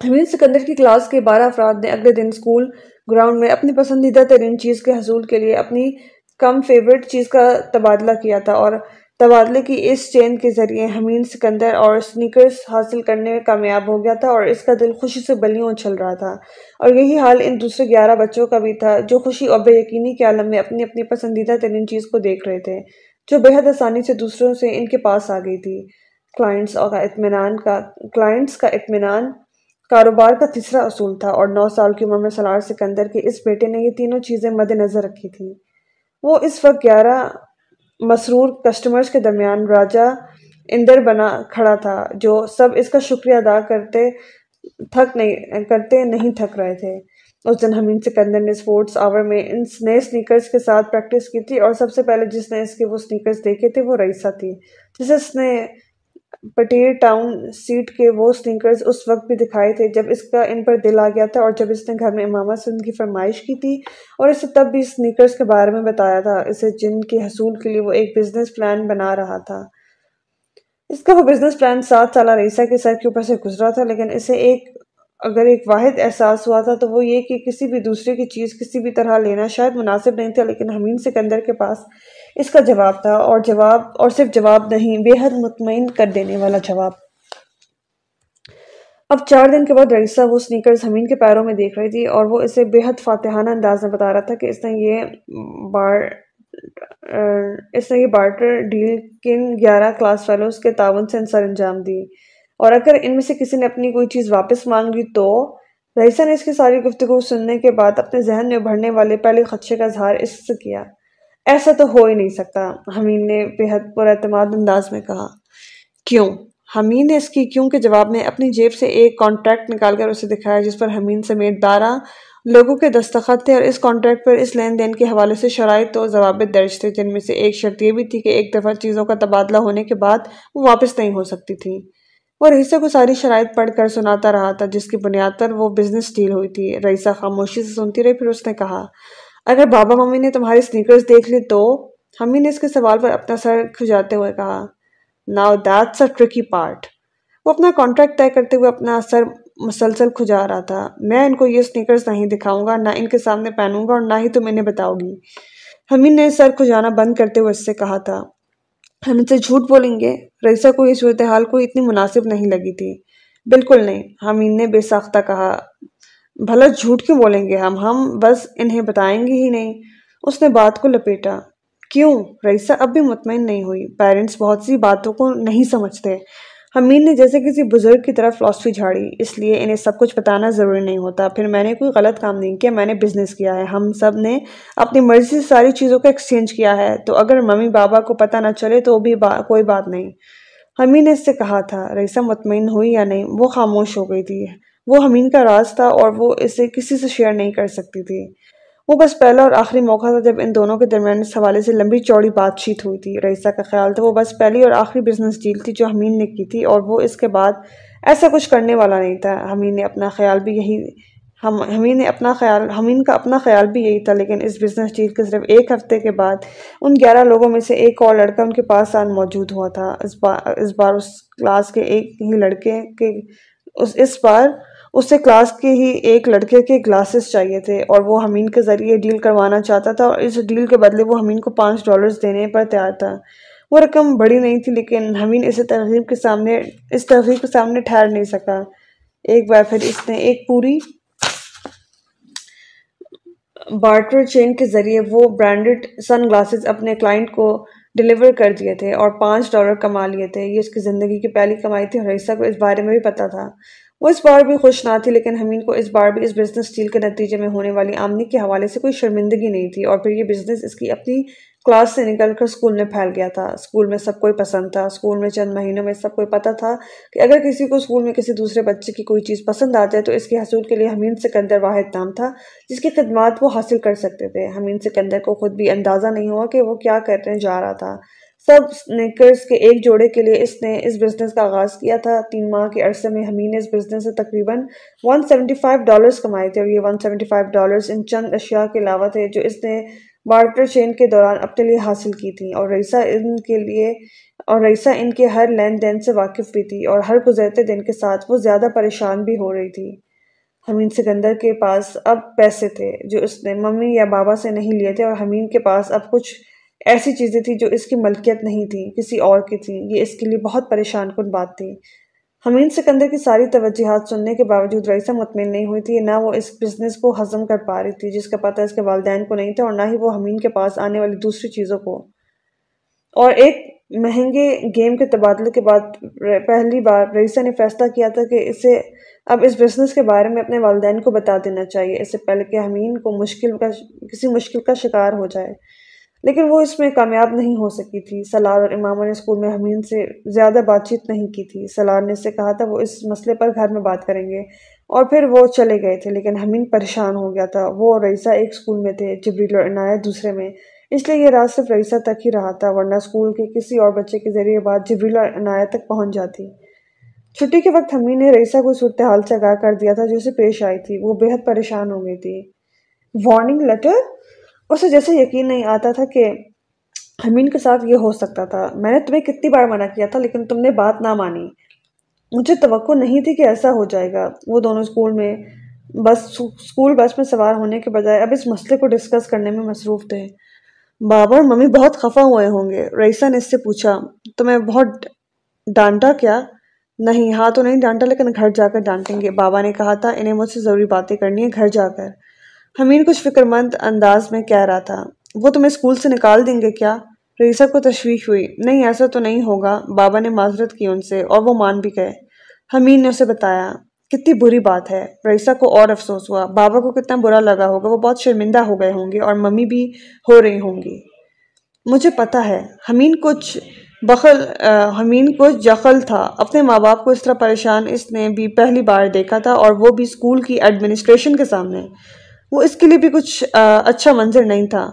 حمید سکندر کی کلاس کے بارہ افراد نے اگلے دن سکول گراؤنڈ میں اپنی پسندیدہ ترین چیز کے حصول کے لیے اپنی کم فیورٹ چیز کا تبادلہ کیا تھا اور تبادلے کی اس چین کے ذریعے حمین سکندر اور سنیکرز حاصل کرنے میں کامیاب ہو گیا تھا اور اس کا دل خوشی سے بلیوں اچھل رہا تھا۔ اور یہی حال ان دوسرے گیارہ بچوں کا بھی تھا جو خوشی اور بے یقینی کے عالم میں اپنی اپنی پسندیدہ ترین چیز کو دیکھ رہے تھے، جو بہت آسانی سے دوسروں سے ان کے پاس آ گئی تھی۔ کلائنٹس کا اطمینان کا، کلائنٹس کا اطمینان کاروبار کا تیسرا اصول تھا اور نو سال کی عمر میں سلار، سکندر کے اس بیٹے نے یہ تینوں چیزیں مد نظر رکھی تھیں۔ وہ اس وقت گیارہ مسرور کسٹمرز کے درمیان راجہ اندر بنا کھڑا تھا، جو سب اس کا شکریہ ادا کرتے تھک نہیں، کرتے نہیں تھک رہے تھے۔ اس دن حمید سکندر نے اسپورٹس آور میں ان نئے سنیکرز کے ساتھ پریکٹس کی تھی اور سب سے پہلے جس نے اس کے وہ سنیکرز دیکھے تھے وہ رئیسہ تھی، جسے اس نے پٹیر ٹاؤن سیٹ کے وہ سنیکرز اس وقت بھی دکھائے تھے جب اس کا ان پر دل آ گیا تھا اور جب اس نے گھر میں امامہ سے ان کی فرمائش کی تھی اور اسے تب بھی سنیکرز کے بارے میں بتایا تھا، اسے جن کے حصول کے لیے وہ ایک بزنس پلان بنا رہا تھا۔ اس کا وہ بزنس پلان سات سالہ رئیسہ کے سر کے اوپر سے گزرا تھا، لیکن اسے ایک، اگر ایک واحد احساس ہوا تھا تو وہ یہ کہ کسی بھی دوسرے کی چیز کسی بھی طرح لینا شاید مناسب نہیں تھا، لیکن حمین سکندر کے پاس اس کا جواب تھا اور جواب اور صرف جواب نہیں، بے حد مطمئن کر دینے والا جواب۔ اب چار دن کے بعد رئیسہ وہ سنیکرز ہمین کے پیروں میں دیکھ رہی تھی اور وہ اسے بے حد فاتحانہ انداز میں بتا رہا تھا کہ اس نے یہ بار، اس نے یہ بارٹر ڈیل کن گیارہ کلاس فیلوز کے تعاون سے انسر انجام دی۔ اور اگر ان میں سے کسی نے اپنی کوئی چیز واپس مانگ لی تو؟ رئیسہ نے اس کی ساری گفتگو سننے کے بعد اپنے ذہن میں ابھرنے والے پہلے خدشے کا اظہار اس سے کیا۔ ایسا تو ہو ہی نہیں سکتا۔ حمین نے بےحد پر اعتماد انداز میں کہا۔ کیوں؟ حمین نے اس کی کیوں کے جواب میں اپنی جیب سے ایک کانٹریکٹ نکال کر اسے دکھایا جس پر حمین سمیت بارہ لوگوں کے دستخط تھے اور اس کانٹریکٹ پر اس لین دین کے حوالے سے شرائط تو ضوابط درج تھے، جن میں سے ایک شرط یہ بھی تھی کہ ایک دفعہ چیزوں کا تبادلہ ہونے کے بعد وہ واپس نہیں ہو سکتی تھی۔ وہ رئیسہ کو ساری شرائط پڑھ کر سناتا رہا تھا، جس کی بنیاد پر وہ بزنس ڈیل ہوئی تھی۔ رئیسہ خاموشی سے سنتی رہی، پھر اس نے کہا اگر بابا ممی نے تمہاری سنیکرز دیکھ لی تو ہمی نے اس کے سوال پر اپنا سر کھجاتے ہوئے کہا now that's a tricky part وہ اپنا کانٹریکٹ طے کرتے ہوئے اپنا سر مسلسل کھجا رہا تھا۔ میں ان کو یہ سنیکرز نہیں دکھاؤں گا، نہ ان کے سامنے پہنوں گا اور نہ ہی تم انہیں بتاؤ گی۔ حمین نے سر کھجانا بند کرتے ہوئے اس سے کہا تھا، ہم ان سے جھوٹ بولیں گے۔ رئیسہ کو یہ صورتحال کو اتنی مناسب نہیں لگی تھی۔ بالکل نہیں حمین نے بے ساختہ کہا بھلا جھوٹ کیوں بولیں گے ہم؟ ہم بس انہیں بتائیں گے ہی نہیں۔ اس نے بات کو لپیٹا۔ کیوں؟ رئیسہ اب بھی مطمئن نہیں ہوئی۔ پیرنٹس بہت سی باتوں کو نہیں سمجھتے۔ حمین نے جیسے کسی بزرگ کی طرف فلاسفی جھاڑی، اس لیے انہیں سب کچھ بتانا ضروری نہیں ہوتا۔ پھر میں نے کوئی غلط کام نہیں کیا، میں نے بزنس کیا ہے۔ ہم سب نے اپنی مرضی سے ساری چیزوں کا ایکسچینج کیا ہے۔ تو اگر ممی بابا کو پتہ نہ چلے تو بھی با، کوئی بات نہیں۔ حمین نے اس سے کہا تھا، رئیسہ مطمئن ہوئی یا نہیں، وہ خاموش ہو گئی تھی۔ وہ حمین کا راز تھا اور وہ اسے کسی سے شیئر نہیں کر سکتی تھی۔ وہ بس پہلا اور آخری موقع تھا جب ان دونوں کے درمیان اس حوالے سے لمبی چوڑی بات چیت ہوئی تھی۔ رئیسہ کا خیال تھا وہ بس پہلی اور آخری بزنس ڈیل تھی جو حمین نے کی تھی اور وہ اس کے بعد ایسا کچھ کرنے والا نہیں تھا۔ حمین نے اپنا خیال بھی یہی ہم حمین نے اپنا خیال حمین کا اپنا خیال بھی یہی تھا لیکن اس بزنس ڈیل کے صرف ایک ہفتے کے بعد ان گیارہ لوگوں میں سے ایک اور لڑکا ان کے پاس آن موجود ہوا تھا۔ اس بار اس بار اس کلاس کے ایک ہی لڑکے کے، اس اس بار اسے کلاس کے ہی ایک لڑکے کے گلاسز چاہیے تھے اور وہ حمین کے ذریعے ڈیل کروانا چاہتا تھا اور اس ڈیل کے بدلے وہ حمین کو پانچ ڈالرز دینے پر تیار تھا۔ وہ رقم بڑی نہیں تھی لیکن حمین اسے ترغیب کے سامنے، اس ترغیب کے سامنے ٹھہر نہیں سکا۔ ایک بار پھر اس نے ایک پوری بارٹر چین کے ذریعے وہ برانڈڈ سن گلاسز اپنے کلائنٹ کو ڈیلیور کر دیے تھے اور پانچ ڈالر کما لیے تھے۔ یہ اس کی زندگی کی پہلی کمائی تھی اور رئیسہ کو اس بارے میں بھی پتا تھا۔ وہ اس بار بھی خوش نہ تھی، لیکن حمین کو اس بار بھی اس بزنس ڈیل کے نتیجے میں ہونے والی آمنی کے حوالے سے کوئی شرمندگی نہیں تھی اور پھر یہ بزنس اس کی اپنی کلاس سے نکل کر سکول میں پھیل گیا تھا۔ سکول میں سب کوئی پسند تھا۔ سکول میں چند مہینوں میں سب کوئی پتا تھا کہ اگر کسی کو سکول میں کسی دوسرے بچے کی کوئی چیز پسند آ جائے تو اس کے حصول کے لیے حمین سکندر واحد نام تھا، جس کی خدمات وہ حاصل کر سکتے تھے۔ حمین سکندر کو خود بھی اندازہ نہیں ہوا کہ وہ کیا کرنے جا رہا تھا۔ سب سنیکرز کے ایک جوڑے کے لیے اس نے اس بزنس کا آغاز کیا تھا۔ تین ماہ کے عرصے میں حمین نے اس بزنس سے تقریباً 175 ڈالرز کمائے تھے اور یہ 175 ڈالرز ان چند اشیاء کے علاوہ تھے جو اس نے بارٹر چین کے دوران اپنے لیے حاصل کی تھی اور رئیسہ ان کے لیے اور رئیسہ ان کے ہر لین دین سے واقف بھی تھی اور ہر گزرتے دن کے ساتھ وہ زیادہ پریشان بھی ہو رہی تھی۔ حمین سکندر کے پاس اب پیسے تھے جو اس نے ممی یا بابا سے نہیں لیے تھے اور حمین کے پاس اب کچھ ایسی چیزیں تھیں جو اس کی ملکیت نہیں تھی کسی اور کی تھی یہ اس کے لیے بہت پریشان کن بات تھی۔ حمین سکندر کی ساری توجہات سننے کے باوجود رئیسہ مطمئن نہیں ہوئی تھی، نہ وہ اس بزنس کو ہضم کر پا رہی تھی، جس کا پتہ اس کے والدین کو نہیں تھا اور نہ ہی وہ حمین کے پاس آنے والی دوسری چیزوں کو۔ اور ایک مہنگے گیم کے تبادلے کے بعد پہلی بار رئیسہ نے فیصلہ کیا تھا کہ اسے اب اس بزنس کے بارے میں اپنے والدین کو بتا دینا چاہیے۔ اس سے پہلے کہ حمین کو مشکل کا، کسی مشکل کا شکار ہو جائے۔ لیکن وہ اس میں کامیاب نہیں ہو سکی تھی۔ سلار اور امامہ نے اسکول میں حمین سے زیادہ بات چیت نہیں کی تھی۔ سلار نے اس سے کہا تھا، وہ اس مسئلے پر گھر میں بات کریں گے۔ اور پھر وہ چلے گئے تھے، لیکن حمین پریشان ہو گیا تھا۔ وہ اور رئیسہ ایک اسکول میں تھے، جبریل اور عنایت دوسرے میں۔ اس لیے یہ راز صرف رئیسہ تک ہی رہا تھا، ورنہ اسکول کے کسی اور بچے کے ذریعے بات جبریل اور عنایت تک پہنچ جاتی۔ چھٹی کے وقت حمین نے رئیسہ کو صورتحال سے آگاہ کر دیا تھا، جو اسے پیش آئی تھی۔ وہ بہت پریشان ہو گئی تھی۔ وارننگ لیٹر اسے جیسے یقین نہیں آتا تھا کہ حمین کے ساتھ یہ ہو سکتا تھا۔ میں نے تمہیں کتنی بار منع کیا تھا، لیکن تم نے بات نہ مانی۔ مجھے توقع نہیں تھی کہ ایسا ہو جائے گا۔ وہ دونوں اسکول میں بس، اسکول بس میں سوار ہونے کے بجائے اب اس مسئلے کو ڈسکس کرنے میں مصروف تھے۔ بابا اور ممی بہت خفا ہوئے ہوں گے۔ رئیسہ نے اس سے پوچھا تمہیں بہت ڈانٹا کیا؟ نہیں ہاں تو نہیں ڈانٹا، لیکن گھر جا کر ڈانٹیں گے۔ بابا نے کہا تھا انہیں مجھ سے ضروری باتیں کرنی ہے گھر جا کر۔ حمین کچھ فکر مند انداز میں کہہ رہا تھا، وہ تمہیں اسکول سے نکال دیں گے کیا؟ رئیسہ کو تشویش ہوئی، نہیں، ایسا تو نہیں ہوگا، بابا نے معذرت کی ان سے اور وہ مان بھی گئے۔ حمین نے اسے بتایا، کتنی بری بات ہے رئیسہ کو اور افسوس ہوا، بابا کو کتنا برا لگا ہوگا، وہ بہت شرمندہ ہو گئے ہوں گے اور ممی بھی ہو رہی ہوں گی۔ مجھے پتا ہے حمین کچھ بخل حمین کو جخل تھا۔ اپنے ماں باپ کو اس طرح پریشان اس نے بھی پہلی بار دیکھا تھا اور وہ بھی اسکول کی ایڈمنسٹریشن کے سامنے۔ وہ اس کے لیے بھی کچھ اچھا منظر نہیں تھا۔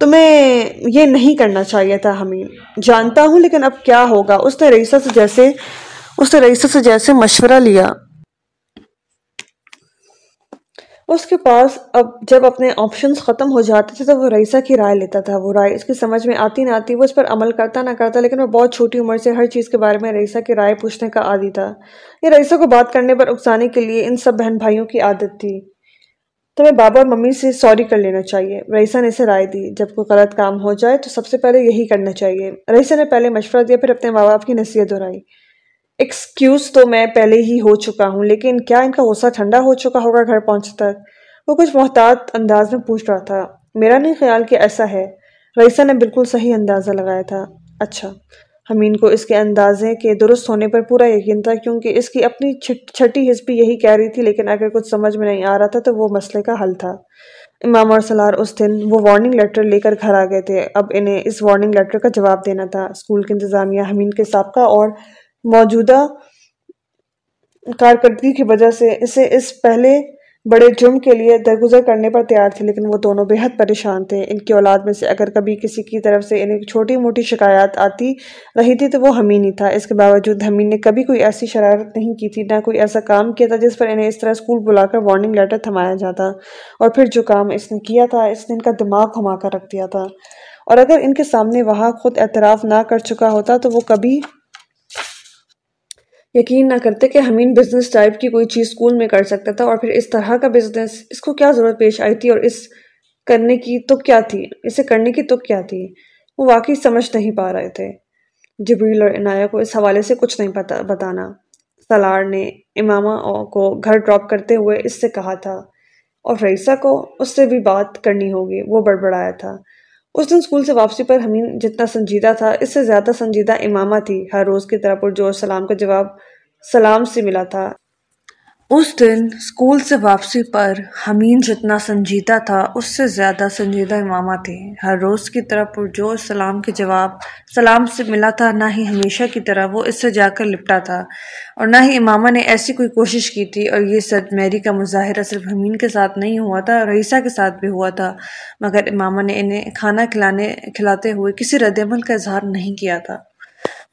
تمہیں یہ نہیں کرنا چاہیے تھا حمین جانتا ہوں، لیکن اب کیا ہوگا؟ اس نے رئیسہ سے جیسے، اس نے رئیسہ سے جیسے مشورہ لیا۔ اس کے پاس اب جب اپنے آپشنز ختم ہو جاتے تھے، تو وہ رئیسہ کی رائے لیتا تھا۔ وہ رائے اس کی سمجھ میں آتی نہ آتی، وہ اس پر عمل کرتا نہ کرتا، لیکن وہ بہت چھوٹی عمر سے ہر چیز کے بارے میں رئیسہ کی رائے پوچھنے کا عادی تھا۔ یہ رئیسہ کو بات کرنے پر اکسانے کے لیے ان سب بہن بھائیوں کی عادت تھی۔ تمہیں بابا اور ممی سے سوری کر لینا چاہیے۔ رئیسہ نے اسے رائے دی، جب کوئی غلط کام ہو جائے تو سب سے پہلے یہی کرنا چاہیے۔ رئیسہ نے پہلے مشورہ دیا، پھر اپنے ماں باپ کی نصیحت دہرائی۔ ایکسکیوز تو میں پہلے ہی ہو چکا ہوں، لیکن کیا ان کا غصہ ٹھنڈا ہو چکا ہوگا گھر پہنچے تک؟ وہ کچھ محتاط انداز میں پوچھ رہا تھا۔ میرا نہیں خیال کہ ایسا ہے۔ رئیسہ نے بالکل صحیح اندازہ لگایا تھا۔ اچھا۔ حمین کو اس کے اندازے کے درست ہونے پر پورا یقین تھا، کیونکہ اس کی اپنی چھٹی حص بھی یہی کہہ رہی تھی، لیکن اگر کچھ سمجھ میں نہیں آ رہا تھا تو وہ مسئلے کا حل تھا۔ امام اور سلار اس دن وہ وارننگ لیٹر لے کر گھر آ گئے تھے۔ اب انہیں اس وارننگ لیٹر کا جواب دینا تھا۔ اسکول کی انتظامیہ حمین کے سابقہ اور موجودہ کارکردگی کی وجہ سے اسے اس پہلے بڑے جرم کے لیے درگزر کرنے پر تیار تھے، لیکن وہ دونوں بہت پریشان تھے۔ ان کی اولاد میں سے اگر کبھی کسی کی طرف سے انہیں چھوٹی موٹی شکایات آتی رہی تھی تو وہ حمین ہی تھا۔ اس کے باوجود حمین نے کبھی کوئی ایسی شرارت نہیں کی تھی، نہ کوئی ایسا کام کیا تھا جس پر انہیں اس طرح اسکول بلا کر وارننگ لیٹر تھمایا جاتا اور پھر جو کام اس نے کیا تھا، اس نے ان کا دماغ گھما کر رکھ دیا تھا۔ اور اگر ان کے سامنے وہاں خود اعتراف نہ کر چکا ہوتا تو وہ کبھی یقین نہ کرتے کہ ہمین بزنس ٹائپ کی کوئی چیز اسکول میں کر سکتا تھا اور پھر اس طرح کا بزنس اس کو کیا ضرورت پیش آئی تھی اور اس کرنے کی تو کیا تھی؟ اسے کرنے کی تو کیا تھی؟ وہ واقعی سمجھ نہیں پا رہے تھے۔ جبریل اور عنایہ کو اس حوالے سے کچھ نہیں پتا، بتانا۔ سلار نے امامہ کو گھر ڈراپ کرتے ہوئے اس سے کہا تھا، اور رئیسہ کو اس سے بھی بات کرنی ہوگی، وہ بڑبڑایا تھا۔ اس دن اسکول سے واپسی پر حمین جتنا سنجیدہ تھا، اس سے زیادہ سنجیدہ امامہ تھی۔ ہر روز کی طرح پر جوش سلام کا جواب سلام سے ملا تھا۔ اس دن اسکول سے واپسی پر حمین جتنا سنجیدہ تھا، اس سے زیادہ سنجیدہ امامہ تھے۔ ہر روز کی طرح پرجوش سلام کے جواب، سلام سے ملا تھا، نہ ہی ہمیشہ کی طرح وہ اس سے جا کر لپٹا تھا۔ اور نہ ہی امامہ نے ایسی کوئی کوشش کی تھی۔ اور یہ سد میری کا مظاہرہ صرف حمین کے ساتھ نہیں ہوا تھا رئیسہ کے ساتھ بھی ہوا تھا۔ مگر امامہ نے انہیں کھانا کھلانے، کھلاتے ہوئے کسی رد عمل کا اظہار نہیں کیا تھا۔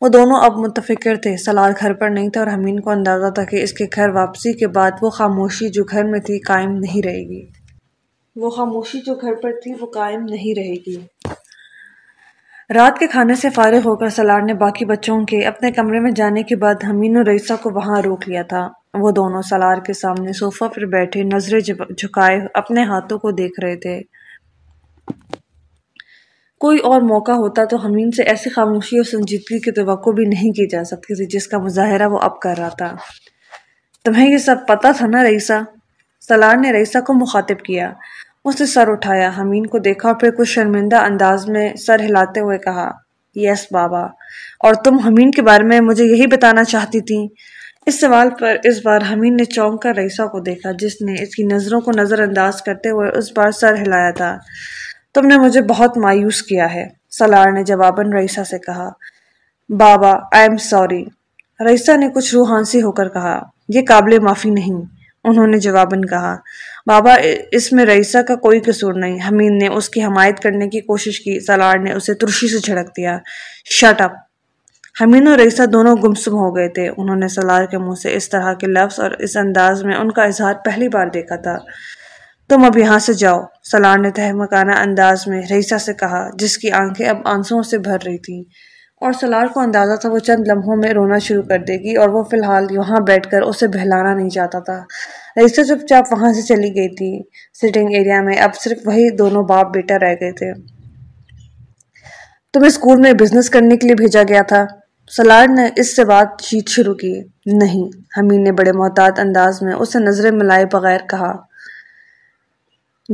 وہ دونوں اب متفکر تھے۔ سلار گھر پر نہیں تھا اور حمین کو اندازہ تھا کہ اس کے گھر واپسی کے بعد وہ خاموشی جو گھر میں تھی قائم نہیں رہے گی۔ وہ خاموشی جو گھر پر تھی وہ قائم نہیں رہے گی۔ رات کے کھانے سے فارغ ہو کر سلار نے باقی بچوں کے اپنے کمرے میں جانے کے بعد حمین و رئیسہ کو وہاں روک لیا تھا۔ وہ دونوں سلار کے سامنے صوفہ پر بیٹھے نظریں جھکائے اپنے ہاتھوں کو دیکھ رہے تھے۔ کوئی اور موقع ہوتا تو ہمین سے ایسی خاموشی اور سنجیدگی کی توقع بھی نہیں کی جا سکتی تھی، جس کا مظاہرہ وہ اب کر رہا تھا۔ تمہیں یہ سب پتا تھا نا رئیسہ؟ سلار نے رئیسہ کو مخاطب کیا۔ اس نے سر اٹھایا حمین کو دیکھا اور پھر کچھ شرمندہ انداز میں سر ہلاتے ہوئے کہا، یس بابا، اور تم حمین کے بارے میں مجھے یہی بتانا چاہتی تھی۔ اس سوال پر اس بار حمین نے چونک کر رئیسہ کو دیکھا، جس نے اس کی نظروں کو نظر انداز کرتے ہوئے اس بار سر ہلایا تھا۔ تم نے مجھے بہت مایوس کیا ہے، سلار نے جواباً رئیسہ سے کہا۔ بابا آئی ایم سوری رئیسہ نے کچھ روحانسی ہو کر کہا، یہ قابل معافی نہیں۔ انہوں نے جواباً کہا، بابا، اس میں رئیسہ کا کوئی قصور نہیں۔ حمین نے اس کی حمایت کرنے کی کوشش کی، سلار نے اسے ترشی سے چھڑک دیا۔ شٹ اپ حمین اور رئیسہ دونوں گمسم ہو گئے تھے۔ انہوں نے سلار کے منہ سے اس طرح کے لفظ اور اس انداز میں ان کا اظہار پہلی بار دیکھا تھا۔ تم اب یہاں سے جاؤ، سلار نے تہمکانہ انداز میں رئیسہ سے کہا، جس کی آنکھیں اب آنسوں سے بھر رہی تھیں۔ اور سلار کو اندازہ تھا وہ چند لمحوں میں رونا شروع کر دے گی اور وہ فی الحال یہاں بیٹھ کر اسے بہلانا نہیں چاہتا تھا۔ رئیسہ چپ چاپ وہاں سے چلی گئی تھی۔ سٹنگ ایریا میں اب صرف وہی دونوں باپ بیٹا رہ گئے تھے۔ تمہیں اسکول میں بزنس کرنے کے لیے بھیجا گیا تھا۔ سلار نے اس سے بات چیت شروع کی۔ نہیں حمین نے بڑے محتاط انداز میں اسے نظریں ملائے بغیر کہا۔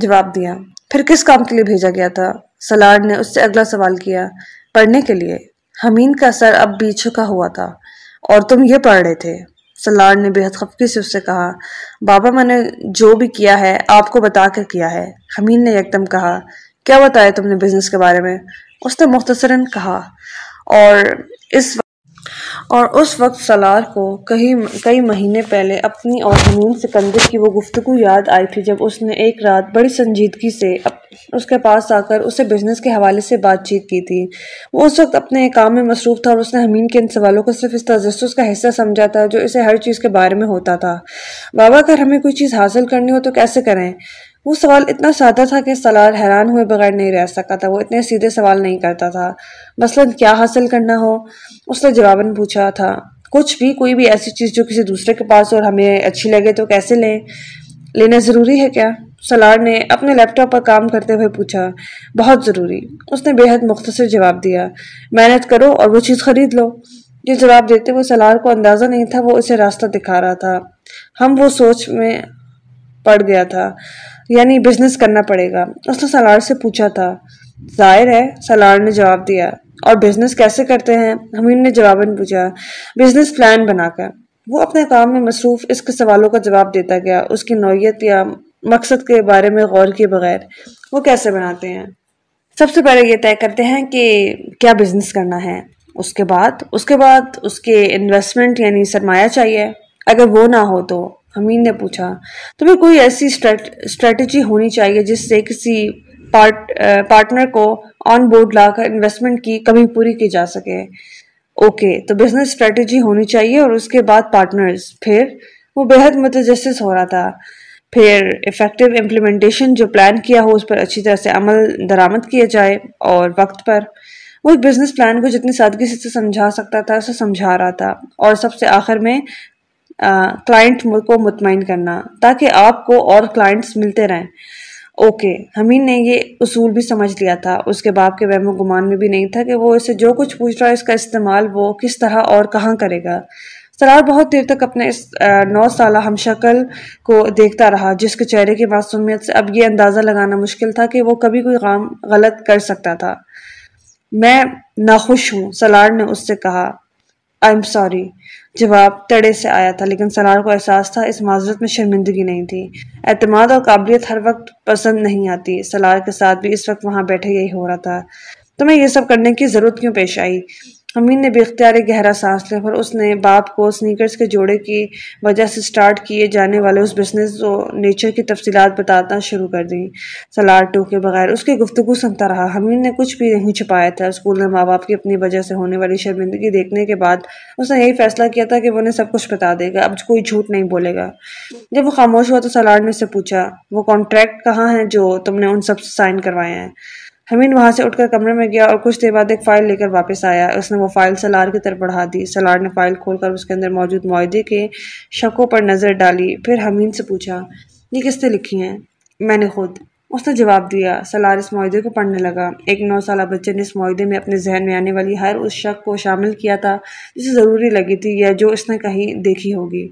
جواب دیا۔ پھر کس کام کے لیے بھیجا گیا تھا؟ سلار نے اس سے اگلا سوال کیا، پڑھنے کے لیے۔ حمین کا سر اب بھی چھکا ہوا تھا اور تم یہ پڑھ رہے تھے۔ سلار نے بے حد خفکی سے اس سے کہا، بابا میں نے جو بھی کیا ہے، آپ کو بتا کر کیا ہے۔ حمین نے یکدم کہا، کیا بتایا تم نے بزنس کے بارے میں؟ اس نے مختصراً کہا، اور اس اور اس وقت سلار کو کئی مہینے پہلے اپنی اور حمین سکندر کی وہ گفتگو یاد آئی تھی جب اس نے ایک رات بڑی سنجیدگی سے اس کے پاس آ کر اسے بزنس کے حوالے سے بات چیت کی تھی۔ وہ اس وقت اپنے کام میں مصروف تھا اور اس نے حمین کے ان سوالوں کو صرف اس تجسس کا حصہ سمجھا تھا جو اسے ہر چیز کے بارے میں ہوتا تھا۔ بابا اگر ہمیں کوئی چیز حاصل کرنی ہو تو کیسے کریں؟ وہ سوال اتنا سادہ تھا کہ سلار حیران ہوئے بغیر نہیں رہ سکا تھا، وہ اتنے سیدھے سوال نہیں کرتا تھا۔ مثلا کیا حاصل کرنا ہو؟ اس نے جواباً پوچھا تھا، کچھ بھی، کوئی بھی ایسی چیز جو کسی دوسرے کے پاس اور ہمیں اچھی لگے تو کیسے لیں؟ لینا ضروری ہے کیا؟ سلار نے اپنے لیپ ٹاپ پر کام کرتے ہوئے پوچھا، بہت ضروری۔ اس نے بے حد مختصر جواب دیا، محنت کرو اور وہ چیز خرید لو۔ یہ جواب دیتے ہوئے سلار کو اندازہ نہیں تھا، وہ اسے راستہ دکھا رہا تھا۔ ہم وہ سوچ میں پڑ گیا تھا۔ یعنی بزنس کرنا پڑے گا۔ اس نے سلار سے پوچھا تھا۔ ظاہر ہے، سلار نے جواب دیا۔ اور بزنس کیسے کرتے ہیں؟ ہمین نے جواباً پوچھا۔ بزنس پلان بنا کر۔ وہ اپنے کام میں مصروف اس کے سوالوں کا جواب دیتا گیا۔ اس کی نوعیت یا مقصد کے بارے میں غور کیے بغیر۔ وہ کیسے بناتے ہیں؟ سب سے پہلے یہ طے کرتے ہیں کہ کیا بزنس کرنا ہے۔ اس کے بعد، اس کے بعد اس کے انویسٹمنٹ یعنی سرمایہ چاہیے۔ اگر وہ نہ ہو تو۔ امین نے پوچھا تمہیں کوئی ایسی اسٹریٹجی ہونی چاہیے جس سے کسی پارٹنر کو آن بورڈ لا کر انویسٹمنٹ کی کمی پوری کی جا سکے؟ اوکے، تو بزنس اسٹریٹجی ہونی چاہیے اور اس کے بعد پارٹنرز۔ پھر وہ بے حد متجسس ہو رہا تھا۔ پھر افیکٹو امپلیمنٹیشن جو پلان کیا ہو، اس پر اچھی طرح سے عمل درآمد کیا جائے اور وقت پر۔ وہ بزنس پلان کو جتنی سادگی سے سمجھا سکتا تھا، اسے سمجھا رہا تھا۔ اور سب سے آخر میں کلائنٹ کو مطمئن کرنا، تاکہ آپ کو اور کلائنٹس ملتے رہیں۔ اوکے ہمین نے یہ اصول بھی سمجھ لیا تھا۔ اس کے باپ کے وہم و گمان میں بھی نہیں تھا کہ وہ اسے جو کچھ پوچھ رہا ہے اس کا استعمال وہ کس طرح اور کہاں کرے گا۔ سرار بہت دیر تک اپنے اس نو سالہ ہم شکل کو دیکھتا رہا، جس کے چہرے کی معصومیت سے اب یہ اندازہ لگانا مشکل تھا کہ وہ کبھی کوئی کام غلط کر سکتا تھا۔ میں ناخوش ہوں سلار نے اس سے کہا۔ آئی ایم سوری جواب تڑے سے آیا تھا، لیکن سلار کو احساس تھا اس معذرت میں شرمندگی نہیں تھی۔ اعتماد اور قابلیت ہر وقت پسند نہیں آتی۔ سلار کے ساتھ بھی اس وقت وہاں بیٹھے یہی ہو رہا تھا۔ تمہیں یہ سب کرنے کی ضرورت کیوں پیش آئی؟ امین نے بے اختیار ایک گہرا سانس لیا پھر اس نے باپ کو سنیکرز کے جوڑے کی وجہ سے سٹارٹ کیے جانے والے اس بزنس و نیچر کی تفصیلات بتانا شروع کر دی۔ سلار ٹو کے بغیر اس کی گفتگو سنتا رہا۔ حمین نے کچھ بھی نہیں چھپایا تھا۔ اسکول میں ماں باپ کی اپنی وجہ سے ہونے والی شرمندگی دیکھنے کے بعد اس نے یہی فیصلہ کیا تھا کہ وہ انہیں سب کچھ بتا دے گا۔ اب کوئی جھوٹ نہیں بولے گا۔ جب وہ خاموش ہوا تو سلار نے اسے پوچھا، وہ کانٹریکٹ کہاں ہیں جو تم نے ان سب سے سائن کروائے ہیں؟ ہمین وہاں سے اٹھ کر کمرے میں گیا اور کچھ دیر بعد ایک فائل لے کر واپس آیا۔ اس نے وہ فائل سلار کی طرف بڑھا دی۔ سلار نے فائل کھول کر اس کے اندر موجود معاہدے کے شکوں پر نظر ڈالی۔ پھر حمین سے پوچھا، یہ کس نے لکھی ہیں؟ میں نے خود۔ اس نے جواب دیا۔ سلار اس معاہدے کو پڑھنے لگا۔ ایک نو سالہ بچے نے اس معاہدے میں اپنے ذہن میں آنے والی ہر اس شک کو شامل کیا تھا جسے ضروری لگی تھی یا جو اس نے کہیں دیکھی ہوگی۔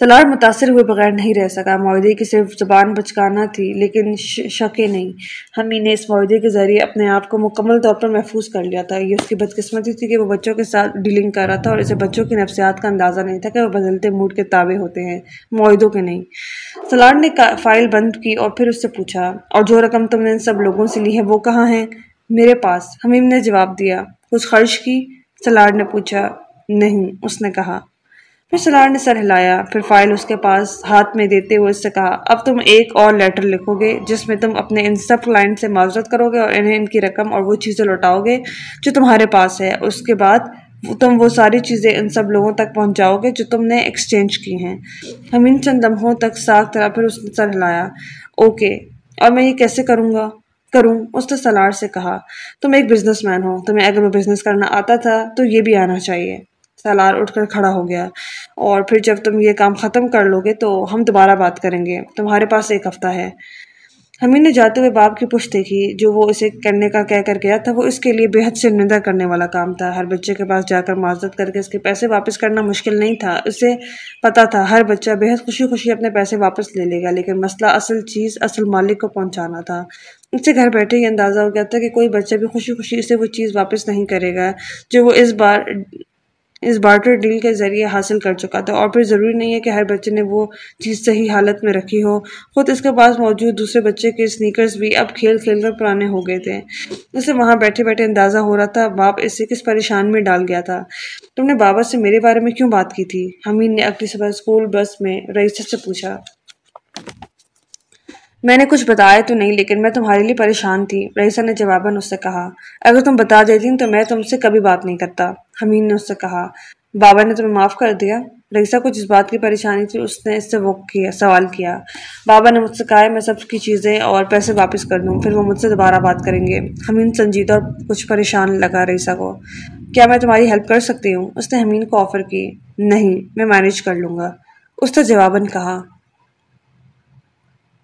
سلار متاثر ہوئے بغیر نہیں رہ سکا۔ معاہدے کی صرف زبان بچکانا تھی، لیکن شکے نہیں۔ ہم نے اس معاہدے کے ذریعے اپنے آپ کو مکمل طور پر محفوظ کر لیا تھا۔ یہ اس کی بدقسمتی تھی کہ وہ بچوں کے ساتھ ڈیلنگ کر رہا تھا اور اسے بچوں کی نفسیات کا اندازہ نہیں تھا کہ وہ بدلتے موڈ کے تابع ہوتے ہیں معاہدوں کے نہیں۔ سلار نے فائل بند کی اور پھر اس سے پوچھا، اور جو رقم تم نے ان سب لوگوں سے لی ہے وہ کہاں ہے میرے پاس۔ حمیم نے جواب دیا۔ کچھ خرچ کی؟ سلار نے پوچھا۔ نہیں۔ اس نے کہا۔ پھر سلار نے سر ہلایا، پھر فائل اس کے پاس ہاتھ میں دیتے ہوئے اس سے کہا، اب تم ایک اور لیٹر لکھو گے جس میں تم اپنے ان سب کلائنٹ سے معذرت کرو گے اور انہیں ان کی رقم اور وہ چیزیں لوٹاؤ گے جو تمہارے پاس ہے۔ اس کے بعد تم وہ ساری چیزیں ان سب لوگوں تک پہنچاؤ گے جو تم نے ایکسچینج کی ہیں۔ ہم ان چند لمحوں تک ساکھ طرح پھر اس نے سر ہلایا۔ اوکے، اور میں یہ کیسے کروں گا؟ کروں، اس نے سلار سے کہا، تم ایک بزنس مین ہو، تمہیں اگر وہ بزنس کرنا آتا تھا تو یہ بھی آنا چاہیے۔ سالار اٹھ کر کھڑا ہو گیا اور پھر جب تم یہ کام ختم کر لو گے تو ہم دوبارہ بات کریں گے۔ تمہارے پاس ایک ہفتہ ہے۔ ہمیں نے جاتے ہوئے باپ کی پشت دیکھی، جو وہ اسے کرنے کا کہہ کر گیا تھا، وہ اس کے لیے بے حد شرمندہ کرنے والا کام تھا۔ ہر بچے کے پاس جا کر معذرت کر کے اس کے پیسے واپس کرنا مشکل نہیں تھا۔ اسے پتا تھا، ہر بچہ بے حد خوشی خوشی اپنے پیسے واپس لے لے گا، لیکن مسئلہ اصل چیز، اصل مالک کو پہنچانا تھا۔ اسے گھر بیٹھے یہ اندازہ ہو گیا تھا کہ کوئی بچہ بھی خوشی خوشی اسے وہ چیز واپس نہیں کرے گا، جو وہ اس بار اس بارٹر ڈیل کے ذریعے حاصل کر چکا تھا اور پھر ضروری نہیں ہے کہ ہر بچے نے وہ چیز صحیح حالت میں رکھی ہو۔ خود اس کے پاس موجود دوسرے بچے کے سنیکرز بھی اب کھیل کھیل کر پرانے ہو گئے تھے۔ اسے وہاں بیٹھے بیٹھے اندازہ ہو رہا تھا، باپ اسے کس پریشان میں ڈال گیا تھا۔ تم نے بابا سے میرے بارے میں کیوں بات کی تھی؟ حمید نے اگلی صبح اسکول بس میں رئیست سے پوچھا۔ میں نے کچھ بتایا تو نہیں، لیکن میں تمہارے لیے پریشان تھی۔ رئیسہ نے جواباً اس سے کہا، اگر تم بتا دیتی تو میں تم سے کبھی بات نہیں کرتا۔ حمین نے اس سے کہا، بابا نے تمہیں معاف کر دیا۔ رئیسہ کو جس بات کی پریشانی تھی، اس نے اس سے وہ کیا، سوال کیا۔ بابا نے مجھ سے کہا، میں سب کی چیزیں اور پیسے واپس کر دوں، پھر وہ مجھ سے دوبارہ بات کریں گے۔ حمین سنجیدہ اور کچھ پریشان لگا رئیسہ کو۔ کیا میں تمہاری ہیلپ کر سکتی ہوں؟ اس نے حمین کو آفر کی، نہیں، میں مینیج کر لوں گا۔ اس نے جواباً کہا